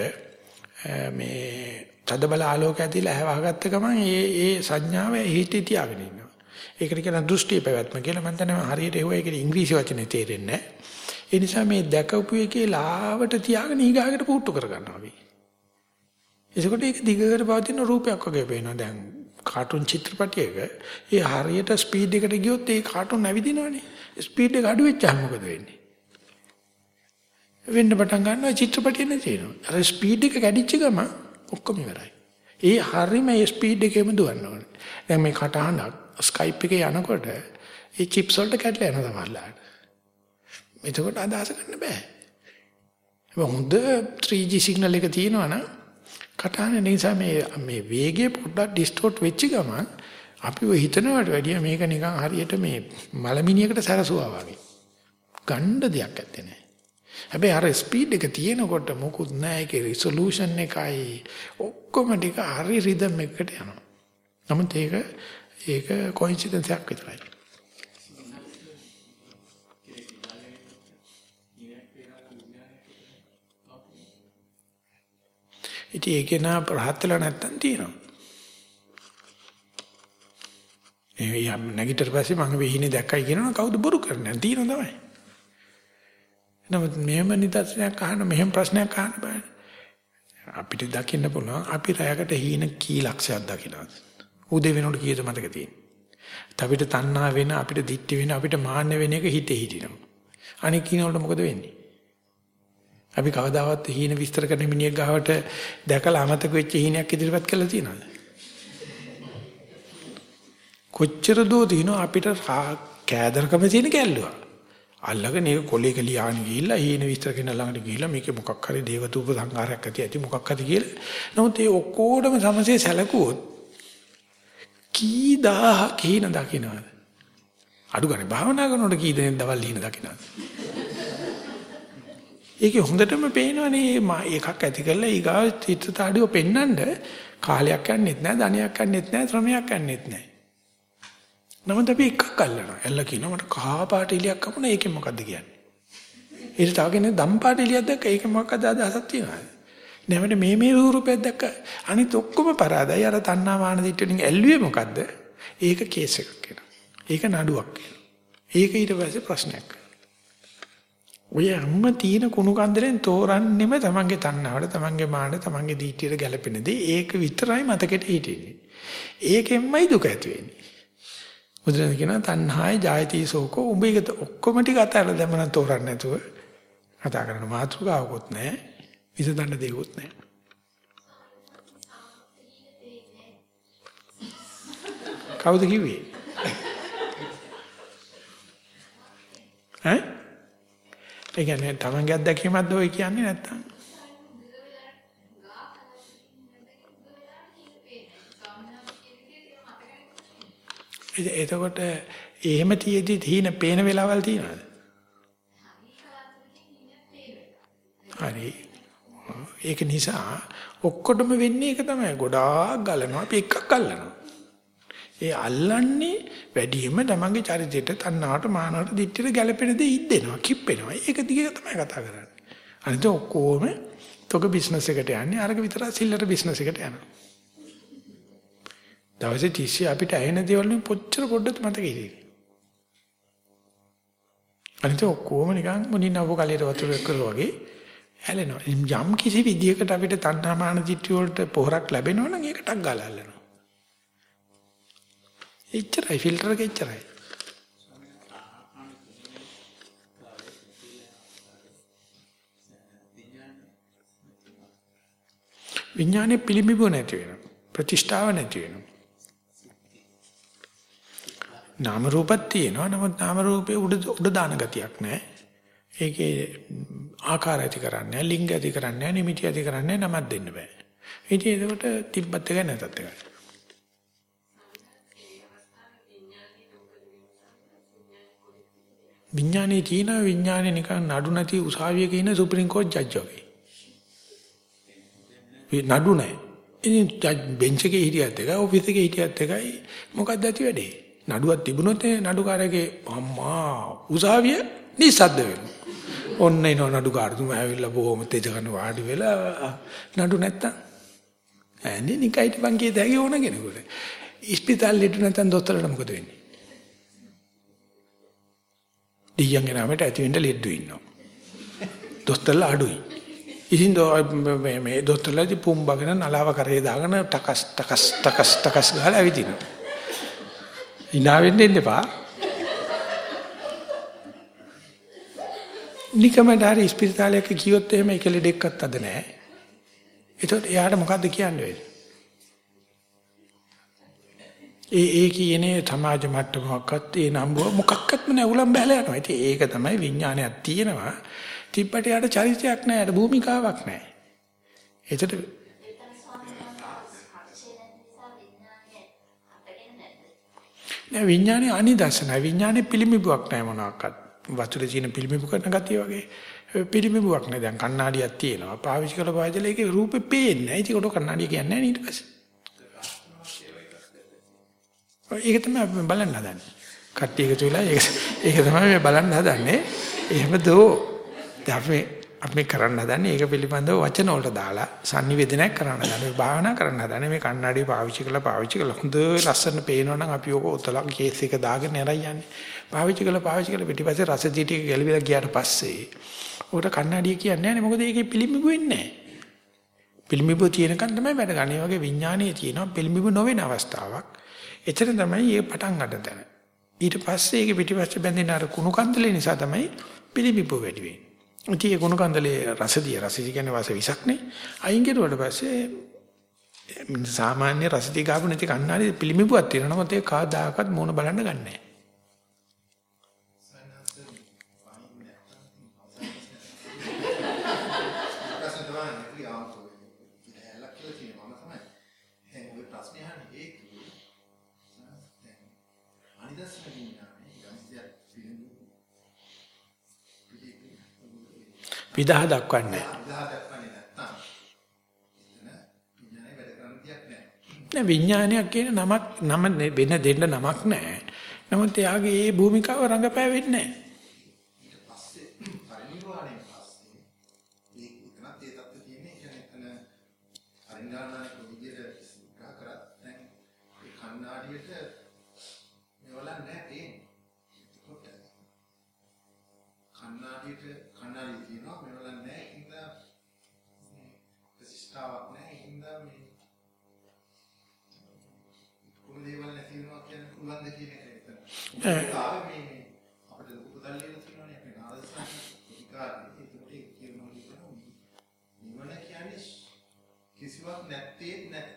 මේ තදබල ආලෝකය ඇතිලා ඇහැ වහගත්ත ගමන් ඒ ඒ සංඥාව හිතේ තියාගෙන ඉන්නවා. ඒකට කියන දෘෂ්ටි පැවැත්ම කියලා මම දන්නවා හරියට ඒව ඒකේ ඉංග්‍රීසි වචනේ තේරෙන්නේ නැහැ. ඒ නිසා මේ දැකපු එකේ ලාවට තියාගෙන ඊගාකට පුට්ටු කරගන්නවා අපි. එසකොට ඒක දිගට පවතින රූපයක් වගේ පේනවා දැන් කාටුන් චිත්‍රපටයක ඒ හරියට ස්පීඩ් එකට ගියොත් ඒ කාටුන් නැවිදිනවනේ. ස්පීඩ් එක අඩු වෙච්චාම මොකද වෙන්නේ? වෙන්න පටන් ගන්නවා චිත්‍රපටිය නැතිනවා. අර ස්පීඩ් එක කැඩිච්ච ගම ඔක්කොම ඉවරයි. ඒ හරියම මේ ස්පීඩ් එකේම දුවන්න ඕනේ. දැන් මේ කටහඬක් Skype එකේ යනකොට ඒ චිප්ස් වලට කැඩලා යනවා සමහරලාට. එතකොට අදහස ගන්න බෑ. හොඳ 3G සිග්නල් එක තියෙනවා නම් කටහඬ නිසා මේ මේ වේගය පොඩ්ඩක් ඩිස්ටෝට් වෙච්ච ගමන් අපි ඔය හිතනවට වැඩිය මේක නිකන් හරියට මේ මලමිනියකට සැරසුවා වගේ. ගණ්ඩ දෙයක් නැත්තේ නෑ. හැබැයි අර ස්පීඩ් එක තියෙනකොට මොකුත් නැහැ ඒකේ රිසොලූෂන් එකයි ඔක්කොම ටික හරි රිද්ම් එකකට යනවා. නමුත් ඒක ඒක කොයින්සිඩන්ස් එකක් විතරයි. ඉතින් ඒකේ නා ප්‍රහත්ලා නැත්තම් තියෙනවා. ඒ යම් නැගිටතර පස්සේ මම වෙහිනේ දැක්කයි කියනවා කවුද බොරු කරන්නේ? තියෙනවා තමයි. නමුත් මෙහෙම නිදර්ශනයක් අහන මෙහෙම ප්‍රශ්නයක් අහන්න බෑ. අපිට දකින්න පුළුවන් අපි රැයකට හීන කී ලක්ෂයක් දකින්නද? උදේ වෙනකොට කීයද මතක තියෙන්නේ? අපිට තණ්හා වෙන අපිට දික්ටි වෙන අපිට මාන්න වෙන එක හිතේ හිටිනවා. අනික කිනවලට මොකද වෙන්නේ? අපි කවදාවත් හීන විස්තර කරන මිනිහෙක් ගාවට දැකලා අමතක වෙච්ච හීනයක් ඉදිරිපත් කළා තියෙනවද? කොච්චර දෝ දිනෝ අපිට කෑදරකම තියෙන කැල්ලුවා. අල්ලගෙන ඒක කොලේක ලියාගෙන ගිහිල්ලා හීන විස්තර කරන ළඟට ගිහිල්ලා මේකේ මොකක් හරි දේවදූප සංඝාරයක් ඇති ඇති මොකක් හරි කියලා. නමුත් ඒ ඔක්කොටම සමසේ සැලකුවොත් කී දහහක් හීන දකින්නවද? අඩු ගන්න භාවනා කරනකොට කී දෙනෙක් දවල් හීන දකින්නවද? ඒකේ හොඳටම පේනවනේ එකක් ඇති කරලා ඊගාව චිත්තතාඩිය පෙන්නඳ කාලයක් යන්නෙත් නැහැ ධනයක් යන්නෙත් නැහැ ශ්‍රමයක් යන්නෙත් නැහැ. නමුත් අපි එකක් අල්ලනවා. එල්ල කියනවා මට කහා පාට එලියක් කපුණා ඒකෙන් මොකද්ද කියන්නේ? ඊට තව කෙනෙක් දම් පාට එලියක් දැක්ක ඒකෙන් මොකක්ද අදහසක් තියෙනවද? නැවත මේ මේ රූපයක් දැක්ක අනිත් ඔක්කොම පරාදයි අර තණ්හා මාන දිට්ඨියෙන් ඇල්ලුවේ මොකද්ද? ඒක කේස් එකක් වෙනවා. ඒක නඩුවක් වෙනවා. ඒක ඊට පස්සේ ප්‍රශ්නයක්. ඔය හැම තියෙන කුණු කන්දරෙන් තෝරන්නෙම තමන්ගේ තණ්හාවට තමන්ගේ මාන තමන්ගේ දීටියට ගැලපෙන දේ ඒක විතරයි මතකෙට හිටින්නේ. ඒකෙන්මයි දුක ඇති වෙන්නේ. බුදුරජාණන් කියනවා තණ්හාය ජායති සෝකෝ උඹ ඒක ඔක්කොම ටික අතහැරලා දැම්ම නම් තෝරන්න නැතුව කතා කරන මාතෘකාවකුත් නැහැ. විසඳන්න දෙයක්වත් නැහැ. කවුද කිව්වේ? ඈ? ඒ කියන්නේ තමන්ගේ අත්දැකීමක්ද ඔය කියන්නේ නැත්තම්? එතකොට එහෙම තියේදී තීන පේන වෙලාවල් තියනවාද? හරි. ඒක නිසා ඔක්කොටම වෙන්නේ ඒක තමයි. ගොඩාක් ගලනවා අපි එකක් අල්ලනවා. ඒ අල්ලන්නේ වැඩියෙන්ම තමන්ගේ චරිතයට, තණ්හාවට, මානවට, දිට්ඨියට ගැළපෙන දේ ඉද්දෙනවා, කිප්පෙනවා. ඒක දිගේ තමයි කතා කරන්නේ. අනිත් ඔක්කොම තොග බිස්නස් එකට යන්නේ අරක විතර සිල්ලර බිස්නස් එකට යනවා. දවසේ 30 අපිට ඇහෙන දේවල් වලින් පොච්චර පොඩ්ඩක් මතක හිටියේ. අනිත් ඔක්කොම නිකන් මුනින් අවු කලියට වතුර එක්කලා වගේ හැලෙනවා. යම් කිසි විදියකට අපිට තණ්හාමාන දිට්ඨිය වලට පොහොරක් ලැබෙනවා නම් ඒකටක් ගාලා අල්ලනවා. එච්චරයි ෆිල්ටර් එක එච්චරයි. විඥානේ පිළිඹු නැති වෙනවා. ප්‍රතිෂ්ඨාව නැති වෙනවා. නාම රූපක් තියෙනවා. නමුත් නාම රූපේ උඩ උඩ දාන ගතියක් නැහැ. ඒකේ ආකාර ඇති කරන්නේ ලිංග ඇති කරන්නේ නිමිටි ඇති කරන්නේ නමක් දෙන්න බෑ. ඉතින් ඒකට තිබ්බත් එක නැතත් එකයි. විඥානේ තියෙන විඥානේ නිකන් නඩු නැති උසාවියක ඉන්න සුප්‍රීම කෝට් ජජ් වගේ. නඩු නැහැ. ඉතින් බෙන්ච් එකේ හිටියත් එකයි ඔෆිස් එකේ හිටියත් එකයි මොකක්ද ඇති වැඩේ? නඩුවක් තිබුණොත් නඩුකාරගේ අම්මා උසාවිය නිසද්ද වෙනවා. ඔන්න එන නඩුකාරතුමා ඇවිල්ලා බොහොම තෙජ කරන වාඩි වෙලා නඩු නැත්තම් ඇන්නේ නිකයිට පන්කේ දැගේ ඕන කෙනෙකුට. ඉස්පිතාලෙ ඉන්න නැත්නම් දොස්තරට මොකද වෙන්නේ? දෙයියන්ගේ නාමයට ඇති වෙන්න ලෙඩ්ඩු ඉන්නවා. දොස්තරලා අඩුයි. ඉතින් මේ මේ දොස්තරලාදී පුම්බගෙන නලාව කරේ දාගෙන ටකස් ටකස් ටකස් ටකස් ගහලා ඇවිදිනවා. ඉනා වෙන්න දෙන්න එපා. නිකමට හරි ස්පිරිතාලයක කිව්වොත් එහෙම එක ලෙඩෙක්වත් අද නැහැ. ඒතකොට එයාට මොකද්ද කියන්නේ? ඒ ඒ කියන්නේ සමාජ මට්ටමකත් ඒ නම්බුව මොකක්වත්ම නෑ උලම් බැලලා යනවා. ඉතින් ඒක තමයි විඥානයක් තියෙනවා. තිබ්බට යාට චරිතයක් නෑ, යාට භූමිකාවක් නෑ. ඒකට නෑ විඥානේ අනිදර්ශන විඥානේ පිළිමිබුවක් නෑ මොනවාක්වත්. වතුරේ තියෙන පිළිමිබු කරන ගතිය වගේ පිළිමිබුවක් නෑ. දැන් කණ්ණාඩියක් තියෙනවා. පාවිච්චි කරලා පාවිච්චි කරලා ඒකේ රූපේ පේන්නේ නෑ. ඒක උඩ කණ්ණාඩිය කියන්නේ නෑ ඊට පස්සේ. ඒක තමයි අපි බලන්න හදන්නේ. කට්ටිය එකතු වෙලා ඒක ඒක තමයි මේ බලන්න හදන්නේ. එහෙම දෝ අපි අපි කරන්න හදන්නේ ඒක පිළිබඳව වචන වලට දාලා sannivedanayak කරන්න හදන්නේ. භාවනා කරන්න හදන්නේ මේ කන්නඩිය පාවිච්චි කරලා පාවිච්චි කරලා හොඳ ලස්සන පේනවනම් අපි ඕක ඔතලා කේස් එක දාගෙන යරයි යන්නේ. පාවිච්චි කරලා පාවිච්චි කරලා පිටිපස්සේ රස ජීටි ගැලවිලා ගියාට පස්සේ උකට කන්නඩිය කියන්නේ නැහැ මොකද ඒකේ පිළිමිබු වෙන්නේ නැහැ. පිළිමිබු තියෙනකන් තමයි වැඩ ගන්න. ඒ වගේ විඥානයේ තියෙනවා පිළිමිබු නොවන අවස්ථාවක්. එතන තමයි මේ පටන් ගන්න තැන. ඊට පස්සේ ඒක පිටිපස්සේ බැඳෙන අර කුණු කන්දලේ නිසා තමයි පිළිබිඹු වැඩි වෙන්නේ. ඉතින් ඒ කුණු කන්දලේ රසදිය රසදිය කියන්නේ වාස විසක් නේ. අයින් කෙරුවට පස්සේ සාමාන්‍ය රසදිය ගාපු නැති කන්නාඩි පිළිබිඹුවක් තියෙනවා. නමුත් ඒක කාදාකත් මූණ බලන්න ගන්නෑ. විදහ දක්වන්නේ නැහැ. විඥානයක් කියන නමක් නම වෙන දෙන්න නමක් නැහැ. නමුත් එයාගේ ඒ භූමිකාව රඟපෑවෙන්නේ නැහැ. කිසිවක් නැත්තේ නැත.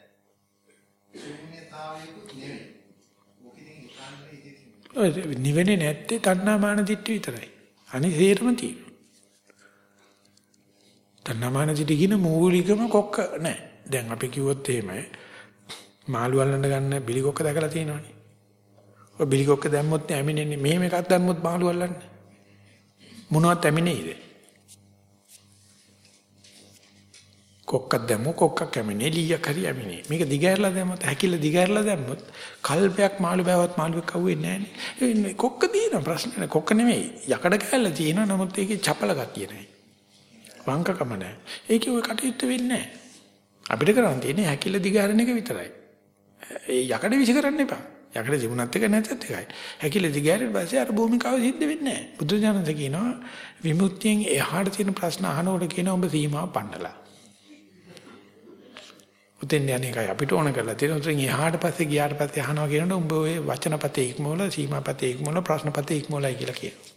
ශූන්‍යතාවයකුත් නෙවෙයි. ඕක ඉතින් ඒකාන්තයේ ඉතින් නිවෙන්නේ නැත්තේ තණ්හාමාන දිට්ඨි විතරයි. අනිත් හේරම තියෙනවා. තණ්හාමාන දිට්ඨි කියන මූලිකම කොක්ක නැහැ. දැන් අපි කිව්වොත් එහෙම මාළු අල්ලන්න ගන්න බිලි කොක්ක දැකලා තියෙනවනේ. ඔය බිලි කොක්ක දැම්මොත් ඇමිනෙන්නේ. මෙහෙම එකක් දැම්මොත් මාළු අල්ලන්නේ. මොනවත් ඇමිනේද? කොක්කක් දැම්මොත් කොක්කක් ඇමිනේ ලීයක් හරි ඇමිනේ. මේක දිගහැරලා දැම්මොත් හැකිල දිගහැරලා දැම්මොත් කල්පයක් මාළු බෑවත් මාළුවෙක් අහුවෙන්නේ නැහැ කොක්ක තියෙන ප්‍රශ්න නෑ. කොක්ක නෙමෙයි. යකඩ කැල්ල තියෙනවා. නමුත් ඒකේ චපල ගතිය නැහැ. වංකකම නැහැ. ඒකේ ඔය කටයුත්ත වෙන්නේ නැහැ. අපිට කරන්න තියෙන්නේ හැකිල දිගහැරන එක විතරයි. ඒ යකඩ විශ් කරන්න එපා. යකඩ ජීුණත් එක නැතත් එකයි. හැකිල දිගහැරෙන්න පස්සේ අර භූමිකාව සිද්ධ වෙන්නේ නැහැ. බුදු දහමද කියනවා විමුක්තියෙන් එහාට තියෙන ප්‍රශ්න අහනකොට කියනවා ඔබ සීමාව පන්නලා. උතෙන් යන්නේ එකයි අපිට ඕන කරලා තියෙන උතෙන් එහාට පස්සේ ගියාට පස්සේ අහනවා කියනකොට උඹ ඔය වචනපතේ ඉක්මවල සීමාපතේ ඉක්මවල ප්‍රශ්නපතේ ඉක්මවලයි කියලා කියනවා.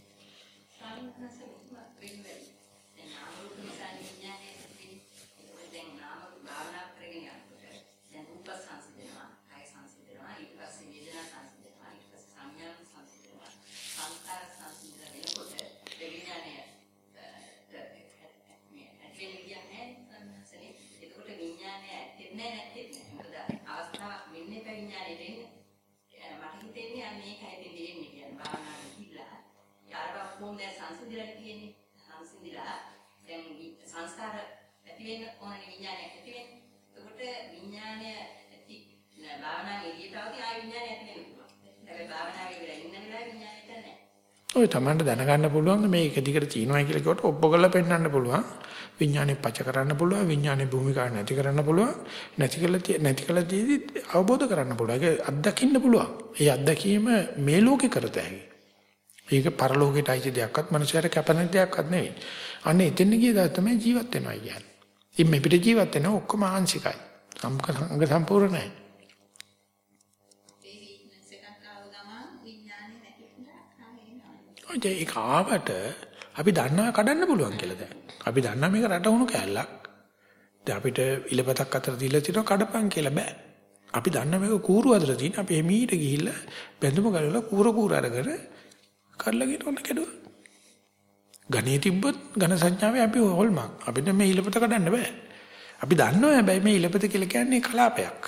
භාවනාවේ එළියට આવදී ආය විඥානය ඇති වෙන්න පුළුවන්. හැබැයි භාවනාවේ ඉවර ඉන්න වෙලාවේ විඥානය නැහැ. ඔය Tamanට දැනගන්න පුළුවන් මේ එක දිගට තියෙනවා කියලා කිව්වට ඔප්පු කරලා පෙන්වන්න පුළුවන්. විඥානේ පච කරන්න පුළුවන්, විඥානේ භූමිකාව නැති කරන්න පුළුවන්. නැති කළා නැති කළා දීදී අවබෝධ කරන්න පුළුවන්. ඒක අත්දකින්න පුළුවන්. ඒ අත්දැකීම මේ ලෝකේ කරත හැකියි. ඒක පරලෝකයට අයිති දෙයක්වත් මනුෂ්‍යයට කැපෙන දෙයක්වත් නෙවෙයි. අන්න එතන ගියදා තමයි ජීවත් වෙනවා කියන්නේ. ඉතින් මේ පිට ජීවත් වෙනවා ඔක්කොම ආංශිකයි. සම්ක සම්පූර්ණයි. ඔය ඒක ආවට අපි දන්නවා කඩන්න පුළුවන් කියලා දැන්. අපි දන්නා මේක රටවුණු කැලලක්. දැන් අපිට ඉලපතක් අතර දීලා තියෙනවා කඩපන් කියලා බෑ. අපි දන්නා මේක කූරු අතර තියෙන අපි එමීට ගිහිල්ලා බැඳුම ගලවලා කූර කූර අරගෙන කරලාගෙන ඔන්න කැඩුවා. ගණේ තිබ්බොත් ඝන සංඥාවේ අපි හොල්මන්. අපිට මේ ඉලපත කඩන්න බෑ. අපි දන්නවා හැබැයි මේ ඉලපත කියලා කියන්නේ කලාපයක්.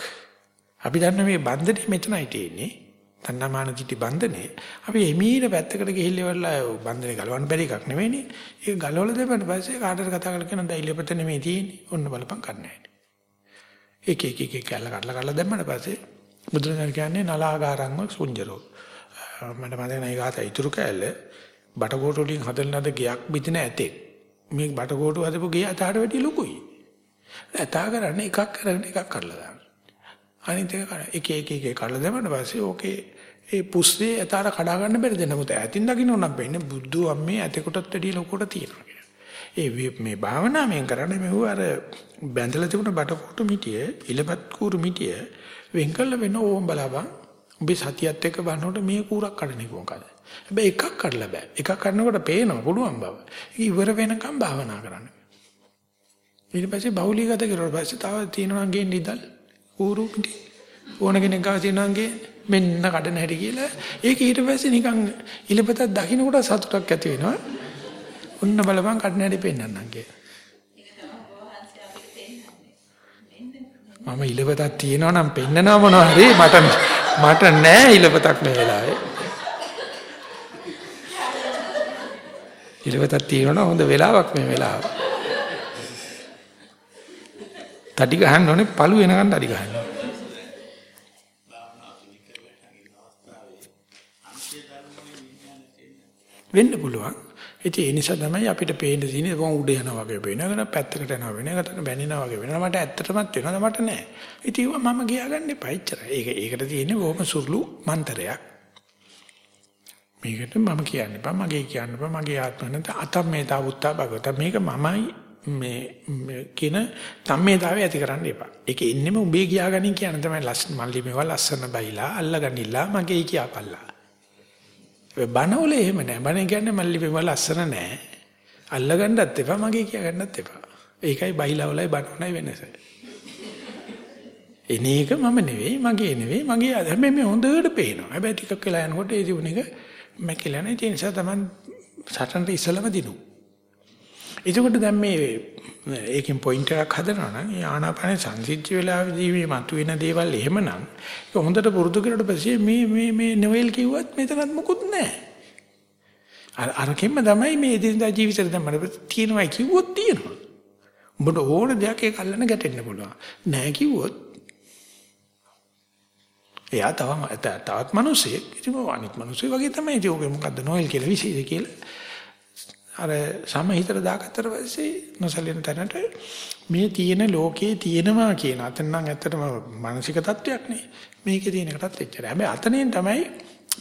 අපි දන්න මේ බන්ධනේ මෙතනයි තියෙන්නේ. තණ්හාමාන දිටි බන්ධනේ. අපි එමීට පැත්තකට ගිහිල්ලා ඉවරලා බන්ධනේ ගලවන්න බැරි එකක් නෙවෙයිනේ. ඒක ගලවලා දෙපන්න පස්සේ කාටද කතා කරලා කියන දැන් ඉලපත නෙමෙයි තියෙන්නේ. ඔන්න බලපන් කන්නේ. එක එක එක එක කැල්ල කඩලා කඩලා දැම්මට පස්සේ බුදුරජාණන් කියන්නේ නලාගාරංව සුංජරෝ. මට මතක නැහැ ගාත ඉතුරු කැල්ල බටකොටු වලින් හදලා නැද ගයක් බිඳින ඇතේ. මේ බටකොටු හදපු ගේ අතහට වැඩි ලොකුයි. ඇතා කරන්නේ එකක් කරගෙන එකක් කරලා දාන්න. අනිත් එක එක එක එක කඩලා දැම්මට පස්සේ ඕකේ ඒ පුස්සේ ඇතාට කඩා ගන්න බැරිද නමුත් ඈතින් දකින්න නම් වෙන්නේ බුද්ධ අම්මේ ඇතකොටත් වැඩි ලොකුට තියෙනවා. ඒ මේ භාවනාවෙන් කරන්නේ මෙව අර බැඳලා තිබුණ බටකොටු මිටිය, ඉලපත් කූරු මිටිය වෙන් කළ වෙන ඕම් බලපන්. උඹේ සතියත් එක්ක බලනකොට මේ කූරක් කඩන්නේ කොහොමද? හැබැයි එකක් කඩලා බෑ. එකක් කඩනකොට පේනවා පුළුවන් බව. ඒක ඉවර වෙනකම් භාවනා කරන්න. ඊට පස්සේ බෞලිගත කරුවා පස්සේ තව තියෙනවා ගේන්න ඉදල් කූරු මිටි. ඕන කෙනෙක් ගාව තියෙනවා ගේ මෙන්න කඩන හැටි කියලා. ඒක ඊට පස්සේ නිකන් ඉලපතක් දකින්නකොට සතුටක් ඇති වෙනවා. ඔන්න බලපන් කඩන හැටි පෙන්නන්නම් කියලා. මම ඉලපතක් තියෙනවා නම් පෙන්නනවා මොනවා හරි මට මට නෑ ඉලපතක් මේ වෙලාවේ. ඉලපතක් තියෙනවා හොඳ වෙලාවක් මේ වෙලාව. තඩි ගහන්න ඕනේ පළු වෙනකන් තඩි ගහන්න. වෙන්න පුළුවන්. ඉතින් ඒ නිසා තමයි අපිට පේන්න තියෙන්නේ වොන් උඩ යනවා වගේ පේනවා. පැත්තකට යනවා වෙන එකට බැනිනවා වගේ වෙනවා. මට ඇත්තටමත් වෙනවා මට නෑ. ඉතින් මම ගියාගන්න එපා. එච්චරයි. ඒක ඒකට තියෙන්නේ බොහොම සුළුලු මන්තරයක්. මේකට මම කියන්නේ බා මගේ කියන්න බා මගේ ආත්ම නැත අතම් මේ තාවුත්තා භගවත මේක මමයි මේ කින සම්මේතාවය ඇති කරන්න එපා. ඒක එන්නෙම උඹේ කියාගනින් කියන තමයි ලස්සන මල්ලි මේවා ලස්සන බයිලා අල්ලගනිලා මගේ කියාපල්ලා. ඒ බනවල එහෙම නෑ. බන කියන්නේ මල්ලි මේවා ලස්සන නෑ. අල්ලගන්නත් එපා මගේ කියාගන්නත් එපා. ඒකයි බයිලා වලයි බනවලයි වෙනස. එන එක මම නෙවෙයි මගේ නෙවෙයි මගේ හැබැයි මේ හොඳට පේනවා. හැබැයි ටිකක් වෙලා යනකොට ඒ තිබුණ එක මැකිලා නැහැ. ඒ නිසා තමයි සටනට ඉස්සලම දිනු. එතකොට දැන් මේ ඒකෙන් පොයින්ට් එකක් හදනවා නම් ඒ ආනාපාන සංසිද්ධි වෙලාවේදී මේ මතුවෙන දේවල් එහෙමනම් ඒක හොඳට පුරුදු කරලා පස්සේ මේ මේ මේ නොවෙල් කිව්වත් මෙතනත් මොකුත් නැහැ. අර අරකින්ම තමයි මේ එදිනදා ජීවිතේ දැන් මට තියෙනවා කිව්වොත් තියෙනවා. උඹට ඕන දෙයක් ඒක අල්ලන්න ගැටෙන්න පුළුවන්. නැහැ කිව්වොත් එයා තවම තවත් මිනිසෙක්. ඉතින් අනිත් මිනිස්සු වගේ තමයි. ඉතින් ඔගේ මොකද්ද නොයෙල් කියලා විශේෂ කියලා. අර සමහිතට දාගත්තට පස්සේ නොසලින තැනට මේ තියෙන ලෝකයේ තියෙනවා කියන අතන නම් ඇත්තටම මානසික තත්වයක් නේ. මේකේ තියෙන එකටත් එච්චරයි. හැබැයි අතනෙන් තමයි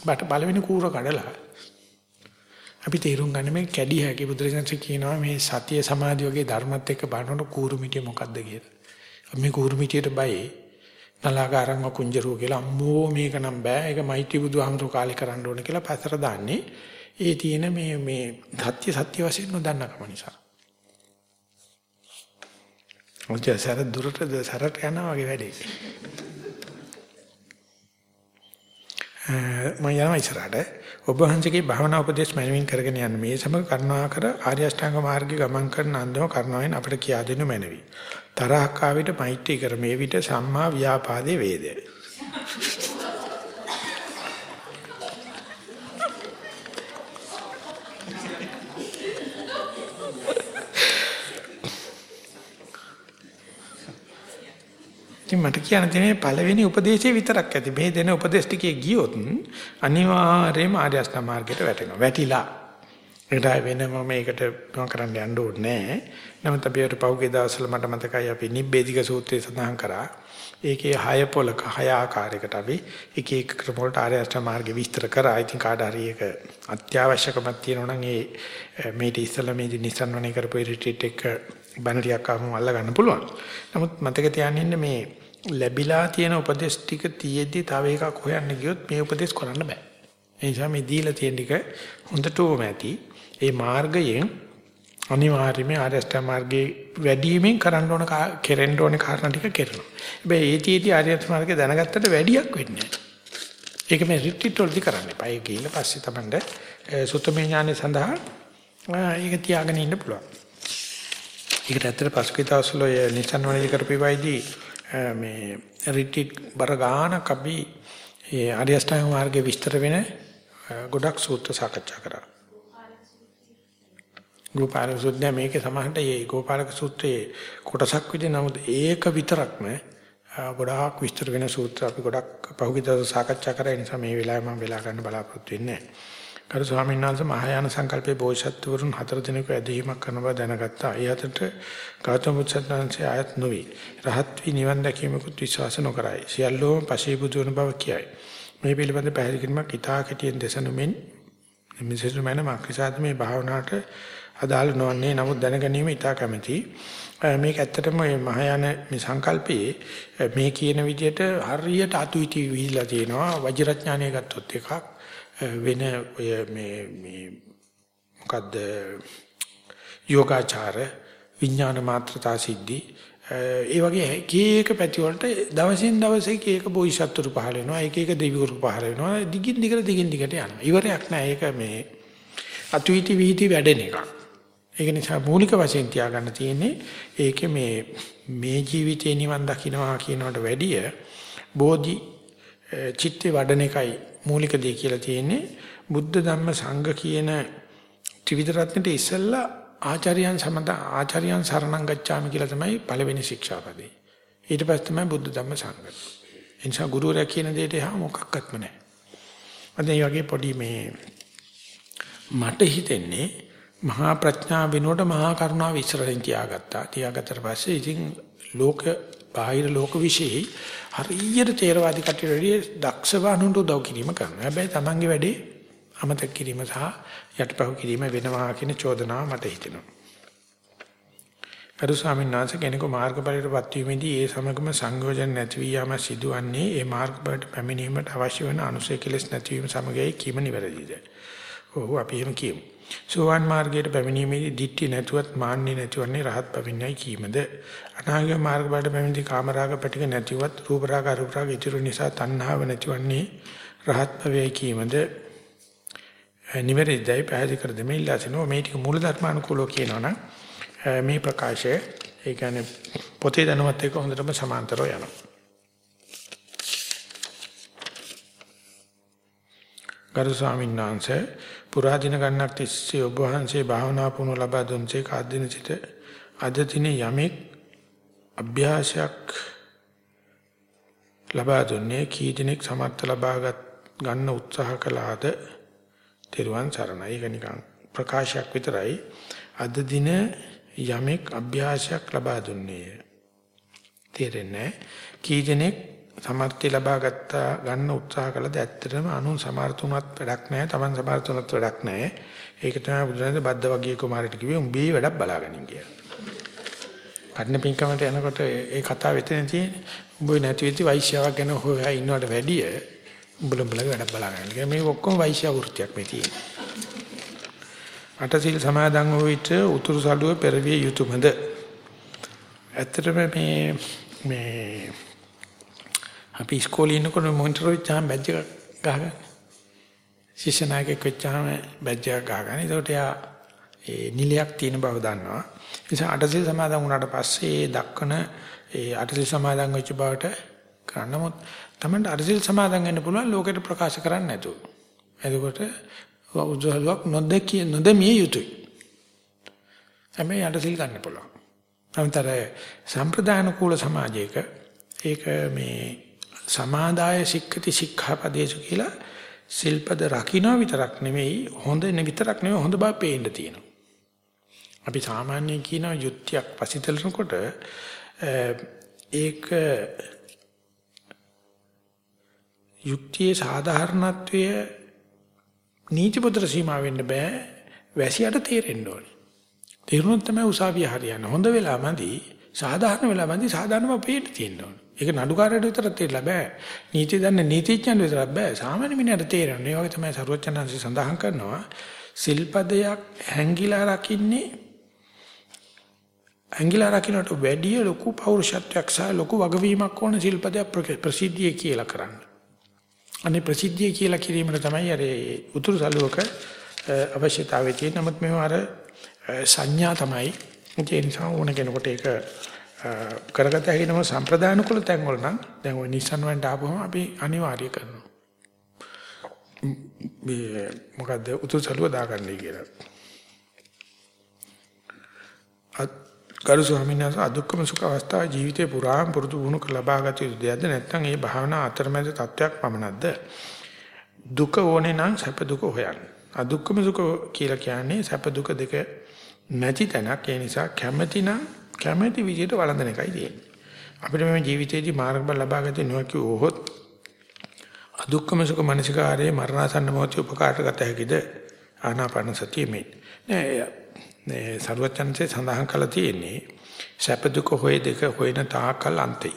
බට පළවෙනි කූර කඩලා අපි තේරුම් ගන්න මේ කැඩි හැකි බුදුරජාණන් කියනවා මේ සතිය සමාධි වගේ ධර්මත් එක්ක බලනකොට කූරු මිටිය මොකද්ද කියලා. මේ කූරු මිටියට බයයි නලාකාරංග කුංජරෝ කියලා අම්මෝ මේක නම් බෑ. ඒක මෛත්‍රී බුදුහාමුදුරු කාලේ කරන්න ඕන කියලා පතර දාන්නේ. ඒ තියෙන මේ මේ සත්‍ය සත්‍ය වශයෙන් නොදන්නකම නිසා. ඔච්චර සර දුරට සරට යනවා වගේ වැඩේ. මම යනවා ඉස්සරහට ඔබ වහන්සේගේ භාවනා උපදේශ මනමින් කරගෙන යන්න මේ සමග කරුණාකර ආර්ය අෂ්ටාංග මාර්ගයේ ගමන් කරන අන්දම කරුණාවෙන් අපිට කියා දෙනු මැනවි. තරහක් ආවිත මෛත්‍රී කර මේ විට සම්මා ව්‍යාපාදේ වේදේ. ඉතින් මට කියන්න තියෙන්නේ පළවෙනි උපදේශය විතරක් ඇති. මේ දෙන උපදේශ ටිකේ ගියොත් අනිවාර්යයෙන්ම ආර්ය අෂ්ටාංග මාර්ගයට වැටෙනවා. වැටිලා. ඒකට වෙනම මේකට මොන කරන්න යන්න ඕනේ නැහැ. නමුත් අපි අර පෞගේ දවස්වල මට මතකයි අපි නිබ්බේධික සූත්‍රය සඳහන් කරා. ඒකේ හය පොලක හය ආකාරයකට අපි එක එක ක්‍රම වලට ආර්ය අෂ්ටාංග මාර්ගය විස්තර කරා. ඉතින් කාට හරි ඒක අත්‍යවශ්‍යකමක් තියෙනවා නම් ඒ මේටි ඉස්සලා මේදි නිසන්වනේ කරපු රිට්‍රීට් එක බණරියක් ආවම අල්ල ගන්න පුළුවන්. නමුත් මතක තියාගන්න මේ ලැබිලා තියෙන උපදේශ ටික තියෙද්දි තව එකක් හොයන්න ගියොත් මේ උපදේශ කරන්න බෑ. ඒ නිසා මේ දීලා තියෙන ටික හොඳටම ඇති. ඒ මාර්ගයෙන් අනිවාර්යයෙන්ම ආරස්ත මාර්ගයේ වැඩිවීමෙන් කරන්න ඕන කෙරෙන්න ඕන කාරණා ටික කරනවා. හැබැයි ඒටීටි ආරස්ත මාර්ගය දැනගත්තට වැඩියක් වෙන්නේ නැහැ. ඒක මේ රිට්‍රීට් වලදී කරන්න එපා. ඒ ගිහින් පස්සේ තමයි සුත්තමේ ඥානෙ සඳහා ඒක තියාගෙන ඉන්න පුළුවන්. ඒකට ඇත්තට පසුගිය දවස්වල ඔය නිසන් වනදී කරපු වයිදී මේ රිට්‍රීට් බර ගානක් අපි ඒ ආර්ය අෂ්ටාංග මාර්ගයේ විස්තර වෙන ගොඩක් සූත්‍ර සාකච්ඡා කරා. ගෝපාලක සූත්‍රය මේකේ සමහරට මේ ගෝපාලක සූත්‍රයේ කොටසක් විදිහ නමුත් ඒක විතරක්ම ගොඩාක් විස්තර වෙන සූත්‍ර අපි ගොඩක් පහුගිය දවස් සාකච්ඡා කරා ඒ නිසා මේ වෙලාවේ මම වෙලා ගන්න බලාපොරොත්තු වෙන්නේ නැහැ. කරු ස්වාමීන් වහන්සේ මහායාන සංකල්පයේ බෝසත්වරුන් හතර දිනක ඇදහිීමක් කරන බව දැනගත්තා. ඒ අතට ගෞතම බුදුසසුනේ ආයත් නොවේ. රහත් වී නිවන් දැකීමකුත් විශ්වාස නොකරයි. සියල්ලෝම පසේ බුදු වන බව කියයි. මේ පිළිබඳ පැහැදිලි කිරීමක් ඉතා කෙටියෙන් දෙසනුමින් මෙසේසු මන මාක්‍රිසාද මේ භාවනාවට අදාළ නොවන්නේ නමුත් දැනගැනීම ඉතා කැමැති. මේක ඇත්තටම මේ මහායාන මේ සංකල්පයේ මේ කියන විදිහට හරියට අතුයිටි විහිලා තියෙනවා. වජිරඥානය ගත්තොත් එකක් වෙන ඔය මේ මේ මොකද්ද යෝගාචාර විඥාන මාත්‍රතා සිද්ධි ඒ වගේ එක එක පැති වලට දවසින් දවස එක එක බෝසත්තුරු පහල වෙනවා එක එක දෙවිවරු පහල වෙනවා දිගින් දිගට දිගින් දිගට යනවා. ඉවරයක් නැහැ. ඒක මේ අතුයිටි විහිටි වැඩෙන එකක්. ඒක නිසා මූලික වශයෙන් තියාගන්න තියෙන්නේ ඒකේ මේ මේ ජීවිතේ නිවන් දකින්නවා කියනකට වැඩිය බෝධි චිත්තේ වඩන එකයි මූලික දේ කියලා තියෙන්නේ බුද්ධ ධම්ම සංඝ කියන ත්‍රිවිධ රත්නෙට ඉස්සෙල්ලා ආචාර්යයන් සමත ආචාර්යයන් සරණං ගච්ඡාමි කියලා තමයි පළවෙනි ශික්ෂාපදේ. ඊට පස්සේ තමයි බුද්ධ ධම්ම සංඝ. එනිසා ගුරුවරයා කියන දෙයට එහා මොකක්වත්ම නැහැ. අද මේ වගේ පොඩි මේ මට හිතෙන්නේ මහා ප්‍රඥා වෙනුවට මහා කරුණාව ඉස්සරහින් තියාගත්තා. තියාගත්තට පස්සේ ඉතින් ලෝක බාහිර ලෝක විශ්ේ හරියට තේරවාදී කට්ටියට වැඩිය දක්ෂව අනුන්ට උදව් කිරීම කරනවා. හැබැයි Tamange වැඩේ අමතක කිරීම සහ යටිපහුව කිරීම වෙනවා කියන චෝදනාව මට හිතෙනවා. අරු ස්වාමීන් වහන්සේ කෙනෙකු මාර්ගඵලයටපත් වීමේදී ඒ සමගම සංයෝජන නැති වී යාම සිදුවන්නේ ඒ මාර්ගඵලයට පැමිණීමට අවශ්‍ය වන අනුසය කෙලස් නැතිවීම සමගයි කීම නිවැරදිද? ඔව් අපි එහෙම කියමු. සෝවාන් මාර්ගයට පැමිණීමේදී දිට්ඨි නැතුවත් මාන්නේ නැතිවන්නේ රහත් පවින්නයි කීමද අනාගත මාර්ග වලට පැමිණෙති කාමරාග පැටික නැතිවත් රූප රාග අරූප රාග ඉතුරු නිසා තණ්හාව නැතිවන්නේ රහත් පවේයි කීමද? නිවැරදියි පැහැදිලි කර දෙමින් ඉල්ලාසිනෝ මේ ටික මූල ධර්මානුකූලව කියනවනම් මේ ප්‍රකාශය ඒ කියන්නේ පොතේ දැනුමත් එක්ක හොඳටම සමාන්තරව යනවා. ගරු ස්වාමීන් වහන්සේ පුරා දින ගණනක් තිස්සේ ඔබ වහන්සේ භාවනා පුහුණු ලබා දුන්සේ කාදින සිට අද දින යමෙක් අභ්‍යාසයක් ලබා දුන්නේ කී දිනක් සමර්ථ ලබාගත් ගන්න උත්සාහ කළාද තෙරුවන් සරණයි. ඒක නිකන් ප්‍රකාශයක් විතරයි. අද දින යමෙක් අභ්‍යාසයක් ලබා දුන්නේ තේරෙන්නේ කී දිනක් සමර්ථය ලබා ගත්තා ගන්න උත්සාහ කළද ඇත්තටම අනුන් සමර්ථුනත් වැඩක් නැහැ Taman සමර්ථුනත් වැඩක් නැහැ. ඒක තමයි බුදුරජාණන් බද්ද වගේ කුමාරට කිව්වේ උඹේ වැඩක් බලාගනින් කියලා. කඩන පින්කමට යනකොට ඒ කතාව එතන තියෙන්නේ උඹ නැති වෙච්ච වෛශ්‍යාවක් ගැන හොයා ඉන්නවට වැඩිය උඹලඹලගේ වැඩක් බලාගන්න. මේ ඔක්කොම වෛශ්‍යා වෘත්තියක් මේ තියෙන්නේ. අටසිල් සමාදන් වූ විට උතුරු සළුව පෙරවිය යුතුයමද? ඇත්තටම මේ මේ අපි ඉස්කෝලේ ඉන්නකොට මොනිටර් වෙච්චාම බැජ් එකක් ගහගන්න. ශිෂ්‍ය නායකයෙක් වෙච්චාම බැජ් එකක් ගහගන්න. ඒකට එයා ඒ නිලයක් තියෙන බව දන්නවා. ඒ නිසා අටසිල් සමාදන් වුණාට පස්සේ ඒ දක්වන ඒ අටසිල් සමාදන් වෙච්ච බවට කරනමුත් තමයි අටසිල් සමාදන් වෙන්න පුළුවන් ලෝකෙට ප්‍රකාශ කරන්න නැතුව. එතකොට උද්දහලක් නොදකිය නොදමිය යුතුයි. හැබැයි අටසිල් ගන්න පුළුවන්. නමුත් අර සම්ප්‍රදාන කූල සමාජයක ඒක මේ සමාදාය සික්ඛති සික්ඛාපදේශ කියලා සිල්පද රකින්න විතරක් නෙමෙයි හොඳ විතරක් නෙමෙයි හොඳ බව පේන්න තියෙනවා. අපි සාමාන්‍යයෙන් කියන යුක්තියක් පසිතලනකොට ඒක යුක්තියේ සාධාරණත්වය නීති පොතට සීමා වෙන්න බෑ වැසියට තේරෙන්න ඕනේ. තේරුණොත් තමයි උසාවිය හරියන්නේ. හොඳ වෙලාවමදි සාධාරණ වෙලාවමදි සාධාරණව පේන්න තියෙන්න ඕනේ. ඒක නඩුකාරයට විතරක් තේරෙලා බෑ. නීති දන්න නීතිඥයන් විතරක් බෑ. සාමාන්‍ය මිනිහට තේරෙන්නේ. ඒ වගේ තමයි සරුවචනන්සේ සඳහන් කරනවා. සිල්පදයක් හැංගිලා රකින්නේ ඇඟිලා රකින්නට වැඩිය ලොකු පෞරුෂත්වයක් සහ ලොකු වගවීමක් ඕන ශිල්පදයක් ප්‍රසිද්ධිය කියලා කරන්න. අනේ ප්‍රසිද්ධිය කියලා කිරීමට තමයි අර උතුරු සළුවක අවශ්‍යතාවය තියෙන. නමුත් මේව අර සංඥා තමයි. ඒ නිසා ඕන කෙනෙකුට ඒක කරගත හැකි නම සම්ප්‍රදාන කුල තැන් වල නම් දැන් ওই නිසන් වලට ආපුවම අපි අනිවාර්ය කරනවා. මේ මොකද්ද උතුරු සළුව දාගන්නයි කියලා. ගරු ස්වාමීන් වහන්සේ අදුක්කම සුඛ අවස්ථාව ජීවිතේ පුරාම පුරුදු වුණු ලබාගත යුතු දෙයක්ද? නැත්නම් ඒ භාවනා අතරමැද තත්වයක් පමණක්ද? දුක ඕනේ නම් සැප දුක හොයන්න. අදුක්කම සුඛ කියලා කියන්නේ සැප දුක දෙක නැති තැනක්. ඒ නිසා කැමැති නම් කැමැති විදිහට වළඳන එකයි තියෙන්නේ. අපිට මේ ජීවිතේදී මාර්ගබල ලබාගත නොහැකි වූහොත් අදුක්කම සුඛ මනසිකාරයේ මරණසන්න මොහොතේ උපකාරකට හැකිද? ආනාපාන සතියෙ මේ නෑ මේ සරුවචන්සේ සඳහන් කළා තියෙන්නේ සැප දුක හොය දෙක හොයන තාකල් අන්තයි.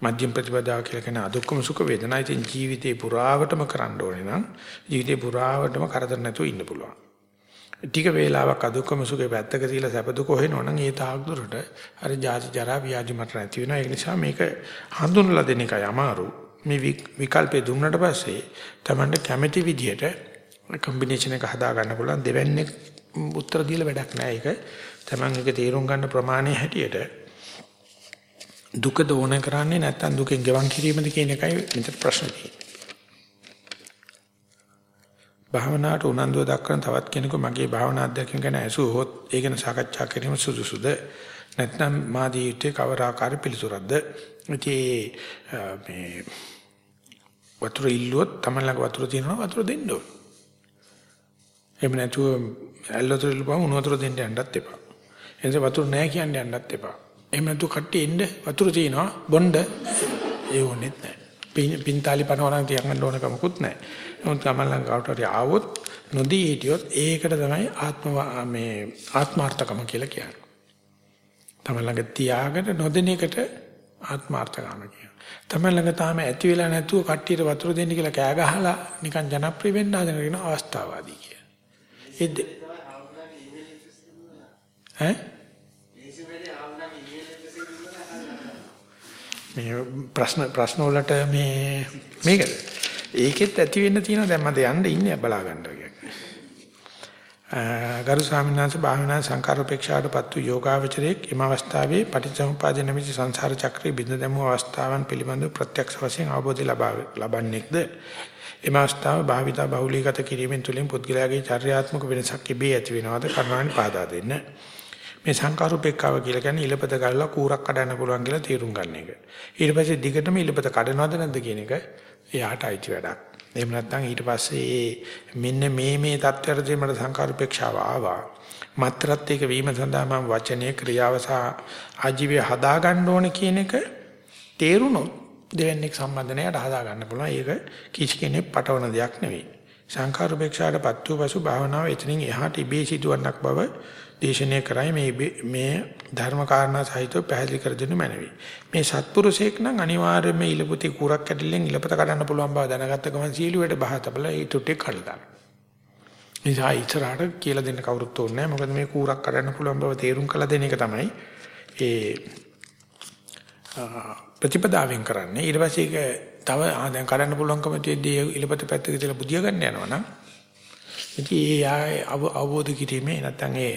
මධ්‍යම ප්‍රතිපදාව කියලා කියන අදුක්කම සුඛ වේදනා ඉතින් ජීවිතේ පුරාවටම කරන්න ඕනේ නම් ජීවිතේ පුරාවටම කරදර නැතුව ඉන්න පුළුවන්. ටික වේලාවක් අදුක්කම සුඛේ පැත්තක තියලා සැප දුක හොයනවා නම් ඒ තාක් දුරට අර ජාති ජරා ව්‍යාධි මත නැති වෙනවා. ඒ නිසා මේක හඳුන්වලා දෙන එකයි අමාරු. මේ විකල්පේ දුන්නට පස්සේ Tamanට කැමැති විදියට කම්බිනේෂන් එක හදා ගන්න පුළුවන් දෙවන්නේ උත්තර දීලා වැඩක් නැහැ ඒක. Taman එක තේරුම් ගන්න ප්‍රමාණය හැටියට දුක දෝන කරන්නේ නැත්නම් දුකෙන් ගෙවන් කිරීමද කියන එකයි මෙතන ප්‍රශ්නේ තියෙන්නේ. භාවනාවට උනන්දුව දක්වන තවත් කෙනෙකු මගේ භාවනා අධ්‍යක්ෂකයන් ගැන ඇසුවොත් ඒ ගැන සාකච්ඡා කිරීම සුදුසුද? නැත්නම් මාදී යුත්තේ කවර ආකාර පිළිතුරක්ද? ඉතින් මේ වතුර ඉල්ලුවොත් තමයි ළඟ වතුර තියෙනවා වතුර දෙන්න ඕන. එහෙම නැතුව ඇල් වතුර ඉල්ලපුවම උණු වතුර දෙන්න යන්නත් එපා. එනිසා වතුර නැහැ කියන්න යන්නත් එපා. එහෙම නැතුව කට්ටිය එන්න වතුර තියෙනවා බොණ්ඩ ඒ ඕනෙත් නැහැ. පින්තාලි පනවනම් තියන්න ඕන කමකුත් නැහැ. නමුත් ගමන් කවට හරි ආවොත් නොදී හිටියොත් ඒකට තමයි ආත්ම මේ ආත්මාර්ථකම කියලා කියන්නේ. තමයි ළඟ තියාගෙන නොදෙන එකට ආත්මාර්ථකම කියනවා. තමයි ළඟ තාම ඇති වෙලා නැතුව කට්ටියට වතුර දෙන්න කියලා කෑ ගහලා නිකන් ජනප්‍රිය වෙන්න හදන අවස්ථාවාදී කියලා. ඒ ඈ මේ ප්‍රශ්න ප්‍රශ්න වලට මේ මේකද ඒකෙත් ඇති වෙන්න තියෙනවා දැන් මට යන්න ඉන්නේ බලා ගන්න කියන්නේ. ගරු ස්වාමීන් වහන්සේ භාවනා සංකාරෝපේක්ෂාටපත් වූ යෝගාවචරයේ එම අවස්ථාවේ පටිච්චසමුපාද නැමැති සංසාර චක්‍රයේ බිඳ දැමූ අවස්ථාවන් පිළිබඳව ප්‍රත්‍යක්ෂ වශයෙන් අවබෝධය ලබා ලබන්නේක්ද එම අවස්ථාව භාවිතා බහුලීගත කිරීමෙන් තුලින් පුද්ගලයාගේ චර්යාත්මක වෙනසක් ඉබේ ඇති වෙනවද කරුණාවෙන් පාදා දෙන්න. මේ සංකාරූපේක්ඛාව කියලා කියන්නේ ඉලපත ගල්ලා කූරක් කඩන්න පුළුවන් කියලා තීරුම් ගන්න එක. ඊට පස්සේ දිගටම ඉලපත කඩනවද නැද්ද කියන එක එයාට අයිති වැඩක්. එහෙම නැත්නම් ඊට පස්සේ මෙන්න මේ මේ தත්ත්වයට මට සංකාරූපේක්ෂාව ආවා. මත්‍රත් ඒක වීම සඳහා මම වචනේ ක්‍රියාව සහ ආජීවය හදා ගන්න ඕනේ කියන එක තේරුණොත් දෙවන්නේක් සම්බන්ධනයට හදා ගන්න පුළුවන්. ඒක කිසි කෙනෙක් පටවන දෙයක් නෙවෙයි. සංඛාර උපේක්ෂාටපත් වූ පසු භාවනාව එතනින් එහාට ඉබේ සිදුවන්නක් බව දේශනය කරයි මේ මේ ධර්ම කාරණා සහිතව පැහැදිලි කර දෙනු මැනවි. මේ සත්පුරුෂයෙක් නම් අනිවාර්යයෙන්ම ඉලපුතේ කුරක් කැඩිල්ලෙන් ඉලපත කඩන්න පුළුවන් බව දැනගත්ත ගමන් සීලුවට බහතබල ඒ තුටේ කඩලා දාන. නිසා ඉතරාට කියලා දෙන්න කවුරුත් ඕනේ නැහැ. මොකද මේ කුරක් කඩන්න පුළුවන් බව තේරුම් කළ දෙන එක තමයි ඒ ප්‍රතිපදාවෙන් කරන්නේ ඊට පස්සේ ඒක තව දැන් කරන්න පුළුවන්කම තියෙද්දී ඉලපත පැත්තක තියලා බුදියා ගන්න යනවා නම් ඉතින් ඒ අවබෝධ කිරීමේ නැත්නම් ඒ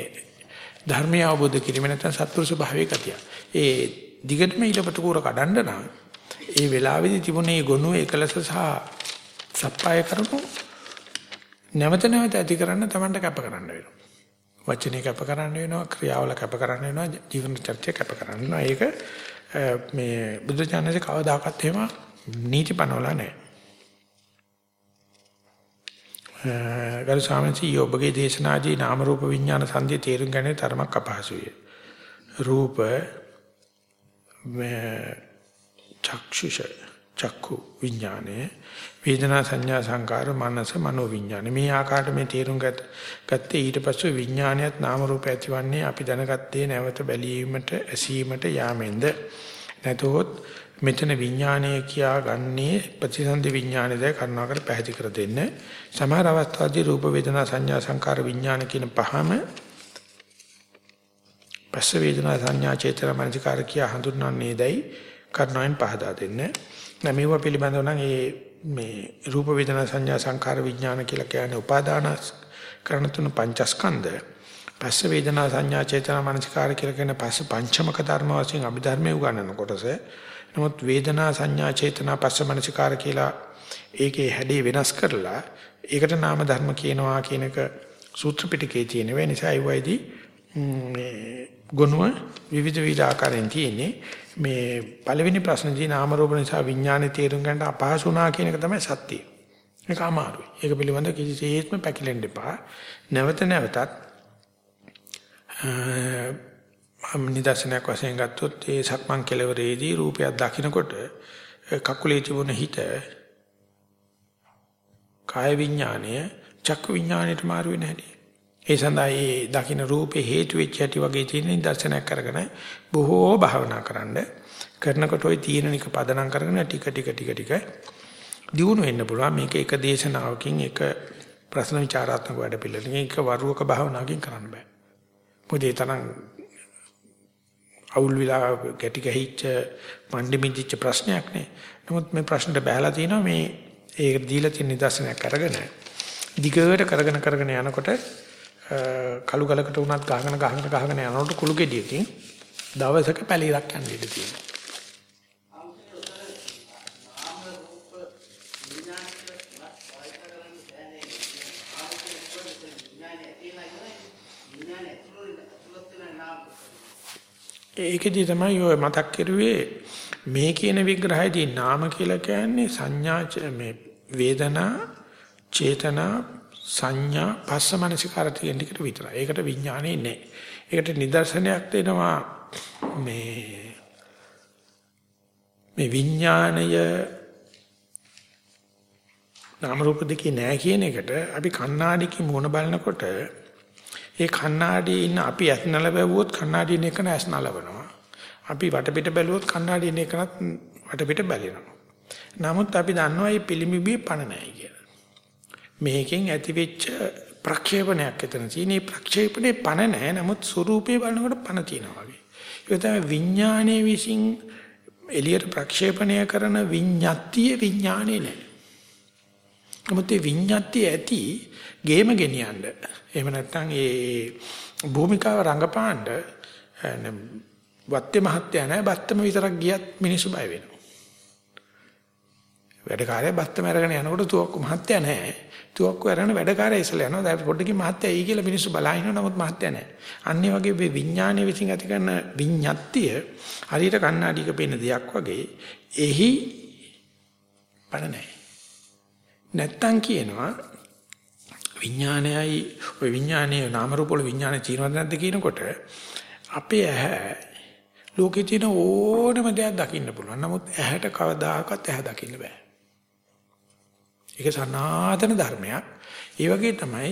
ධර්මය අවබෝධ කිරීමේ නැත්නම් සත්පුරුෂ භාවයේ ගතිය. ඒ දිගටම ඉලපත කූර කඩන්න නම් ඒ වෙලාවේදී තිබුණේ ගොනු එකලස සහ සප්පාය කරනු නැවත නැවත ඇති කරන්න Tamanට කැප කරන්න වෙනවා. වචනේ කැප කරන්න වෙනවා, ක්‍රියාවල කැප කරන්න වෙනවා, ජීවන චර්චා කැප කරන්න වෙනවා. ඒක මේ බුද්ධ ඥානසේ කවදාකවත් එහෙම නීති පනවලා නැහැ. ගරු ස්වාමීන් ඔබගේ දේශනාදී නාම රූප විඥාන සංධිය තේරුම් ගැනීම තරමක් අපහසුය. රූප චක්ෂුෂ චක්කු විඥානේ වේදනා සංඥා සංකාර මනස මනෝ විඥාන මේ ආකාරයට මේ තේරුම් ගත ගත්තේ ඊට පස්සේ විඥානයත් නාම රූප ඇතිවන්නේ අපි දැනගත්තේ නැවත බැලීමට ඇසීමට යාමෙන්ද නැතහොත් මෙතන විඥානය කියා ගන්නේ ප්‍රතිසන්දි විඥානයද කරුණාකර පැහැදිලි කර දෙන්න සමහර අවස්ථාදී රූප වේදනා සංඥා සංකාර විඥාන කියන පහම පස්ස වේදනා සංඥා චේතනා මනසිකාර කියා හඳුන්වන්නේදයි කරුණාවෙන් පහදා දෙන්න. නැ මේවා පිළිබඳව නම් ඒ මේ රූප වේදනා සංඥා සංකාර විඥාන කියලා කියන්නේ උපාදාන කරන තුන පංචස්කන්ධ. පස්ස වේදනා සංඥා චේතනා මනසිකාර කියලා කියන පස්ස පංචමක ධර්ම වශයෙන් අභිධර්මයේ උගන්වන කොටස. නමුත් වේදනා සංඥා චේතනා පස්ස මනසිකාර කියලා ඒකේ හැඩේ වෙනස් කරලා ඒකට නාම ධර්ම කියනවා කියන එක සූත්‍ර පිටකේ තියෙන වෙ නිසා ඒ වයිදී මේ ගුණව විවිධ විවිධ ආකාරයෙන් තියෙන්නේ මේ පළවෙනි ප්‍රශ්නේදී නාම රූප නිසා විඥානේ තේරුම් ගන්න අපහසු වුණා කියන එක තමයි සත්‍යය. ඒක අමාරුයි. ඒක පිළිබඳ කිසිසේත්ම පැකිලෙන්න එපා. නැවත නැවතත් මම නිදර්ශනයක් වශයෙන් ගත්තොත් ඒ සක්මන් කෙලවරේදී රූපයක් දකිනකොට කකුලේ තිබුණ හිත කාය විඥානය චක්කු විඥානයට මාරු වෙන හැටි. ඒ සඳහා ඒ දකින්න රූපේ හේතු වෙච්ච හැටි වගේ තියෙන දර්ශනයක් කරගෙන බොහෝ භාවනා කරන්න කරනකොට ওই තියෙන එක පදනම් කරගෙන ටික ටික ටික ටික දියුණු වෙන්න පුළුවන් මේක එක දේශනාවකින් එක ප්‍රශ්න විචාරාත්මක වැඩ පිළිවෙලකින් එක වරුවක භාවනාවකින් කරන්න බෑ මොකද ඒ තරම් අවුල් විලා ගැටි ගැහිච්ච මණ්ඩි මිදිච්ච ප්‍රශ්නයක් නේ නමුත් මේ ප්‍රශ්නට බහැලා තිනවා මේ ඒක දීලා තියෙන නිදර්ශනයක් අරගෙන දිගට කරගෙන කරගෙන යනකොට කළු ගලකට උනත් ගහගෙන ගහගෙන ගහගෙන යනකොට කුළු ගෙඩියකින් දවසක පැලිරක් යන්න ඉඩ තියෙනවා. ඒකදී තමයි ඔය මතක් කරුවේ මේ කියන විග්‍රහයේදී නාම කියලා කියන්නේ සංඥා මේ වේදනා චේතනා සංඥා පස්ස මනසිකාර තියෙන එකට විතරයි. ඒකට විඥානේ නැහැ. ඒකට නිදර්ශනයක් දෙනවා මේ මේ විඥාණය නාම රූප දෙකේ නැහැ කියන එකට අපි කණ්ණාඩියකින් මුණ බලනකොට ඒ කණ්ණාඩියේ ඉන්න අපි ඇස් නල බැලුවොත් කණ්ණාඩියේ එකන ඇස් නලවනවා. අපි වටපිට බැලුවොත් කණ්ණාඩියේ එකනත් වටපිට බැලෙනවා. නමුත් අපි දන්නවා මේ පිළිමිබියේ පණ නැහැ කියලා. මේකෙන් ඇතිවෙච්ච ප්‍රක්ෂේපණයක් එතන තියෙන. මේ ප්‍රක්ෂේපණේ පණ නැහැ. නමුත් ස්වરૂපේ බලනකොට පණ තියෙනවා වගේ. ඒක තමයි විඥානයේ විසින් එළියට ප්‍රක්ෂේපණය කරන විඤ්ඤාතිය විඥානේ නැහැ. නමුත් මේ විඤ්ඤාතිය ඇති ගේම ගෙනියන්න. එහෙම නැත්නම් ඒ භූමිකාව රංගපාන්න වත්තේ මහත්ය නැහැ. බත්තම විතරක් ගියත් මිනිස්සු බය වෙනවා. වැඩකාරය බත්තම අරගෙන යනකොට තුවක්කු මහත්ය නැහැ. තුවක්කු අරගෙන වැඩකාරය ඉස්සලා යනවා. දැන් පොඩ්ඩකින් මහත්ය එයි කියලා මිනිස්සු බලා ඉන්නවා. නමුත් මහත්ය නැහැ. අන්න වගේ මේ විඥානයේ විසින් ඇති කරන විඤ්ඤාතිය හරියට කණ්ණාඩියක පේන දෙයක් වගේ එහි පණ නැහැ. නැත්තම් කියනවා විඥානයයි ওই විඥානයේ නාම රූප වල විඥානය තියෙනවද නැද්ද කියනකොට අපේ ඇහැ ලෝකේ තියෙන ඕනම දෙයක් දකින්න පුළුවන්. නමුත් ඇහැට කවදාකවත් ඇහැ දකින්න බෑ. ඒක සනාතන ධර්මයක්. ඒ වගේ තමයි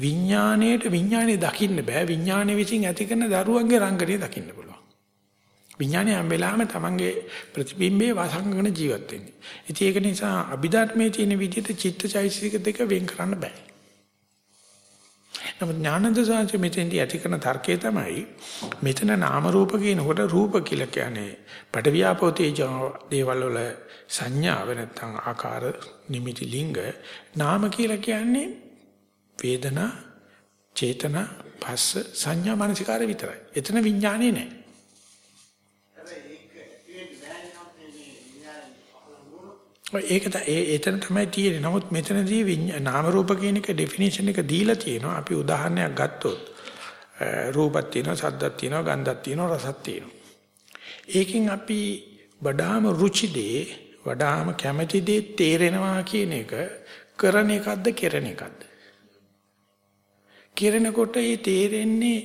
විඥාණයට විඥානේ දකින්න බෑ. විඥානයේ විසින් ඇති කරන දරුවන්ගේ රංගනය දකින්න පුළුවන්. විඥානය හැම වෙලාවෙම තමන්ගේ ප්‍රතිබිම්බේ වසංගන ජීවත් වෙන්නේ. ඉතින් ඒක නිසා අභිධර්මයේ තියෙන විදිහට චිත්තචෛතසික දෙක වෙන් කරන්න බෑ. නමුත් ඥානන්ද සාංශ මෙතෙන්දී ඇති කරන තර්කය තමයි මෙතන නාම රූප කියනකොට රූප කියලා කියන්නේ පටවියාපෝ තේජෝ දේවල් වල සංඥාව නැත්නම් ආකාර නිමිති ලිංග නාම කියලා කියන්නේ වේදනා චේතනා පස්ස සංඥා මනසිකාර විතරයි. එතන විඥානේ නැහැ. ඒක ඒ එතන තමයි තියෙන්නේ. නමුත් මෙතනදී නාම රූප කියන එක ඩෙෆිනිෂන් එක දීලා තියෙනවා. අපි උදාහරණයක් ගත්තොත් රූපක් තියෙනවා, සද්දක් තියෙනවා, ගන්ධක් තියෙනවා, රසක් තියෙනවා. ඒකෙන් අපි වඩාම රුචි දේ, වඩාම කැමැති දේ තේරෙනවා කියන එක කරන එකක්ද, කෙරෙන එකක්ද? කෙරෙනකොට ඒ තේරෙන්නේ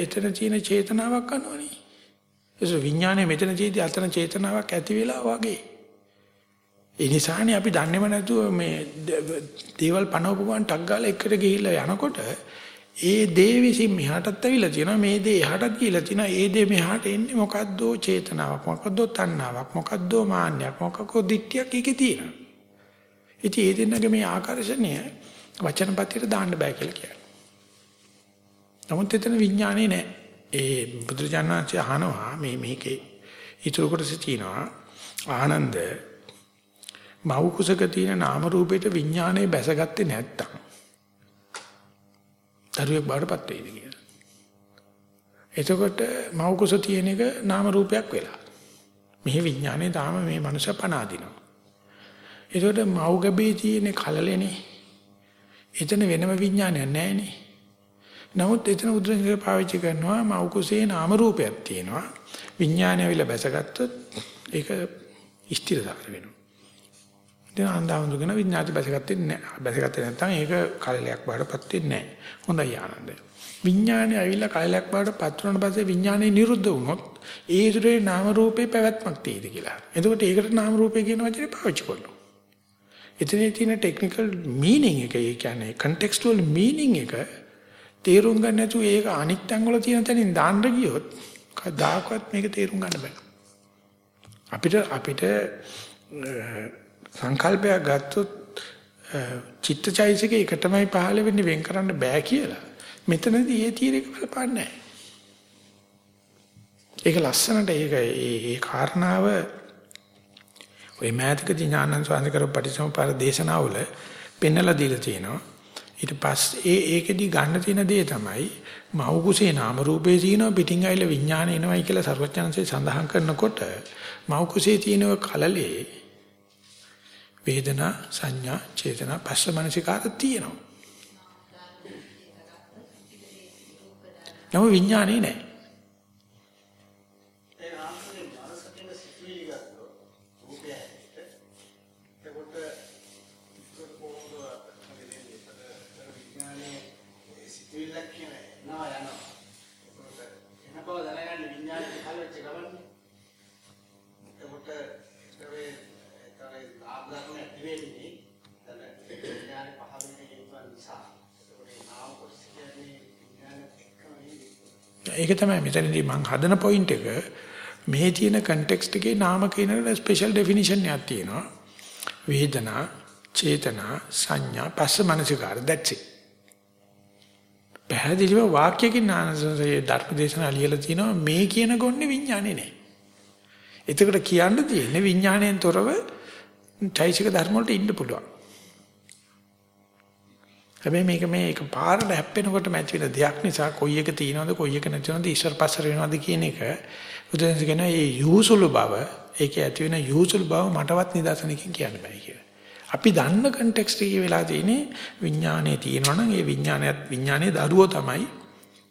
එතන තියෙන චේතනාවක් අනුවනේ. ඒක විඥානයේ මෙතන තියෙදි අතන චේතනාවක් ඇති වෙලා වගේ. ඒ නිසානේ අපි දන්නේම නැතුව මේ දේවල් පනවපු ගමන් ටක් ගාලා එකට ගිහිල්ලා යනකොට ඒ දේ විසින් මෙහාටත් ඇවිල්ලා තියෙනවා මේ දේ එහාටත් ගිහිල්ලා තියෙනවා ඒ දේ මෙහාට එන්නේ මොකද්දෝ චේතනාවක් මොකද්දෝ තණ්හාවක් මොකද්දෝ මාන්නයක් මොකකෝ දිට්ඨියක් ඒකේ තියෙනවා. ඉතින් ඒ දෙන්නගේ මේ ආකර්ෂණය වචනපතියට දාන්න බෑ කියලා කියනවා. නමුත් එතන විඥානේ නැහැ. ඒ බුදුජානනාංශය අහනවා මේ මේකේ ඊටු කොටස තියෙනවා ආනන්ද මව් කුසක තියෙන නාම රූපේට විඥානේ බැසගත්තේ නැත්තම් දරුවෙක් බාටපත් වෙයිද කියලා. එතකොට මව් කුස තියෙන එක නාම රූපයක් වෙලා. මෙහි විඥානේ තාම මේ මනුෂ්‍ය පනාදිනවා. එතකොට මව් ගැබේ තියෙන කලලෙනේ. එතන වෙනම විඥානයක් නැහැනේ. නමුත් එතන උද්දේශය පාවිච්චි කරනවා මව් කුසේ නාම රූපයක් තියෙනවා. විඥානය විල බැසගත්තොත් ඒක ස්ථිරසාර වෙනවා. දැන් අන්දාවුඳුගෙන විඥාති බැසගත්තේ නැහැ. බැසගත්තේ නැත්නම් ඒක කලලයක් බාටපත් වෙන්නේ නැහැ. හොඳයි ආනන්ද. විඥානය ඇවිල්ලා කලලයක් බාටපත් වුණාට පස්සේ විඥානය නිරුද්ධ වුණොත් ඒ ඉදිරියේ නාම රූපේ පැවැත්මක් තියෙද කියලා. එතකොට ඒකට නාම රූපේ කියන වචනේ පාවිච්චි කරනවා. එතනේ තියෙන ටෙක්නිකල් මීනින් එක ඒ කියන්නේ කන්ටෙක්ස්ටුවල් මීනින් එක තේරුම් ගන්න නැතුව ඒක අනිත් තැන්වල තියෙන තැනින් දාන්න ගියොත් කවදාකවත් මේක තේරුම් ගන්න බෑ. අපිට අපිට සංකල්පයක් ගත්තොත් චිත්තචෛසිකේ එක තමයි පහළ වෙන්නේ වෙන් කරන්න බෑ කියලා. මෙතනදී ඒ තීරයක බලපන්නේ නැහැ. ඒක ලස්සනට ඒක ඒ ඒ කාරණාව ඔය මෑතකදී ඥානන් ස්වාමීන් කරපු පටිසමුපාද දේශනාවල පෙන්නලා දීලා තියෙනවා. ඊට පස්සේ ඒ ඒකෙදි ගන්න තියෙන දේ තමයි මව් කුසේ නාම රූපේ තියෙනවා පිටින් ඇවිල්ලා විඥාන එනවයි කියලා සර්වඥාන්සේ සඳහන් කරනකොට මව් කුසේ තියෙන කලලේ වේදනා සංඥා චේතනා පස්ස මනසිකාර තියෙනවා. නම විඥානේ නැහැ. ඒ ආන්තරේ මානසිකව සිතුවිලි ගත්තොත් රූපය හැටියට එතකොට ඒක කොහොමද අපිට දෙන්නේ විඥානයේ සිතුවිල්ලක් කියන නවා යනවා එතකොට එන බව දැනගන්න විඥානයේ පහළ වෙච්ච ගමන්නේ එතකොට ඒ තරේ ආග්‍රහණය ඇති වෙන්නේ එතන විඥානයේ පහළ වෙන හේතුන් නිසා එතකොට ඒ නාම කොටස කියන්නේ විඥානයේ එක්කම නෙවෙයි ඒක තමයි මෙතනදී මම හදන පොයින්ට් එක. මේ තියෙන කන්ටෙක්ස්ට් එකේ නාම කියන ස්පෙෂල් ඩෙෆිනිෂන් එකක් තියෙනවා. වේදනා චේතනා සංඥා පස්ස මනසිකාර. That's it. පැහැදිලිව වාක්‍යකින් ආනසසේ ධර්මදේශනා ලියලා තිනවා මේ කියන ගොන්නේ විඥානේ නෑ. එතකොට කියන්න තියෙන්නේ විඥාණයෙන් තොරව චෛසික ධර්ම වලට ඉන්න පුළුවන් හැබැයි මේක මේ එක පාරට හැප්පෙනකොට මැච් වෙන දෙයක් නිසා කොයි එක තියෙනවද කොයි එක නැතිවද ඉස්සර පස්සර වෙනවද කියන එක බුදුන්සේ කියන ඒ යූසුළු බව ඒකේ ඇති වෙන යූසුළු බව මටවත් නිදර්ශනකින් කියන්න බෑ කියලා. අපි දන්න කන්ටෙක්ස්ට් එකේ වෙලා තියෙන්නේ විඥානයේ තියෙනවා නම් ඒ විඥානයත් විඥානයේ දරුවෝ තමයි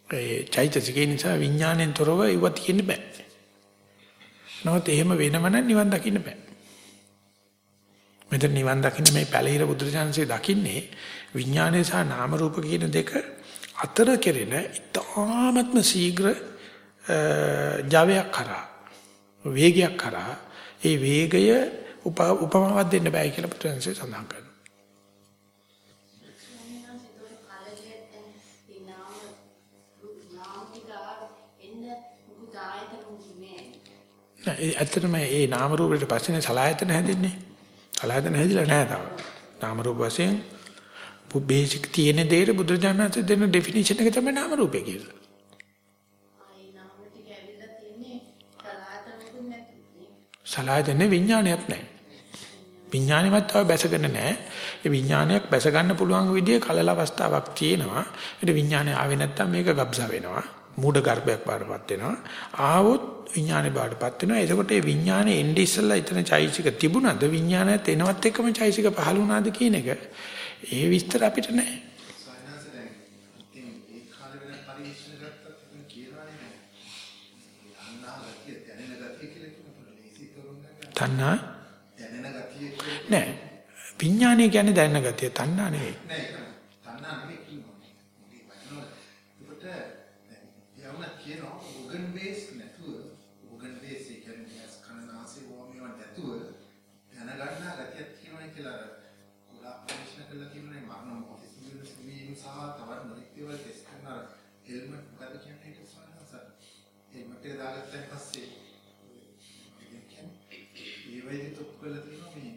ඒ චෛතසිකේ නිසා විඥාණයෙන් තොරව ඉව තියෙන්න බෑ. නමුත් එහෙම වෙනම නම් නිවන් දකින්න බෑ. මෙතන නිවන් දකින්න මේ පැලිර බුදුරජාණන්සේ දකින්නේ විඥානය සහ නාම රූප කියන දෙක අතර කෙරෙන ඉතාමත්ම ශීඝ්‍ර ජවයක් කරා වේගයක් කරා ඒ වේගය උපමාවක් දෙන්න බෑ කියලා බුදුරජාණන්සේ සඳහන් කරනවා. ඇත්තටම මේ නාම රූපෙට පස්සේ සලආයතන හැදෙන්නේ. සලආයතන හැදිලා නැහැ තාම. නාම රූප වශයෙන් බේසික් තියෙන දෙයට බුදුරජාණන් දෙන ඩෙෆිනිෂන් එක තමයි නාම රූපය කියලා. සලආයතන විඥානයක් නැහැ. විඥානෙවත් තව බැසගෙන නැහැ. ඒ විඥානයක් බැස ගන්න පුළුවන් විදිහේ කලල අවස්ථාවක් තියෙනවා. ඒ විඥානය ආවේ නැත්තම් මේක ගබ්සා වෙනවා. මූඩ ගර්භයක් බාටපත් වෙනවා. ආවොත් විඥානේ බාටපත් වෙනවා. එතකොට මේ විඥානේ එන්නේ ඉස්සෙල්ලා එතන චෛසික තිබුණාද විඥානයත් එනවත් එක්කම චෛසික පහළ වුණාද කියන එක ඒ විස්තර අපිට නැහැ. ඒ. තණ්හා නෑ. විඥානය කියන්නේ දැනන ගතිය තණ්හා නෙවෙයි. නෑ ඒක තණ්හා නෙමෙයි කියනවා. මේ වචන ඒකට දැන් යවුණා කියනවා organ base නැතුව organ base ඒ කියන්නේ ඇස් කන නාසය වෝමියව නැතුව දැනගන්නා ගතියක් කියනවා කියලා අර කුඩා පරිශ්‍රණ කළා කියනනේ මරණ මොහොතේ සිදුවෙන සිදුවීම් සහ තවත් නොයෙක් දේවල් ටෙස්ට් කරන අර හෙල්මට් මොකද කියන්නේ ඒක සානසත් හෙල්මට් එක දාගත්තන් පස්සේ ඒ කියන්නේ ඒ වගේ තොප් කරලා තියෙනවා මේ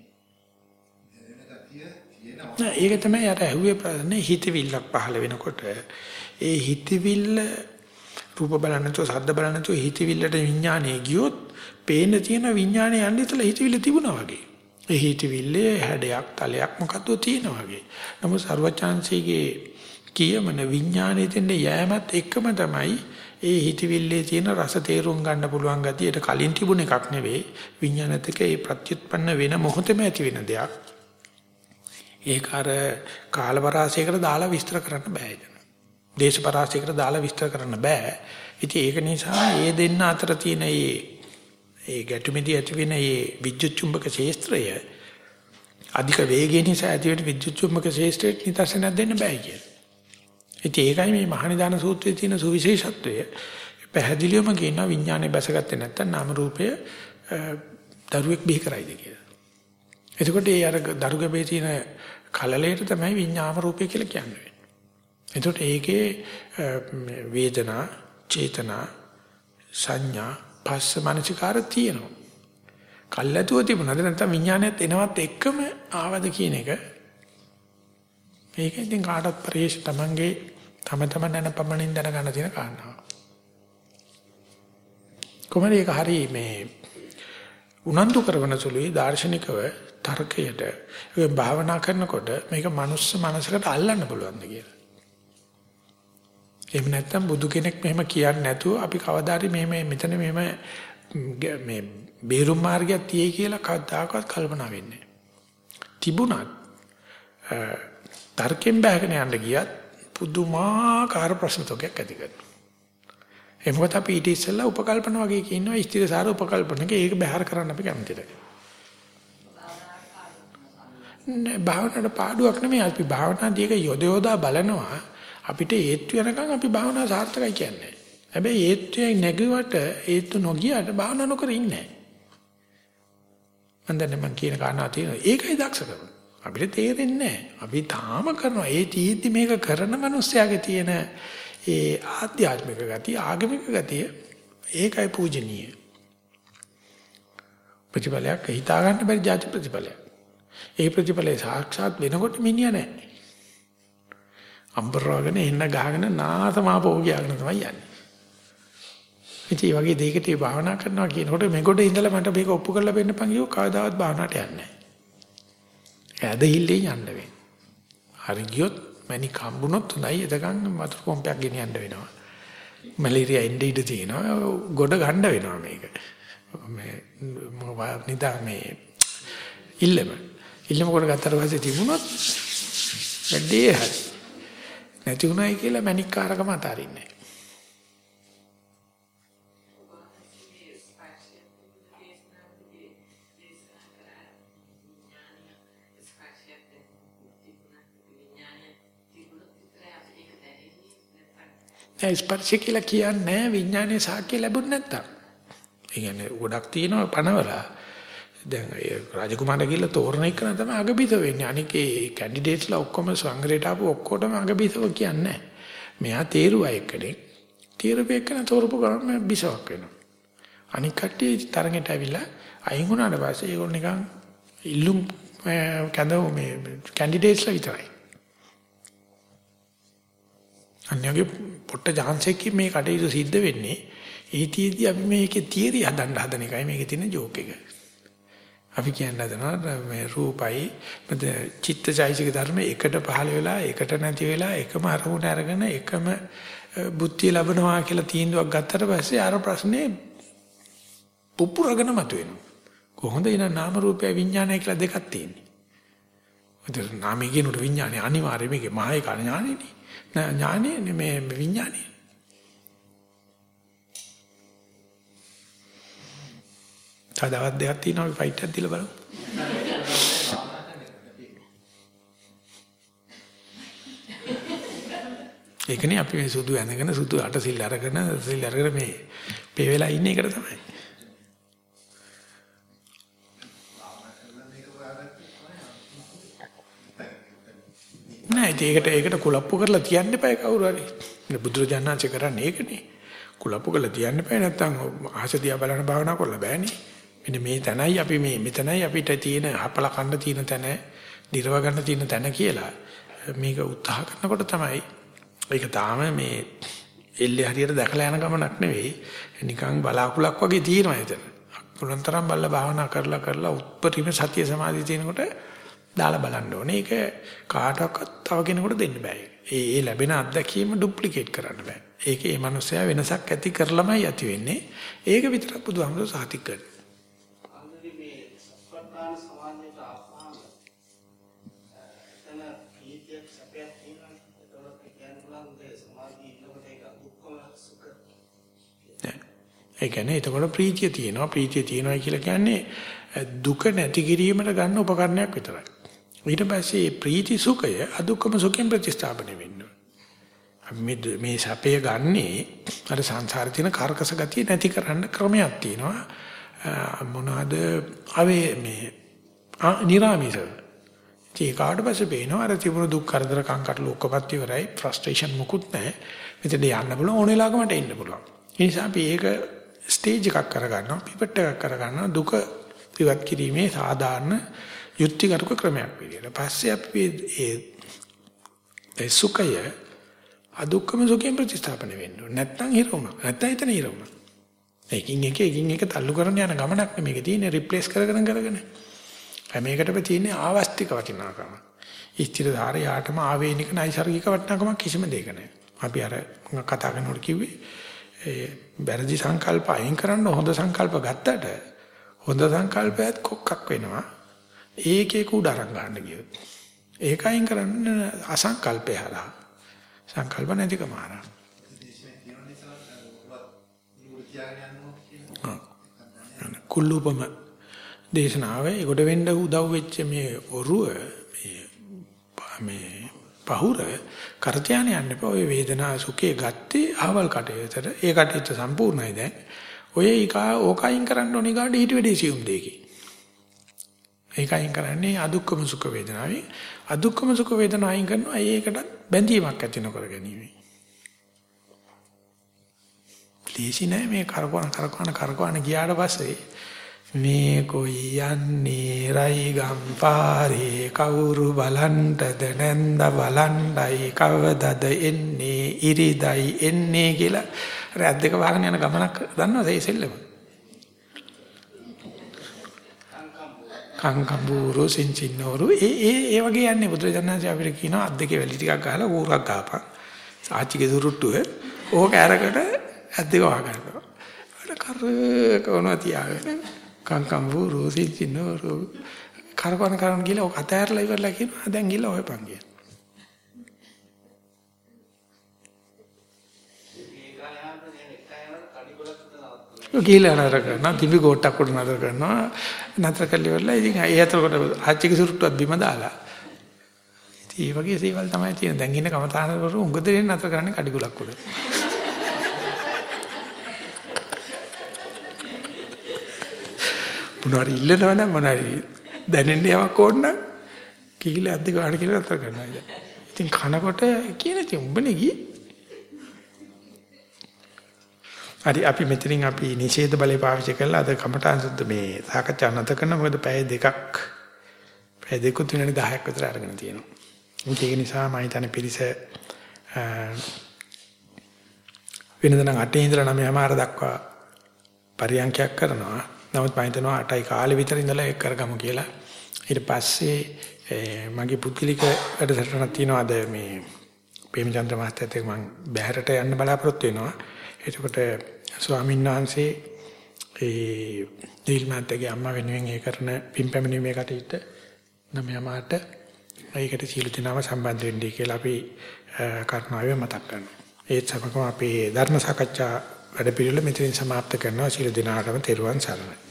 දැනෙන ගතිය තියෙනවා නෑ ඒක තමයි අර ඇහුවේ ප්‍රශ්නේ හිතවිල්ලක් පහළ වෙනකොට ඒ හිතවිල්ල රූප බලන්නේ නැතුව සද්ද බලන්නේ නැතුව හිතවිල්ලට විඥානය ගියොත් පේන තියෙන විඥානය යන්නේ ඉතල හිතවිල්ල තිබුණා වගේ. ඒ හිතවිල්ලේ හැඩයක් තලයක් මොකද්ද තියෙනවා වගේ. නමුත් ਸਰවචාන්සිගේ කියමන විඥානයේ තියෙන යෑමත් එකම තමයි ඒ හිතවිල්ලේ තියෙන රස තේරුම් ගන්න පුළුවන් ගතියට කලින් තිබුණ එකක් නෙවෙයි විඥානතක ඒ ප්‍රත්‍යুৎপন্ন වෙන මොහොතේම ඇති වෙන දෙයක්. ඒක අර කාලපරාසයකට දාලා විස්තර කරන්න බෑ ඒක. දේශපරාසයකට දාලා විස්තර කරන්න බෑ. ඉතින් ඒක නිසා ඒ දෙන්න අතර තියෙන මේ ඒ ගැටුමේදී ඇති වෙන මේ විද්‍යුත් චුම්බක ක්ෂේත්‍රය අධික වේගය නිසා ඇති වෙන විද්‍යුත් චුම්බක ක්ෂේත්‍රයට නිදර්ශනයක් දෙන්න බෑ කියලා. ඉතින් ඒකයි මේ මහනිදාන සූත්‍රයේ තියෙන සුවිශේෂත්වය. පැහැදිලිවම කියන විඥානේ බැසගත්තේ නැත්නම් නාම රූපය දරුවෙක් බිහි කරයිද කියලා. එතකොට ඒ අර දරුගබේ තියෙන කලලයට තමයි විඥාම රූපය කියලා කියන්නේ. එතකොට ඒකේ වේදනා, චේතනා, සංඥා, පස්ස මනසිකාර තියෙනවා. කල්ැතුව තිබුණාද නැත්නම් විඥානයත් එනවත් එක්කම ආවද කියන එක මේක ඉතින් කාටවත් පරිේශ තමන්ගේ තම තමන් යන පමණින් දැනගන්න තියෙන කාරණාවක්. කොහොමද ඒක හරි මේ උනන්දු කරන සුළුයි දාර්ශනිකව තර්කයට ඒ භාවනා කරනකොට මේක මනුස්ස මනසකට අල්ලන්න පුළුවන්ද කියලා. එහෙම නැත්නම් බුදු කෙනෙක් මෙහෙම කියන්නේ නැතුව අපි කවදාරි මෙහෙම මෙතන මෙහෙම මේ බේරුම් මාර්ගයක් තියෙයි කියලා කවදාකවත් කල්පනා වෙන්නේ තිබුණත් තර්කෙන් බහගෙන යන්න ගියත් පුදුමාකාර ප්‍රශ්න තෝගයක් ඇති කරනවා. ඒ මොකද අපි ඊට ඉස්සෙල්ලා උපකල්පන වගේ කියනවා ස්ථිරසාර උපකල්පනක ඒක බැහැර කරන්න අපි කැමති නැහැ. නෑ භාවනාවට පාඩුවක් නෙමෙයි අපි භාවනාදී එක යොද යොදා බලනවා අපිට ඒත්තු වෙනකන් අපි භාවනාව සාර්ථකයි කියන්නේ. හැබැයි ඒත්තුයි නැගුවට ඒත්තු නොගියට භාවනා නොකර ඉන්නේ නැහැ. මම දැන් මම කියන කාරණා තියෙනවා. ඒකයි දක්ෂකම. අපිට තේරෙන්නේ නැහැ. අපි තාම කරනවා. ඒ තීද්දි මේක කරන මිනිස්යාගේ තියෙන ඒ ආධ්‍යාත්මික ගතිය, ආගමික ගතිය ඒකයි පූජනීය. ප්‍රතිඵලයක් හිතා ගන්න බැරි જાති ප්‍රතිඵලයක්. ඒ ප්‍රතිඵලේ සාක්ෂාත් වෙනකොට මිනිහා නැහැ. අම්බරවගෙන එන්න ගහගෙන නාතමා පෝගියාගෙන තමයි යන්නේ. ඉතින් මේ වගේ දෙයකට ඒ භාවනා කරනවා කියනකොට මේකට ඉඳලා මට මේක ඔප්පු කරලා වෙන්න පන් කියෝ කවදාවත් භාවනාවට යන්නේ නැහැ. ඇදහිල්ලේ යන්න වෙන්නේ. හරි ගියොත් මැනි කම්බුනොත් හොඳයි එතකන් වතුර පොම්පයක් ගෙනියන්න වෙනවා. මැලේරියා එන්නේ ඉඳ තියෙනවා. ගොඩ ගන්න වෙනවා මේක. මේ නිදා මේ ඉල්ලම. ඉල්ලම කොට ගත්තට පස්සේ තිබුණොත් වැඩේ හරි. නැති උනායි කියලා මැනික් කාරකම අතාරින්නේ නැහැ. ඒ ස්පර්ශ කියලා කියන්නේ විඥානයේ සාක්ෂි ලැබුණ නැත්තම්. ඒ කියන්නේ ගොඩක් තියෙනවා පනවලා. දැන් ඒ රාජකුමාරට ගිහලා තෝරන එක තමයි අගබිත වෙන්නේ. අනික ඒ කැන්ඩිඩේට්ස්ලා ඔක්කොම සංග්‍රහයට ආපු ඔක්කොටම අගබිතව කියන්නේ මෙයා තේරුවා එක්කෙනෙක්. තීරපෙකන තෝරපු ගමන් බිසවක් වෙනවා. අනික කට්ටිය තරඟට ඇවිල්ලා අයින් වුණාට පස්සේ ඒගොල්ලෝ නිකන් ඉල්ලුම් කැඳව මේ කැන්ඩිඩේට්ස්ලා විතරයි. අන්‍යගේ පොට්ට ජාන්සෙක්කි මේ කටයුතු සිද්ධ වෙන්නේ ඒතියෙදි අපි මේකේ තියරි හදන්න හදන එකයි මේකේ තියෙන ජෝක් එක. අපි කියන්න හදනවා මේ රූපයි මත චිත්තචෛසික ධර්ම එකට පහළ වෙලා එකට නැති වෙලා එකම අරමුණ අරගෙන එකම බුද්ධිය ලැබනවා කියලා තීන්දුවක් ගත්තට පස්සේ අර ප්‍රශ්නේ පුපුරගෙන මතුවෙනවා. කොහොමද එන නාම රූපය විඥානය කියලා දෙකක් තියෙන්නේ. ඒතර නාමයේ කියනට විඥානය අනිවාර්යයෙන් මේකේ මහේ කණ ඥානෙනේ. ඥානෙ මේ විඥානෙ. තවදවත් දෙකක් තියෙනවා අපි ෆයිට් එකක් දීලා බලමු. ඒකනේ අපි මේ සුදු ඇඳගෙන සුදු අට සිල් අරගෙන සිල් අරගෙන මේ පේ වෙලා ඉන්නේ ඒකට තමයි. නෑ ඒකට ඒකට කුලප්පු කරලා තියන්න එපා කවුරු හරි. බුදුරජාණන්සේ කරන්නේ ඒකනේ. කුලප්පු කරලා තියන්න එපා නැත්තම් ආසදියා බලන භාවනා කරලා බෑනේ. මෙන්න මේ තැනයි අපි මේ මෙතනයි අපිට තියෙන හපල කන්න තියෙන තැන, දිරව ගන්න තියෙන තැන කියලා මේක උත්සාහ කරනකොට තමයි ඒක තාම මේ එල්ලේ හරියට දැකලා යන ගමනක් නෙවෙයි. නිකන් බලාකුලක් වගේ තියෙනවා එතන. පුළුවන් තරම් බල්ල භාවනා කරලා කරලා උත්පරිම සතිය සමාධිය තියෙනකොට දාලා බලන්න ඕනේ. ඒක කාටවත් තව කෙනෙකුට දෙන්න බෑ. ඒ ඒ ලැබෙන අත්දැකීම ඩුප්ලිකේට් කරන්න බෑ. ඒකේ මේ මනුස්සයා වෙනසක් ඇති කරලමයි ඇති වෙන්නේ. ඒක විතරක් බුදුහාමුදුරුවෝ සාතික කරනවා. අන්තිමේ මේ සත්පත්තාන සමාජයට ආපහාම එතන කීතියක් සැපයක් තියෙනවා. ඒතකොට කියන්න පුළුවන් මේ සමාජයේ ඉන්නකොට ඒක දුක්ඛම සුඛ. ඒ කියන්නේ එතකොට ප්‍රීතිය තියෙනවා. ප්‍රීතිය තියෙනවා කියලා කියන්නේ දුක නැති කිරීමට ගන්න උපකරණයක් විතරයි. ඊට පස්සේ ප්‍රීති සුඛය අදුක්කම සුඛයෙන් ප්‍රතිස්ථාපනය වෙනවා. මේ මේ සැපය ගන්නේ අර සංසාරේ තියෙන කර්කස ගතිය නැති කරන්න ක්‍රමයක් තියෙනවා. මොනවාද අවේ මේ නිරාමිස. ඒ කාට පස්සේ පේනවා අර තිබුණු දුක් කරදර කංකට ලෝකපත් ඉවරයි ෆ්‍රස්ට්‍රේෂන් මුකුත් නැහැ. මෙතන යන්න පුළුවන් ඕන වෙලාවක මට එන්න පුළුවන්. ඒ නිසා අපි ඒක ස්ටේජ් එකක් කරගන්නවා පිපට් එකක් කරගන්නවා දුක ඉවත් කිරීමේ සාධාරණ යුක්තිගරුක ක්‍රමයක් විදියට. පස්සේ අපි ඒ ඒ සුඛය අදුක්කම සුඛයෙන් ප්‍රතිස්ථාපන වෙන්න ඕනේ. නැත්නම් හිර වුණා. නැත්නම් එතන හිර වුණා. එකින් එක එකින් එක තල්ලු කරන යන ගමනක් නෙමේක තියෙන්නේ රිප්ලේස් කරගෙන කරගෙන. හැමයකටම තියෙන්නේ ආවස්තික වටිනාකම. ඉස්තිර ධාරයාටම ආවේනික නයිසර්ගික වටිනාකමක් කිසිම දෙයක නැහැ. අපි අර කතා කරනකොට කිව්වේ ඒ වැරදි සංකල්ප අයින් කරන්න හොඳ සංකල්ප ගත්තට හොඳ සංකල්පයත් කොක්කක් වෙනවා. ඒකේ කුඩ අරන් ගන්න ගියොත්. ඒක අයින් කරන්න අසංකල්පය හරහා. සංකල්ප නැතිකම හරහා. කුල්ලූපම දේශනාවේ ඒකට වෙන්න උදව් වෙච්ච මේ ඔරුව මේ මේ පහුර කරතියන යන්න එපා. ඔය වේදනා සුඛේ ගත්තේ ආවල් කටේතර ඒ කටේට සම්පූර්ණයි දැන්. ඔය ඊකා ඕකයින් කරන්න ඕනේ ගාඩ ඊට වැඩි සියුම් දෙකේ. ඒකයින් කරන්නේ අදුක්කම සුඛ වේදනාවේ. අදුක්කම සුඛ වේදනාව අයින් කරනවා. ඒකට බැඳීමක් ඇති නොකර ගැනීම. ලීසි නෑ මේ කරකවන කරකවන කරකවන ගියාට පස්සේ මේ කොයි යන්නේ රයි ගම්පාරේ කවුරු බලන්ටද නැන්ද? බලන්ඩයි කවදද එන්නේ? ඉරිදයි එන්නේ කියලා. රැත් දෙක වහගෙන යන ගමනක් දන්නවද ඒ සෙල්ලම? කංකම්බූරු සින්චින්නෝරු ඒ ඒ ඒ වගේ යන්නේ. බුදුරජාණන්සේ අපිට කියනවා අත් දෙකේ වැලි ටිකක් ගහලා ඌරක් ගහපන්. ආච්චිගේ දුරුට්ටුව ඕක අරකට අත් දෙක වහගන්නවා. අර කර කොනවා තියාගෙන කංකම්බූරු සින්චින්නෝරු කරකවන කරන ගිහලා ඔක අතහැරලා ඉවරලා කියනවා. දැන් ගිහලා ඔයපන් කියන ගිහලා නතර කරනවා. තිබි කොටක් උඩ නතර කරනවා. නතර කරලා ඉවරලා ඉතින් ඒ අතරකොට ආච්චිගේ සුරුට්ටුවත් බිම දාලා. ඉතින් මේ වගේ සේවල් තමයි තියෙන. දැන් ඉන්න කමතානවරු උඟ දෙන්නේ නතර කරන්නේ කඩිගුලක් උඩ. මොනවාරි ඉල්ලනවා නම් මොනවාරි දැනෙන්න යමක් ඕන නම් කීල අද්ද ගන්න කියලා නතර කරනවා ඉතින් ඉතින් කනකොට කියන ඉතින් උඹනේ ගියේ හරි අපි මෙතනින් අපි නිෂේධ බලය පාවිච්චි කරලා අද කමඨාන් සුද්ධ මේ සාකච්ඡා නැත කරන මොකද පැය දෙකක් පැය දෙකුත් විනාඩි 10ක් විතර අරගෙන තියෙනවා. ඒක නිසා මම හිතන්නේ පිරිස වෙනදනම් 8 ඉඳලා 9:00 දක්වා පරියන්ඛයක් කරනවා. නමුත් මම හිතනවා 8යි කාලේ විතර ඉඳලා ඒක කරගමු කියලා. ඊට පස්සේ මගේ පුද්ගලික වැඩසටහනක් තියෙනවා අද මේ ප්‍රේමචන්ද්‍ර මහත්තයාත් එක්ක මම බැහැරට යන්න බලාපොරොත්තු වෙනවා. එතකොට ස්වාමීන් වහන්සේ ඒ දීල්මන්තගේ අම්මා වෙනුවෙන් ඒ කරන පින්පැමිණීමේ කටයුත්ත නමයමාට ඒකට සීල දිනාව සම්බන්ධ වෙන්නයි කියලා අපි කරුණාවෙන් මතක් කරනවා. ඒත් සමගම අපේ ධර්ම සාකච්ඡා වැඩ පිළිවෙල මෙතනින් સમાપ્ત කරනවා සීල දිනාටම තෙරුවන් සරණයි.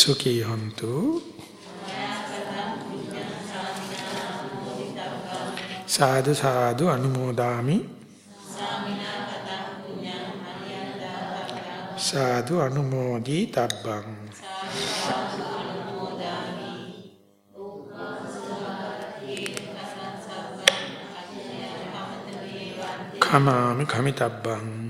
සුඛී හොන්තු සාදු සාදු අනුමෝදාමි. සාදු අනුමෝදි තබ්බං කමාමි කමිතබ්බං.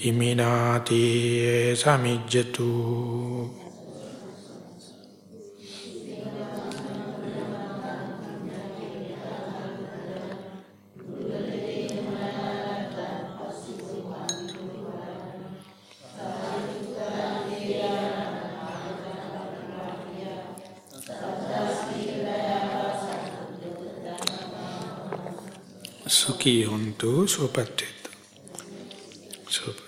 ඉමිනාති සමිජ්ජතු. සුඛී හොන්තු සුවපත් වෙත්තු. සුවපත්